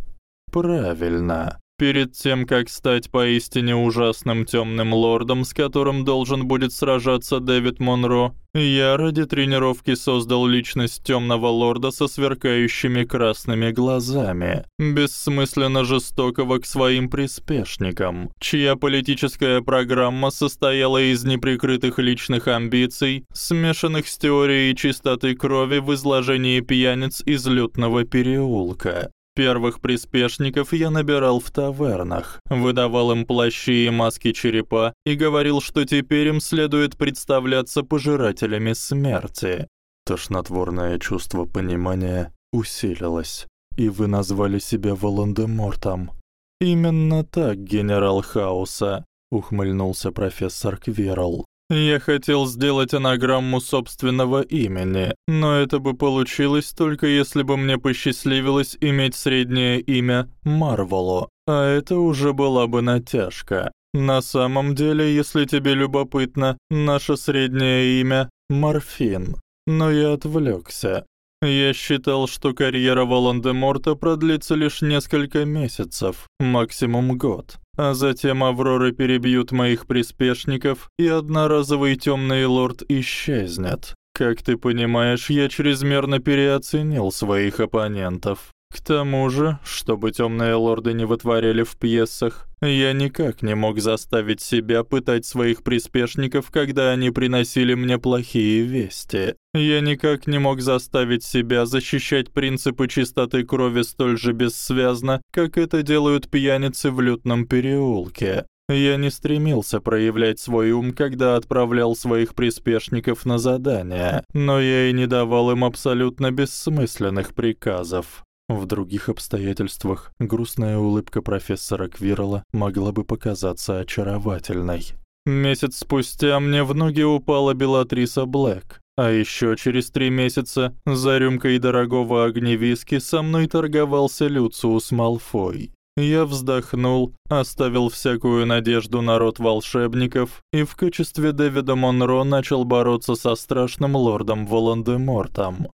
Правильно. Перед тем, как стать поистине ужасным тёмным лордом, с которым должен будет сражаться Дэвид Монро, я ради тренировки создал личность тёмного лорда со сверкающими красными глазами, бессмысленно жестокого к своим приспешникам, чья политическая программа состояла из неприкрытых личных амбиций, смешанных с теорией чистоты крови в изложении пьяниц из лютного переулка. Первых приспешников я набирал в тавернах, выдавал им плащи и маски черепа и говорил, что теперь им следует представляться пожирателями смерти. Тошнотворное чувство понимания усилилось, и вы назвали себя Волан-де-Мортом. Именно так, генерал Хауса, ухмыльнулся профессор Квирл. Я хотел сделать анаграмму собственного имени, но это бы получилось только если бы мне посчастливилось иметь среднее имя Марвело, а это уже была бы натяжка. На самом деле, если тебе любопытно, наше среднее имя Морфин. Но я отвлёкся. Я считал, что карьера Волан-де-Морта продлится лишь несколько месяцев, максимум год а затем Авроры перебьют моих приспешников, и одноразовый тёмный лорд исчезнет. Как ты понимаешь, я чрезмерно переоценил своих оппонентов. К тому же, чтобы тёмные лорды не вытворяли в пьесах, я никак не мог заставить себя пытать своих приспешников, когда они приносили мне плохие вести. Я никак не мог заставить себя защищать принципы чистоты крови столь же бессвязно, как это делают пьяницы в лютном переулке. Я не стремился проявлять свой ум, когда отправлял своих приспешников на задания, но я и не давал им абсолютно бессмысленных приказов. В других обстоятельствах грустная улыбка профессора Квирла могла бы показаться очаровательной. Месяц спустя мне в ноги упала Белатриса Блэк, а ещё через три месяца за рюмкой дорогого огневиски со мной торговался Люциус Малфой. Я вздохнул, оставил всякую надежду на род волшебников и в качестве Дэвида Монро начал бороться со страшным лордом Волан-де-Мортом.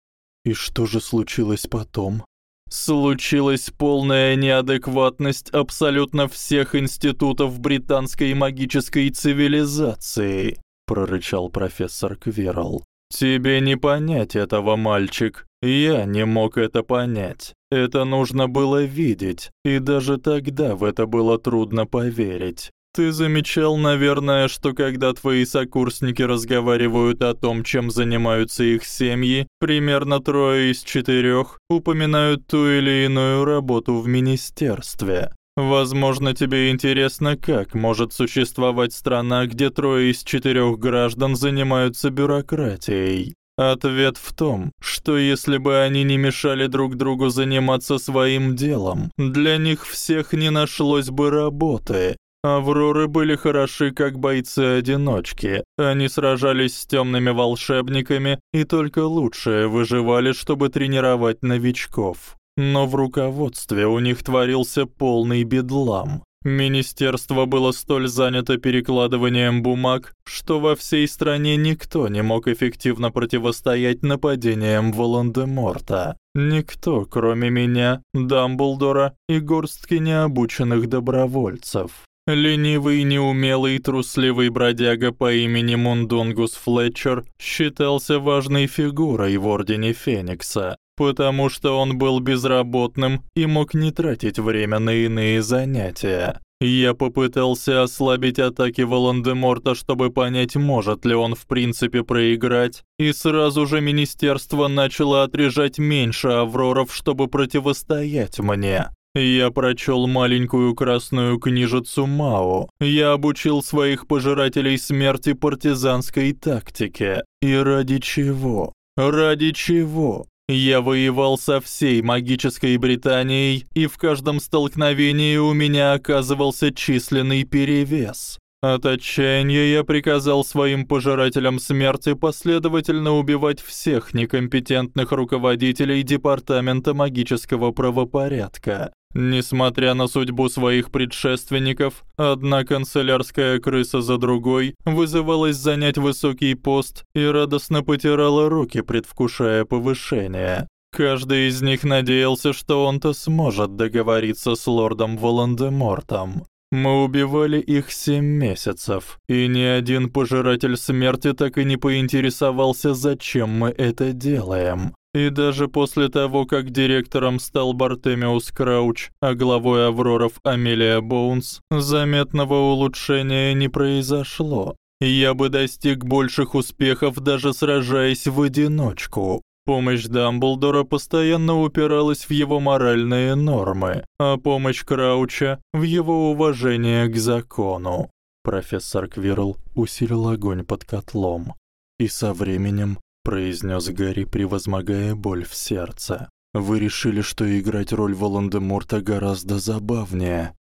И что же случилось потом? Случилась полная неадекватность абсолютно всех институтов британской магической цивилизации, прорычал профессор Квирл. Тебе не понять этого, мальчик. Я не мог это понять. Это нужно было видеть, и даже тогда в это было трудно поверить. Ты замечал, наверное, что когда твои сокурсники разговаривают о том, чем занимаются их семьи, примерно трое из четырёх упоминают ту или иную работу в министерстве. Возможно, тебе интересно, как может существовать страна, где трое из четырёх граждан занимаются бюрократией. Ответ в том, что если бы они не мешали друг другу заниматься своим делом, для них всех не нашлось бы работы, Авроры были хороши как бойцы-одиночки. Они сражались с тёмными волшебниками и только лучшие выживали, чтобы тренировать новичков. Но в руководстве у них творился полный бедлам. Министерство было столь занято перекладыванием бумаг, что во всей стране никто не мог эффективно противостоять нападениям Волан-де-Морта. Никто, кроме меня, Дамблдора и горстки необученных добровольцев. Ленивый, неумелый, трусливый бродяга по имени Мундунгус Флетчер считался важной фигурой в Ордене Феникса, потому что он был безработным и мог не тратить время на иные занятия. Я попытался ослабить атаки Волан-де-Морта, чтобы понять, может ли он в принципе проиграть, и сразу же министерство начало отрежать меньше авроров, чтобы противостоять мне. Я прочёл маленькую красную книжицу Мао. Я обучил своих пожирателей смерти партизанской тактике. И ради чего? Ради чего? Я воевал со всей магической Британией, и в каждом столкновении у меня оказывался численный перевес. От отчаяния я приказал своим пожирателям смерти последовательно убивать всех некомпетентных руководителей департамента магического правопорядка. Несмотря на судьбу своих предшественников, одна канцелярская крыса за другой вызывалась занять высокий пост и радостно потирала руки, предвкушая повышение. Каждый из них надеялся, что он-то сможет договориться с лордом Волан-де-Мортом. Мы убивали их семь месяцев, и ни один пожиратель смерти так и не поинтересовался, зачем мы это делаем. И даже после того, как директором стал Бартемиус Крауч, а главой Авроров Амелия Боунс, заметного улучшения не произошло. Я бы достиг больших успехов, даже сражаясь в одиночку. Помощь Дамблдора постоянно упиралась в его моральные нормы, а помощь Крауча — в его уважение к закону. Профессор Квирл усилил огонь под котлом. И со временем произнес Гарри, превозмогая боль в сердце. Вы решили, что играть роль Волан-де-Морта гораздо забавнее.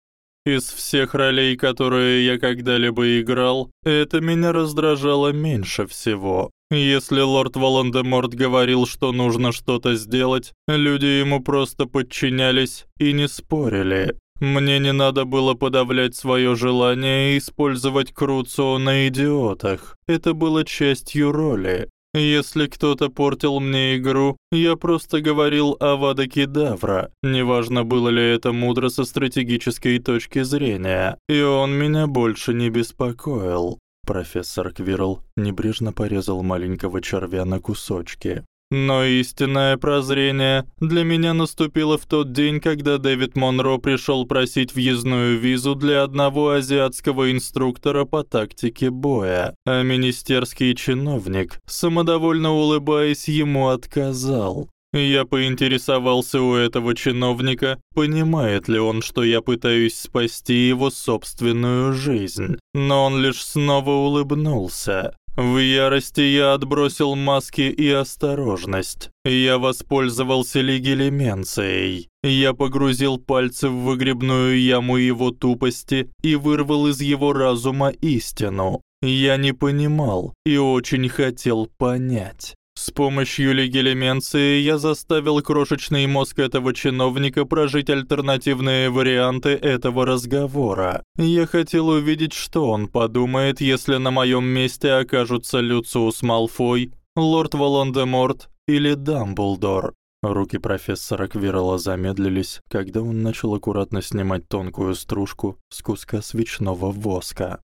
Из всех ролей, которые я когда-либо играл, это меня раздражало меньше всего. Если лорд Волан-де-Морт говорил, что нужно что-то сделать, люди ему просто подчинялись и не спорили. Мне не надо было подавлять своё желание и использовать Круцио на идиотах. Это было частью роли. Если кто-то портил мне игру, я просто говорил «Авада Кедавра», неважно было ли это мудро со стратегической точки зрения, и он меня больше не беспокоил. Профессор Квирл небрежно порезал маленького червя на кусочки. Но истинное прозрение для меня наступило в тот день, когда Дэвид Монро пришёл просить въездную визу для одного азиатского инструктора по тактике боя, а министерский чиновник, самодовольно улыбаясь, ему отказал. Я поинтересовался у этого чиновника, понимает ли он, что я пытаюсь спасти его собственную жизнь. Но он лишь снова улыбнулся. В ярости я отбросил маски и осторожность. Я воспользовался легилеменцией. Я погрузил пальцы в выгребную яму его тупости и вырвал из его разума истину. Я не понимал и очень хотел понять. С помощью легилеменции я заставил крошечный мозг этого чиновника прожить альтернативные варианты этого разговора. Я хотел увидеть, что он подумает, если на моём месте окажутся Люциус Малфой, лорд Волан-де-Морт или Дамблдор. Руки профессора Квирла замедлились, когда он начал аккуратно снимать тонкую стружку с куска свечного воска.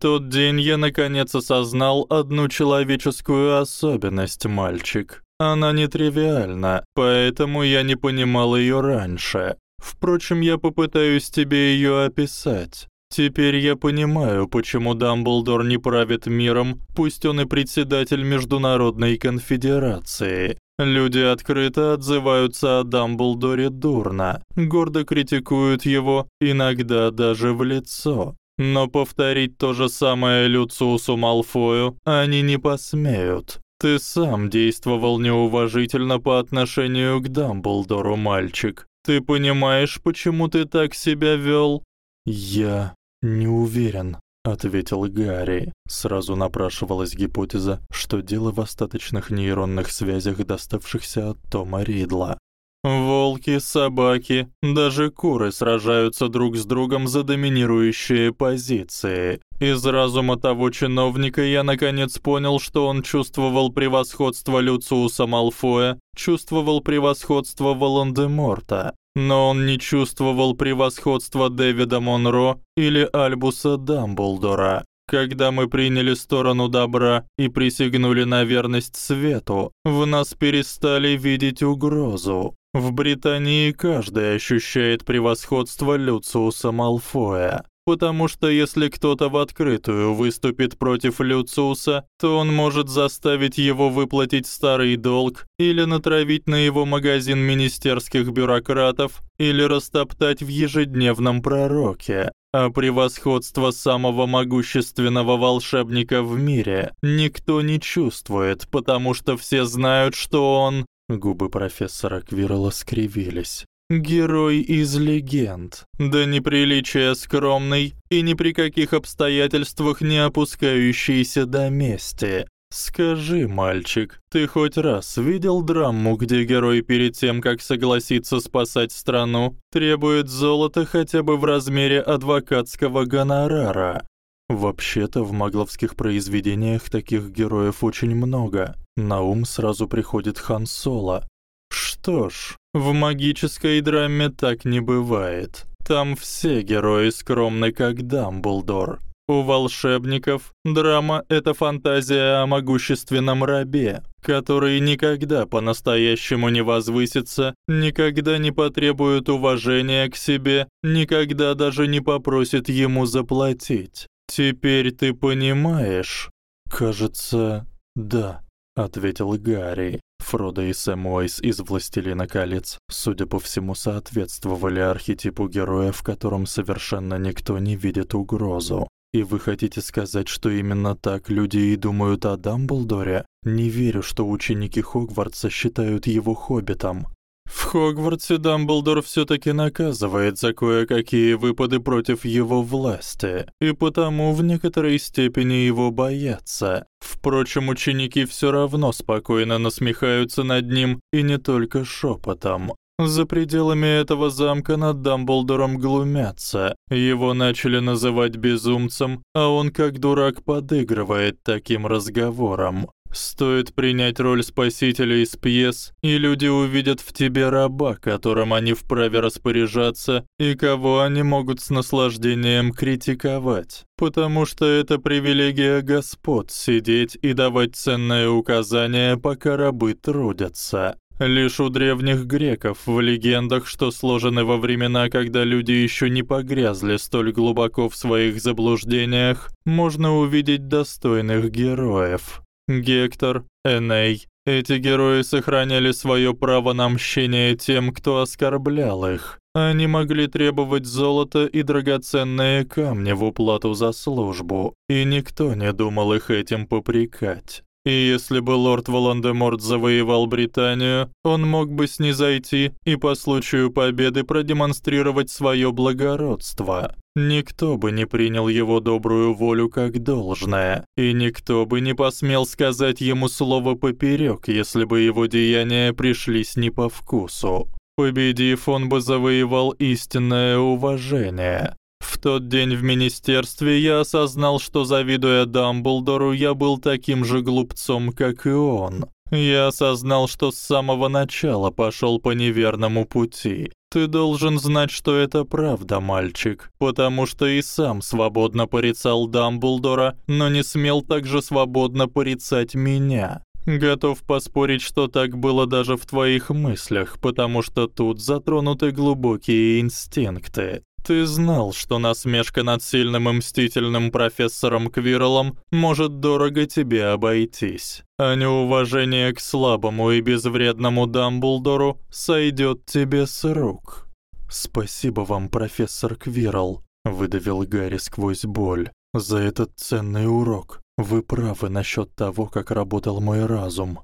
Тот день я наконец осознал одну человеческую особенность, мальчик. Она нетривиальна, поэтому я не понимал её раньше. Впрочем, я попытаюсь тебе её описать. Теперь я понимаю, почему Дамблдор не правит миром, пусть он и председатель Международной конфедерации. Люди открыто отзываются о Дамблдоре дурно, гордо критикуют его, иногда даже в лицо. Но повторить то же самое Люциусу Малфою они не посмеют. Ты сам действовал неуважительно по отношению к Дамблдору, мальчик. Ты понимаешь, почему ты так себя вёл? Я не уверен, ответил Гарри. Сразу напрашивалась гипотеза, что дело в остаточных нейронных связях, доставшихся от Тома Ридла. Волки, собаки, даже куры сражаются друг с другом за доминирующие позиции. Из разума того чиновника я наконец понял, что он чувствовал превосходство Люциуса Малфоя, чувствовал превосходство Волан-де-Морта. но он не чувствовал превосходства Дэвида Монро или Альбуса Дамблдора. Когда мы приняли сторону добра и присягнули на верность свету, в нас перестали видеть угрозу. В Британии каждый ощущает превосходство Люциуса Малфоя, потому что если кто-то в открытую выступит против Люциуса, то он может заставить его выплатить старый долг или натравить на его магазин министерских бюрократов или растоптать в ежедневном пророке. А превосходство самого могущественного волшебника в мире никто не чувствует, потому что все знают, что он Губы профессора Квирла скривились. Герой из легенд, да неприличия скромный и ни при каких обстоятельствах не опускающийся до мести. Скажи, мальчик, ты хоть раз видел драму, где герой перед тем, как согласиться спасать страну, требует золота хотя бы в размере адвокатского гонорара? Вообще-то в магловских произведениях таких героев очень много. На ум сразу приходит Хан Соло. Что ж, в магической драме так не бывает. Там все герои скромны, как Дамблдор. У волшебников драма — это фантазия о могущественном рабе, который никогда по-настоящему не возвысится, никогда не потребует уважения к себе, никогда даже не попросит ему заплатить. «Теперь ты понимаешь?» «Кажется, да», — ответил Гарри. Фродо и Сэм Уэйс из «Властелина колец», судя по всему, соответствовали архетипу героя, в котором совершенно никто не видит угрозу. И вы хотите сказать, что именно так люди и думают о Дамблдоре? Не верю, что ученики Хогвартса считают его хоббитом. В Хогвартсе Дамблдор всё-таки наказывает за кое-какие выпады против его власти, и потому в некоторой степени его боятся. Впрочем, ученики всё равно спокойно насмехаются над ним, и не только шёпотом. За пределами этого замка над Дамблдором глумятся. Его начали называть безумцем, а он как дурак подыгрывает таким разговорам. Стоит принять роль спасителя из пьес, и люди увидят в тебе раба, которым они вправе распоряжаться и кого они могут с наслаждением критиковать. Потому что это привилегия господ сидеть и давать ценные указания, пока рабы трудятся. Лишь у древних греков в легендах, что сложены во времена, когда люди ещё не погрязли столь глубоко в своих заблуждениях, можно увидеть достойных героев. Гектор, Эней. Эти герои сохраняли своё право на мщение тем, кто оскорблял их. Они могли требовать золота и драгоценные камни в уплату за службу, и никто не думал их этим попрекать. И если бы лорд Волан-де-Морт завоевал Британию, он мог бы снизойти и по случаю победы продемонстрировать своё благородство. Никто бы не принял его добрую волю как должное, и никто бы не посмел сказать ему слово поперёк, если бы его деяния пришлись не по вкусу. Победив, он бы завоевал истинное уважение. В тот день в министерстве я осознал, что завидуя Дамблдору, я был таким же глупцом, как и он. Я осознал, что с самого начала пошёл по неверному пути. Ты должен знать, что это правда, мальчик, потому что и сам свободно порицал Дамблдора, но не смел так же свободно порицать меня. Готов поспорить, что так было даже в твоих мыслях, потому что тут затронуты глубокие инстинкты. Ты знал, что насмешка над сильным и мстительным профессором Квирлом может дорого тебе обойтись, а неуважение к слабому и безвредному Дамблдору сойдёт тебе с рук. Спасибо вам, профессор Квирл, выдавил Гарри сквозь боль. За этот ценный урок. Вы правы насчёт того, как работал мой разум.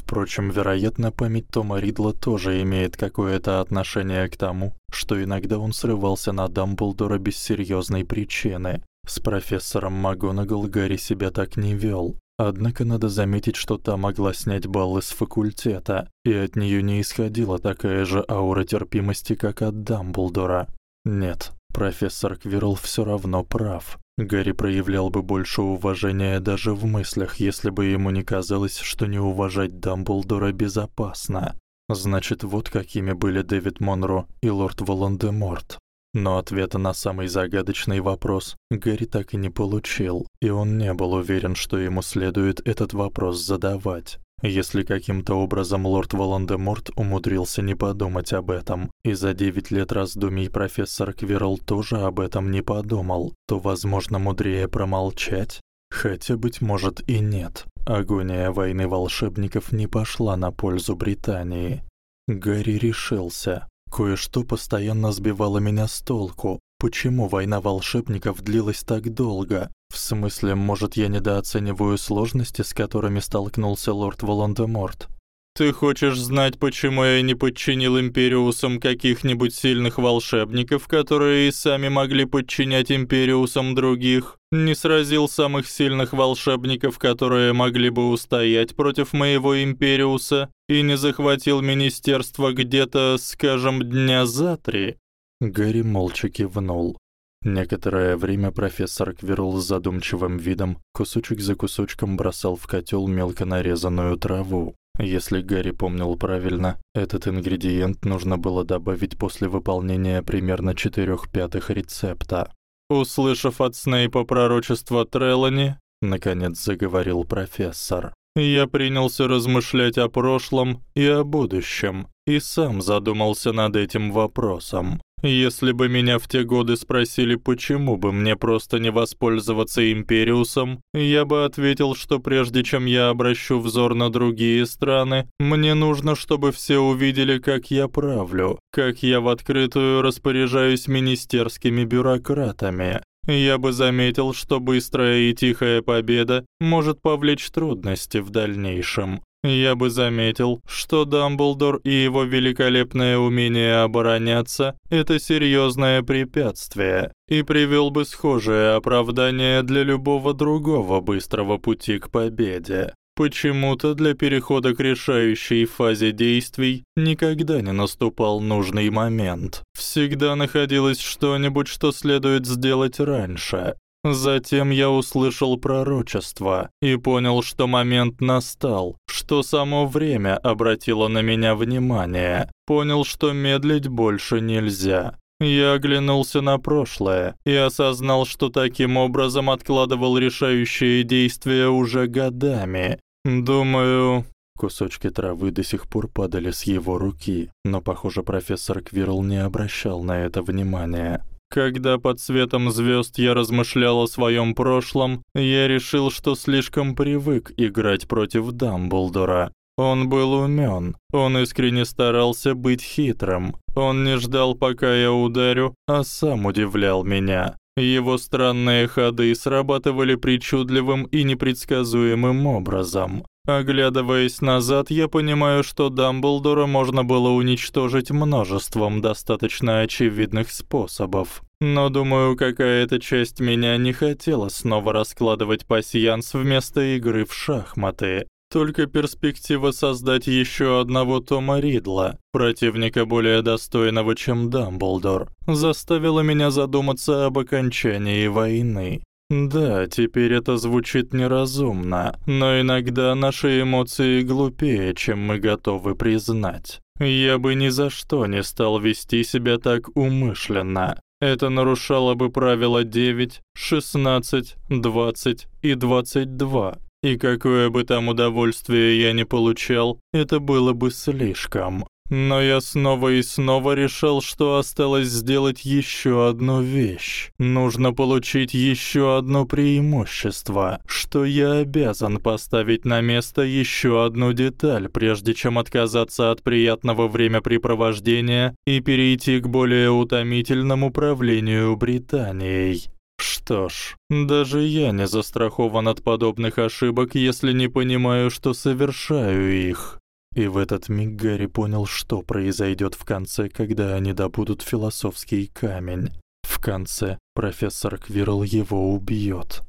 Впрочем, вероятно, память Тома Ридла тоже имеет какое-то отношение к тому, что иногда он срывался на Дамблдора без серьёзной причины. С профессором МакГонагал Гарри себя так не вёл. Однако надо заметить, что та могла снять баллы с факультета, и от неё не исходила такая же аура терпимости, как от Дамблдора. Нет, профессор Квирл всё равно прав. Гарри проявлял бы больше уважения даже в мыслях, если бы ему не казалось, что не уважать Дамблдора безопасно. Значит, вот какими были Дэвид Монро и лорд Волан-де-Морт. Но ответа на самый загадочный вопрос Гэри так и не получил, и он не был уверен, что ему следует этот вопрос задавать. Если каким-то образом лорд Волан-де-Морт умудрился не подумать об этом, и за девять лет раздумий профессор Квирл тоже об этом не подумал, то, возможно, мудрее промолчать? Хотя, быть может, и нет. Агония войны волшебников не пошла на пользу Британии. Гарри решился. Кое-что постоянно сбивало меня с толку. Почему война волшебников длилась так долго? В смысле, может, я недооцениваю сложности, с которыми столкнулся лорд Волан-де-Морт? Ты хочешь знать, почему я не подчинил Империусам каких-нибудь сильных волшебников, которые и сами могли подчинять Империусам других? Не сразил самых сильных волшебников, которые могли бы устоять против моего Империуса? И не захватил министерство где-то, скажем, дня за три?» Гарри молча кивнул. Некоторое время профессор Квирл с задумчивым видом кусочек за кусочком бросал в котел мелко нарезанную траву. Если Гарри помнил правильно, этот ингредиент нужно было добавить после выполнения примерно четырёх пятых рецепта. Услышав от Снейпа пророчество Трелани, наконец заговорил профессор. Я принялся размышлять о прошлом и о будущем, и сам задумался над этим вопросом. Если бы меня в те годы спросили, почему бы мне просто не воспользоваться Империусом, я бы ответил, что прежде чем я обращу взор на другие страны, мне нужно, чтобы все увидели, как я правлю, как я в открытую распоряжаюсь министерскими бюрократами. Я бы заметил, что быстрая и тихая победа может повлечь трудности в дальнейшем. Я бы заметил, что Дамблдор и его великолепное умение обороняться это серьёзное препятствие, и привёл бы схожее оправдание для любого другого быстрого пути к победе. Почему-то для перехода к решающей фазе действий никогда не наступал нужный момент. Всегда находилось что-нибудь, что следует сделать раньше, Затем я услышал пророчество и понял, что момент настал, что само время обратило на меня внимание. Понял, что медлить больше нельзя. Я оглянулся на прошлое и осознал, что таким образом откладывал решающие действия уже годами. Думаю, Кусочки травы до сих пор падали с его руки, но, похоже, профессор Квирл не обращал на это внимания. Когда под светом звёзд я размышлял о своём прошлом, я решил, что слишком привык играть против Дамблдора. Он был умён, он искренне старался быть хитрым. Он не ждал, пока я ударю, а сам удивлял меня. Его странные ходы срабатывали причудливым и непредсказуемым образом. Оглядываясь назад, я понимаю, что Дамблдора можно было уничтожить множеством достаточно очевидных способов. Но думаю, какая-то часть меня не хотела снова раскладывать пасьянс вместо игры в шахматы. Только перспектива создать ещё одного Тома Ридла, противника более достойного, чем Дамблдор, заставила меня задуматься об окончании войны. Да, теперь это звучит неразумно, но иногда наши эмоции глупее, чем мы готовы признать. Я бы ни за что не стал вести себя так умышленно. Это нарушало бы правила 9, 16, 20 и 22. И какое бы там удовольствие я ни получал, это было бы слишком. Но я снова и снова решил, что осталось сделать ещё одну вещь. Нужно получить ещё одно преимущество, что я обязан поставить на место ещё одну деталь, прежде чем отказаться от приятного времяпрепровождения и перейти к более утомительному управлению Британией. Что ж, даже я не застрахован от подобных ошибок, если не понимаю, что совершаю их. И в этот миг Гарри понял, что произойдёт в конце, когда они добудут философский камень. В конце профессор Квирл его убьёт.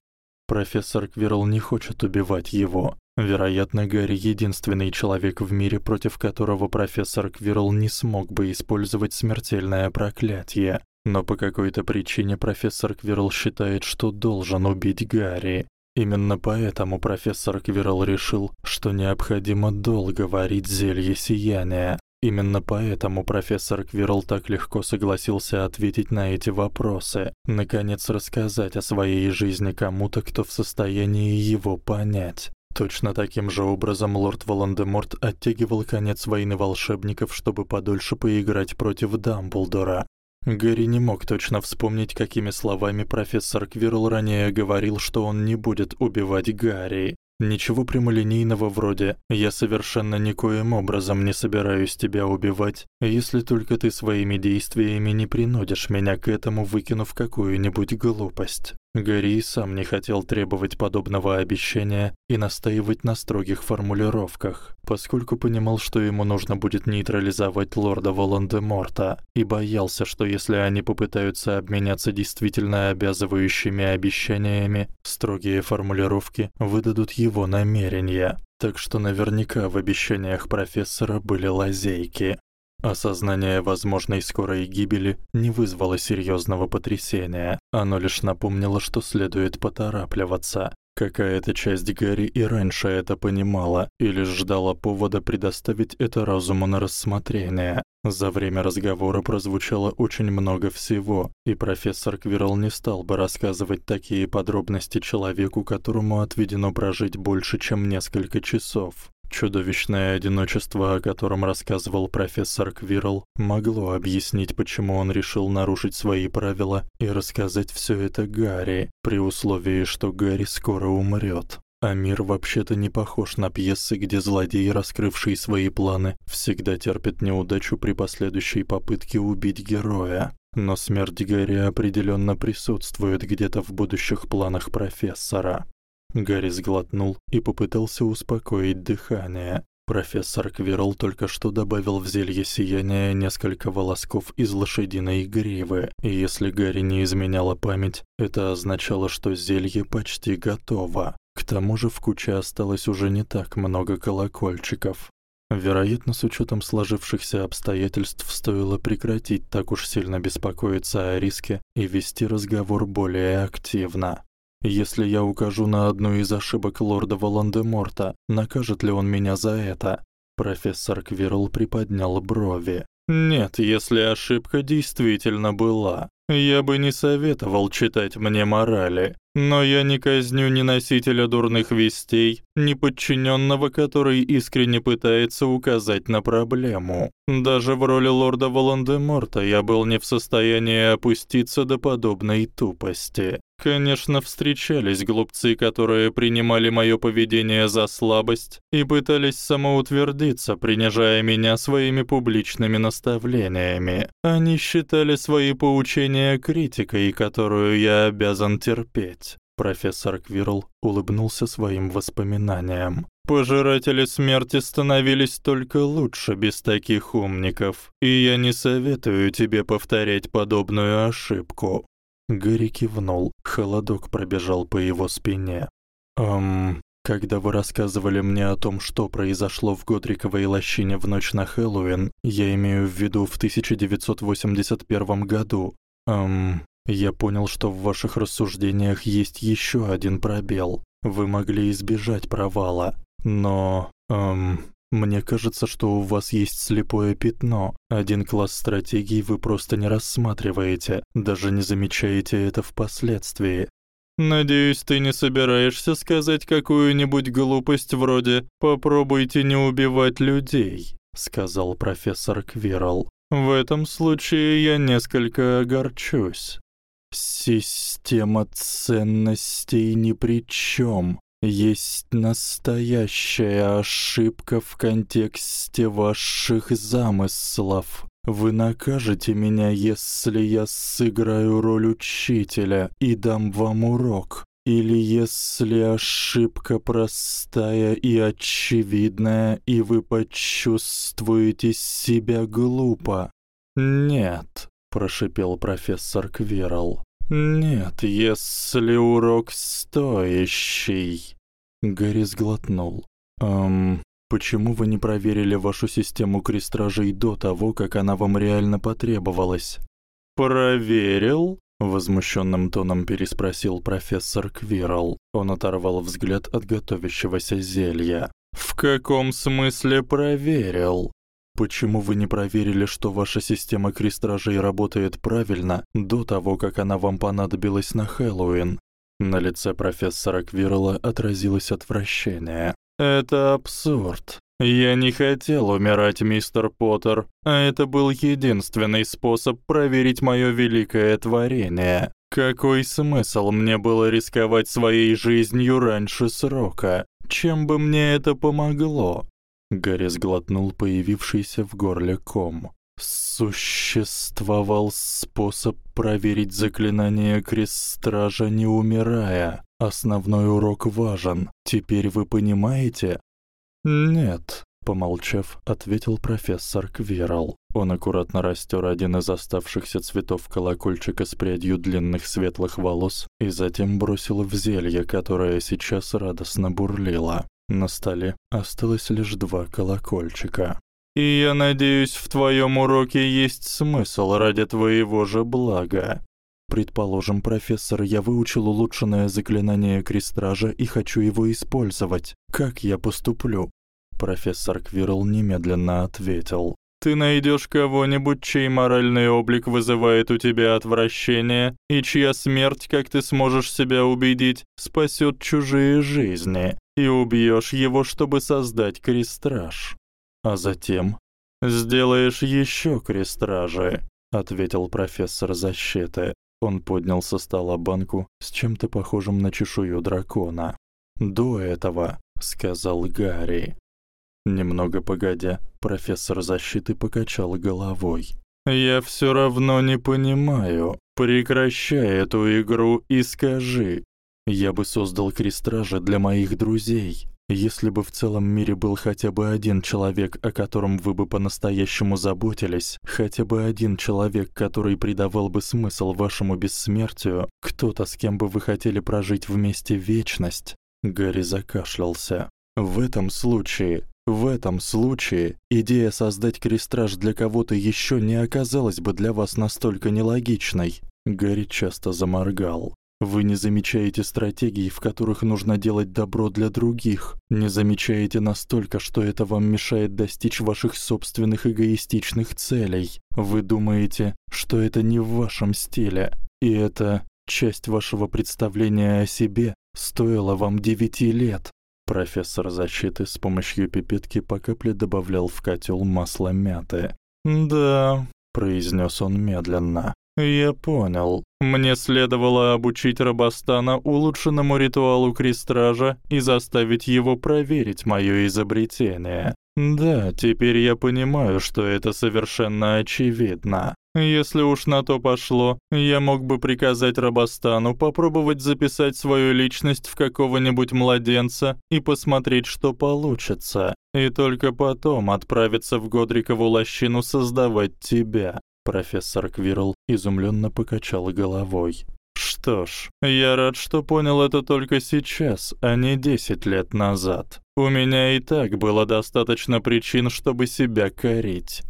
Профессор Квирл не хочет убивать его. Вероятно, Гарри единственный человек в мире, против которого профессор Квирл не смог бы использовать смертельное проклятие. Но по какой-то причине профессор Квирл считает, что должен убить Гарри. Именно поэтому профессор Квирл решил, что необходимо долго варить зелье сияния. Именно поэтому профессор Квирл так легко согласился ответить на эти вопросы, наконец рассказать о своей жизни кому-то, кто в состоянии его понять. Точно таким же образом лорд Волан-де-Морт оттягивал конец войны волшебников, чтобы подольше поиграть против Дамблдора. Гарри не мог точно вспомнить, какими словами профессор Квирл ранее говорил, что он не будет убивать Гарри. Ничего прямолинейного вроде «я совершенно никоим образом не собираюсь тебя убивать, если только ты своими действиями не принудишь меня к этому, выкинув какую-нибудь глупость». Гарри сам не хотел требовать подобного обещания и настаивать на строгих формулировках, поскольку понимал, что ему нужно будет нейтрализовать лорда Волан-де-Морта, и боялся, что если они попытаются обменяться действительно обязывающими обещаниями, строгие формулировки выдадут его намерения. Так что наверняка в обещаниях профессора были лазейки. Осознание возможной скорой гибели не вызвало серьёзного потрясения. Оно лишь напомнило, что следует поторапливаться. Какая-то часть Гарри и раньше это понимала и лишь ждала повода предоставить это разуму на рассмотрение. За время разговора прозвучало очень много всего, и профессор Квирл не стал бы рассказывать такие подробности человеку, которому отведено прожить больше, чем несколько часов. Чудовищное одиночество, о котором рассказывал профессор Квирл, могло объяснить, почему он решил нарушить свои правила и рассказать всё это Гарри, при условии, что Гарри скоро умрёт. А мир вообще-то не похож на пьесы, где злодей, раскрывший свои планы, всегда терпит неудачу при последующей попытке убить героя. Но смерть Гарри определённо присутствует где-то в будущих планах профессора. Гарри сглотнул и попытался успокоить дыхание. Профессор Квирл только что добавил в зелье сияния несколько волосков из лошадиной гривы, и если Гарри не изменяла память, это означало, что зелье почти готово. К тому же в куче осталось уже не так много колокольчиков. Вероятно, с учётом сложившихся обстоятельств стоило прекратить так уж сильно беспокоиться о риске и вести разговор более активно. Если я укажу на одну из ошибок лорда Волан-де-Морта, накажет ли он меня за это? Профессор Квирл приподнял брови. Нет, если ошибка действительно была. Я бы не советовал читать мне морали, но я не казню ни носителя дурных вестей, ни подчинённого, который искренне пытается указать на проблему. Даже в роли лорда Волан-де-Морта я был не в состоянии опуститься до подобной тупости. Конечно, встречались глупцы, которые принимали моё поведение за слабость и пытались самоутвердиться, принижая меня своими публичными наставлениями. Они считали свои поучения критикой, которую я обязан терпеть. Профессор Квирл улыбнулся своим воспоминаниям. Пожиратели смерти становились только лучше без таких умников, и я не советую тебе повторять подобную ошибку. Гарри кивнул, холодок пробежал по его спине. «Эм, когда вы рассказывали мне о том, что произошло в Годриковой лощине в ночь на Хэллоуин, я имею в виду в 1981 году, эм, я понял, что в ваших рассуждениях есть ещё один пробел. Вы могли избежать провала, но, эм, мне кажется, что у вас есть слепое пятно. Один класс стратегий вы просто не рассматриваете, даже не замечаете это впоследствии. Надеюсь, ты не собираешься сказать какую-нибудь глупость вроде «попробуйте не убивать людей», сказал профессор Квирл. В этом случае я несколько огорчусь. Система ценностей ни при чём есть настоящая ошибка в контексте ваших замыслов. Вы накажете меня, если я сыграю роль учителя и дам вам урок, или если ошибка простая и очевидная, и вы почувствуете себя глупо. Нет, прошипел профессор Квирл. «Нет, если урок стоящий...» Гарри сглотнул. «Эм, почему вы не проверили вашу систему крестражей до того, как она вам реально потребовалась?» «Проверил?» — возмущённым тоном переспросил профессор Квирл. Он оторвал взгляд от готовящегося зелья. «В каком смысле проверил?» Почему вы не проверили, что ваша система крестражей работает правильно до того, как она вам понадобилась на Хэллоуин? На лице профессора Квирла отразилось отвращение. Это абсурд. Я не хотел умирать, мистер Поттер, а это был единственный способ проверить моё великое творение. Какой смысл мне было рисковать своей жизнью раньше срока? Чем бы мне это помогло? Гарри сглотнул появившийся в горле ком. Существовал способ проверить заклинание Крест-Стража, не умирая. Основной урок важен. Теперь вы понимаете? Нет, помолчав, ответил профессор Квирл. Он аккуратно растер один из оставшихся цветов колокольчика с прядью длинных светлых волос и затем бросил в зелье, которое сейчас радостно бурлило. На столе осталось лишь два колокольчика. «И я надеюсь, в твоем уроке есть смысл ради твоего же блага. Предположим, профессор, я выучил улучшенное заклинание Крестража и хочу его использовать. Как я поступлю?» Профессор Квирл немедленно ответил. Ты найдешь кого-нибудь, чей моральный облик вызывает у тебя отвращение, и чья смерть, как ты сможешь себя убедить, спасет чужие жизни, и убьешь его, чтобы создать крестраж. А затем сделаешь еще крестражи, ответил профессор защиты. Он поднял со стола банку с чем-то похожим на чешую дракона. До этого, сказал Гарри. Немного погодя, профессор защиты покачал головой. Я всё равно не понимаю. Прекращай эту игру и скажи. Я бы создал крестражи для моих друзей. Если бы в целом мире был хотя бы один человек, о котором вы бы по-настоящему заботились, хотя бы один человек, который придавал бы смысл вашему бессмертию, кто-то, с кем бы вы хотели прожить вместе вечность. Гарри закашлялся. В этом случае в этом случае идея создать крестраж для кого-то ещё не оказалась бы для вас настолько нелогичной. Гарри часто заморгал. Вы не замечаете стратегий, в которых нужно делать добро для других. Не замечаете настолько, что это вам мешает достичь ваших собственных эгоистичных целей. Вы думаете, что это не в вашем стиле, и это часть вашего представления о себе стоила вам девяти лет. Профессор защиты с помощью пипетки по капле добавлял в котел масло мяты. "Да", произнес он медленно. "Я понял. Мне следовало обучить Рабастана улучшенному ритуалу крестража и заставить его проверить моё изобретение. Да, теперь я понимаю, что это совершенно очевидно. Если уж на то пошло, я мог бы приказать Рабастану попробовать записать свою личность в какого-нибудь младенца и посмотреть, что получится, и только потом отправиться в Годрикову лощину создавать тебя. Профессор Квирл изумлённо покачал головой. Что ж, я рад, что понял это только сейчас, а не 10 лет назад. У меня и так было достаточно причин, чтобы себя корить.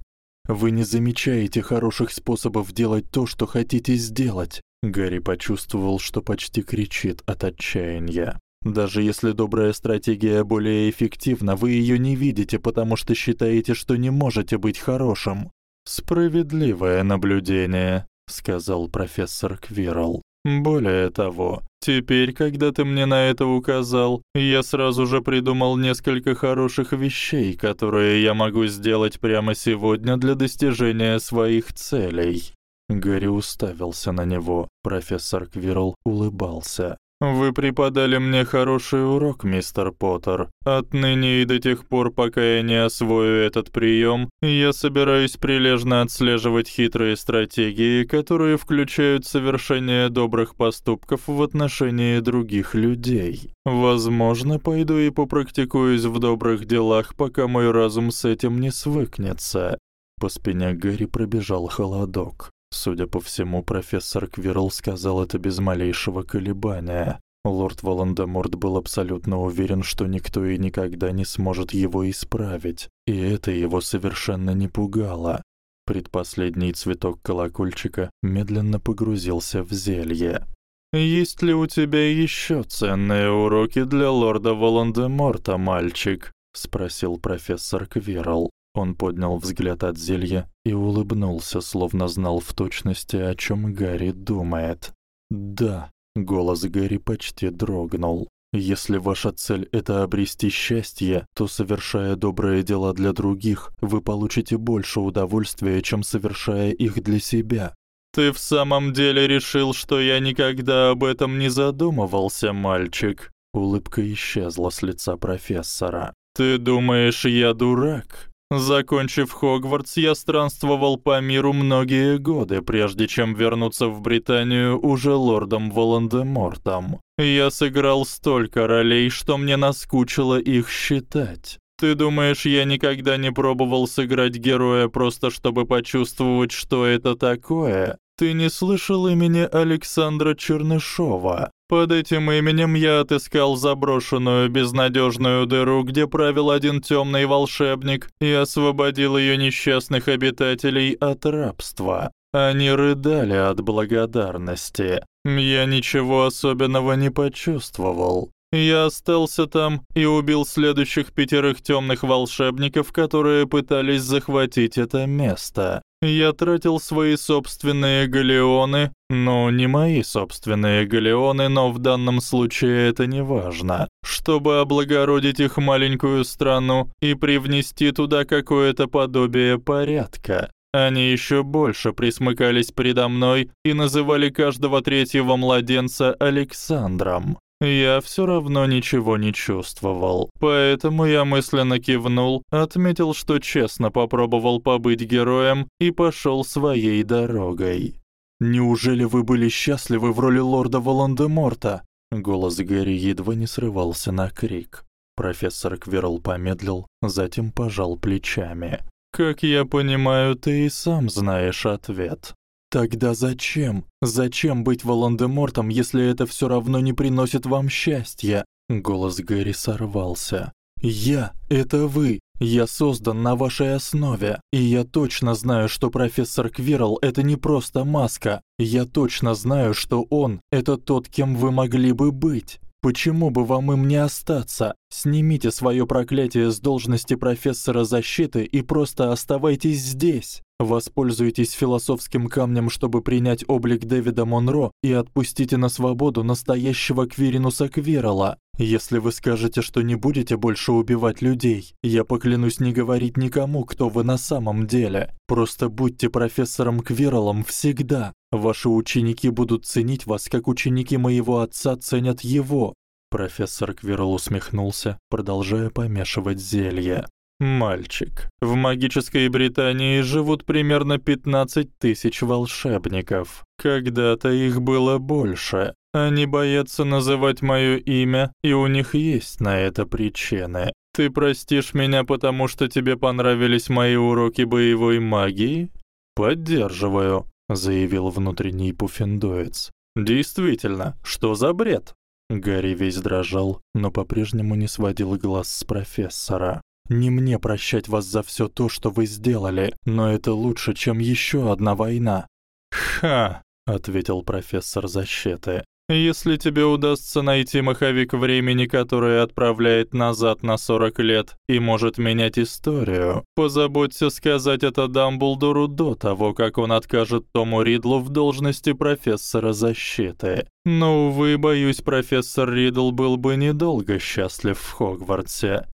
Вы не замечаете хороших способов делать то, что хотите сделать. Гарри почувствовал, что почти кричит от отчаяния. Даже если добрая стратегия более эффективна, вы её не видите, потому что считаете, что не можете быть хорошим. Справедливое наблюдение, сказал профессор Квирл. Более того, теперь, когда ты мне на это указал, я сразу же придумал несколько хороших вещей, которые я могу сделать прямо сегодня для достижения своих целей. Гарри уставился на него. Профессор Квирл улыбался. Вы преподали мне хороший урок, мистер Поттер. Отныне и до тех пор, пока я не освою этот приём, я собираюсь прилежно отслеживать хитрые стратегии, которые включают совершение добрых поступков в отношении других людей. Возможно, пойду и попрактикуюсь в добрых делах, пока мой разум с этим не свыкнется. По спине Гарри пробежал холодок. Судя по всему, профессор Квирл сказал это без малейшего колебания. Лорд Волан-де-Морт был абсолютно уверен, что никто и никогда не сможет его исправить, и это его совершенно не пугало. Предпоследний цветок колокольчика медленно погрузился в зелье. «Есть ли у тебя ещё ценные уроки для лорда Волан-де-Морта, мальчик?» — спросил профессор Квирл. Он поднял взгляд от зелья и улыбнулся, словно знал в точности, о чём Гарри думает. «Да», — голос Гарри почти дрогнул. «Если ваша цель — это обрести счастье, то, совершая добрые дела для других, вы получите больше удовольствия, чем совершая их для себя». «Ты в самом деле решил, что я никогда об этом не задумывался, мальчик?» Улыбка исчезла с лица профессора. «Ты думаешь, я дурак?» Закончив Хогвартс, я странствовал по миру многие годы, прежде чем вернуться в Британию уже лордом Волан-де-Мортом. Я сыграл столько ролей, что мне наскучило их считать. Ты думаешь, я никогда не пробовал сыграть героя просто чтобы почувствовать, что это такое? Ты не слышал имени Александра Чернышова? Под этим именем я отыскал заброшенную безнадежную дыру, где правил один темный волшебник, и освободил ее несчастных обитателей от рабства. Они рыдали от благодарности. Я ничего особенного не почувствовал. Я остался там и убил следующих пятерых темных волшебников, которые пытались захватить это место. Я тратил свои собственные галеоны, ну, не мои собственные галеоны, но в данном случае это не важно, чтобы облагородить их маленькую страну и привнести туда какое-то подобие порядка. Они еще больше присмыкались предо мной и называли каждого третьего младенца Александром. Я всё равно ничего не чувствовал, поэтому я мысленно кивнул, отметил, что честно попробовал побыть героем и пошёл своей дорогой. Неужели вы были счастливы в роли лорда Волан-де-Морта? Голос Гэри едва не срывался на крик. Профессор Квирл помедлил, затем пожал плечами. Как я понимаю, ты и сам знаешь ответ. Тогда зачем? Зачем быть Волан-де-Мортом, если это всё равно не приносит вам счастья? Голос Гэри сорвался. Я это вы. Я создан на вашей основе, и я точно знаю, что профессор Квирл это не просто маска. Я точно знаю, что он это тот, кем вы могли бы быть. Почему бы вам им не остаться? Снимите своё проклятие с должности профессора защиты и просто оставайтесь здесь. Воспользуйтесь философским камнем, чтобы принять облик Дэвида Монро и отпустите на свободу настоящего Квиринуса Квирла. Если вы скажете, что не будете больше убивать людей, я поклянусь не говорить никому, кто вы на самом деле. Просто будьте профессором Квирлом всегда. Ваши ученики будут ценить вас, как ученики моего отца ценят его. Профессор Квирл усмехнулся, продолжая помешивать зелье. Мальчик, в магической Британии живут примерно 15 тысяч волшебников. Когда-то их было больше. Они боятся называть моё имя, и у них есть на это причины. Ты простишь меня, потому что тебе понравились мои уроки боевой магии? Поддерживаю, заявил внутренний пуффендуец. Действительно, что за бред? Гарри весь дрожал, но по-прежнему не сводил глаз с профессора. Не мне прощать вас за всё то, что вы сделали, но это лучше, чем ещё одна война. Ха, ответил профессор защиты. Если тебе удастся найти маховик времени, который отправляет назад на 40 лет и может менять историю, позаботься сказать это Дамблдору до того, как он откажет Тому Ридлу в должности профессора защиты. Но увы, боюсь, профессор Ридл был бы недолго счастлив в Хогвартсе.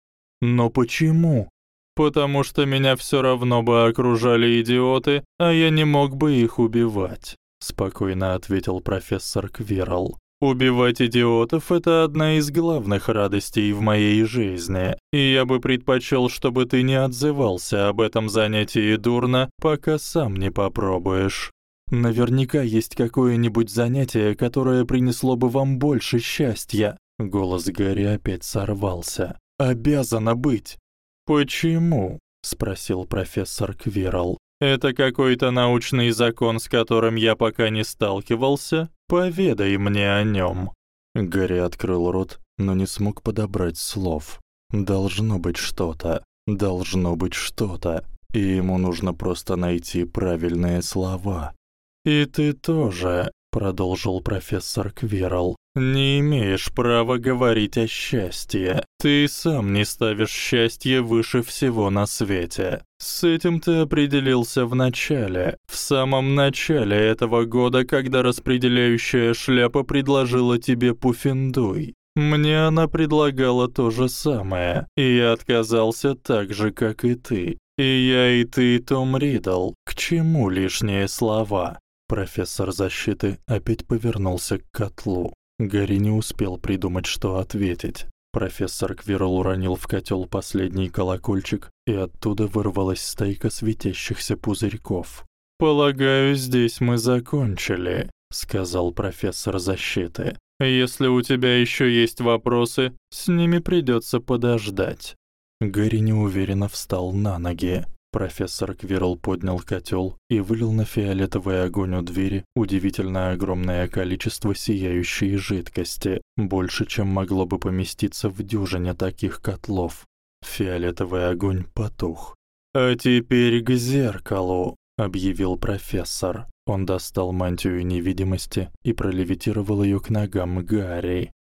Но почему? Потому что меня всё равно бы окружали идиоты, а я не мог бы их убивать, спокойно ответил профессор Квирл. Убивать идиотов это одна из главных радостей в моей жизни, и я бы предпочёл, чтобы ты не отзывался об этом занятии дурно, пока сам не попробуешь. Наверняка есть какое-нибудь занятие, которое принесло бы вам больше счастья. Голос Гарри опять сорвался. Обязано быть. Почему? спросил профессор Квирл. Это какой-то научный закон, с которым я пока не сталкивался? Поведай мне о нём. Гарри открыл рот, но не смог подобрать слов. Должно быть что-то. Должно быть что-то. И ему нужно просто найти правильные слова. И ты тоже, продолжил профессор Квирл. Не имеешь права говорить о счастье. Ты сам не ставишь счастье выше всего на свете. С этим ты определился в начале, в самом начале этого года, когда распределяющая шляпа предложила тебе пуфендуй. Мне она предлагала то же самое, и я отказался так же, как и ты. И я, и ты, Том Ридл. К чему лишние слова? Профессор защиты опять повернулся к котлу. Гарри не успел придумать, что ответить. Профессор Квирл уронил в котел последний колокольчик, и оттуда вырвалась стайка светящихся пузырьков. «Полагаю, здесь мы закончили», — сказал профессор защиты. Если у тебя ещё есть вопросы, с ними придётся подождать. Гарри неуверенно встал на ноги. Профессор Квирл поднял котёл и вылил на фиолетовый огонь у двери удивительно огромное количество сияющей жидкости, больше, чем могло бы поместиться в дюжине таких котлов. Фиолетовый огонь потух. «А теперь к зеркалу», — объявил профессор. Он достал мантию невидимости и пролевитировал её к ногам Гарри.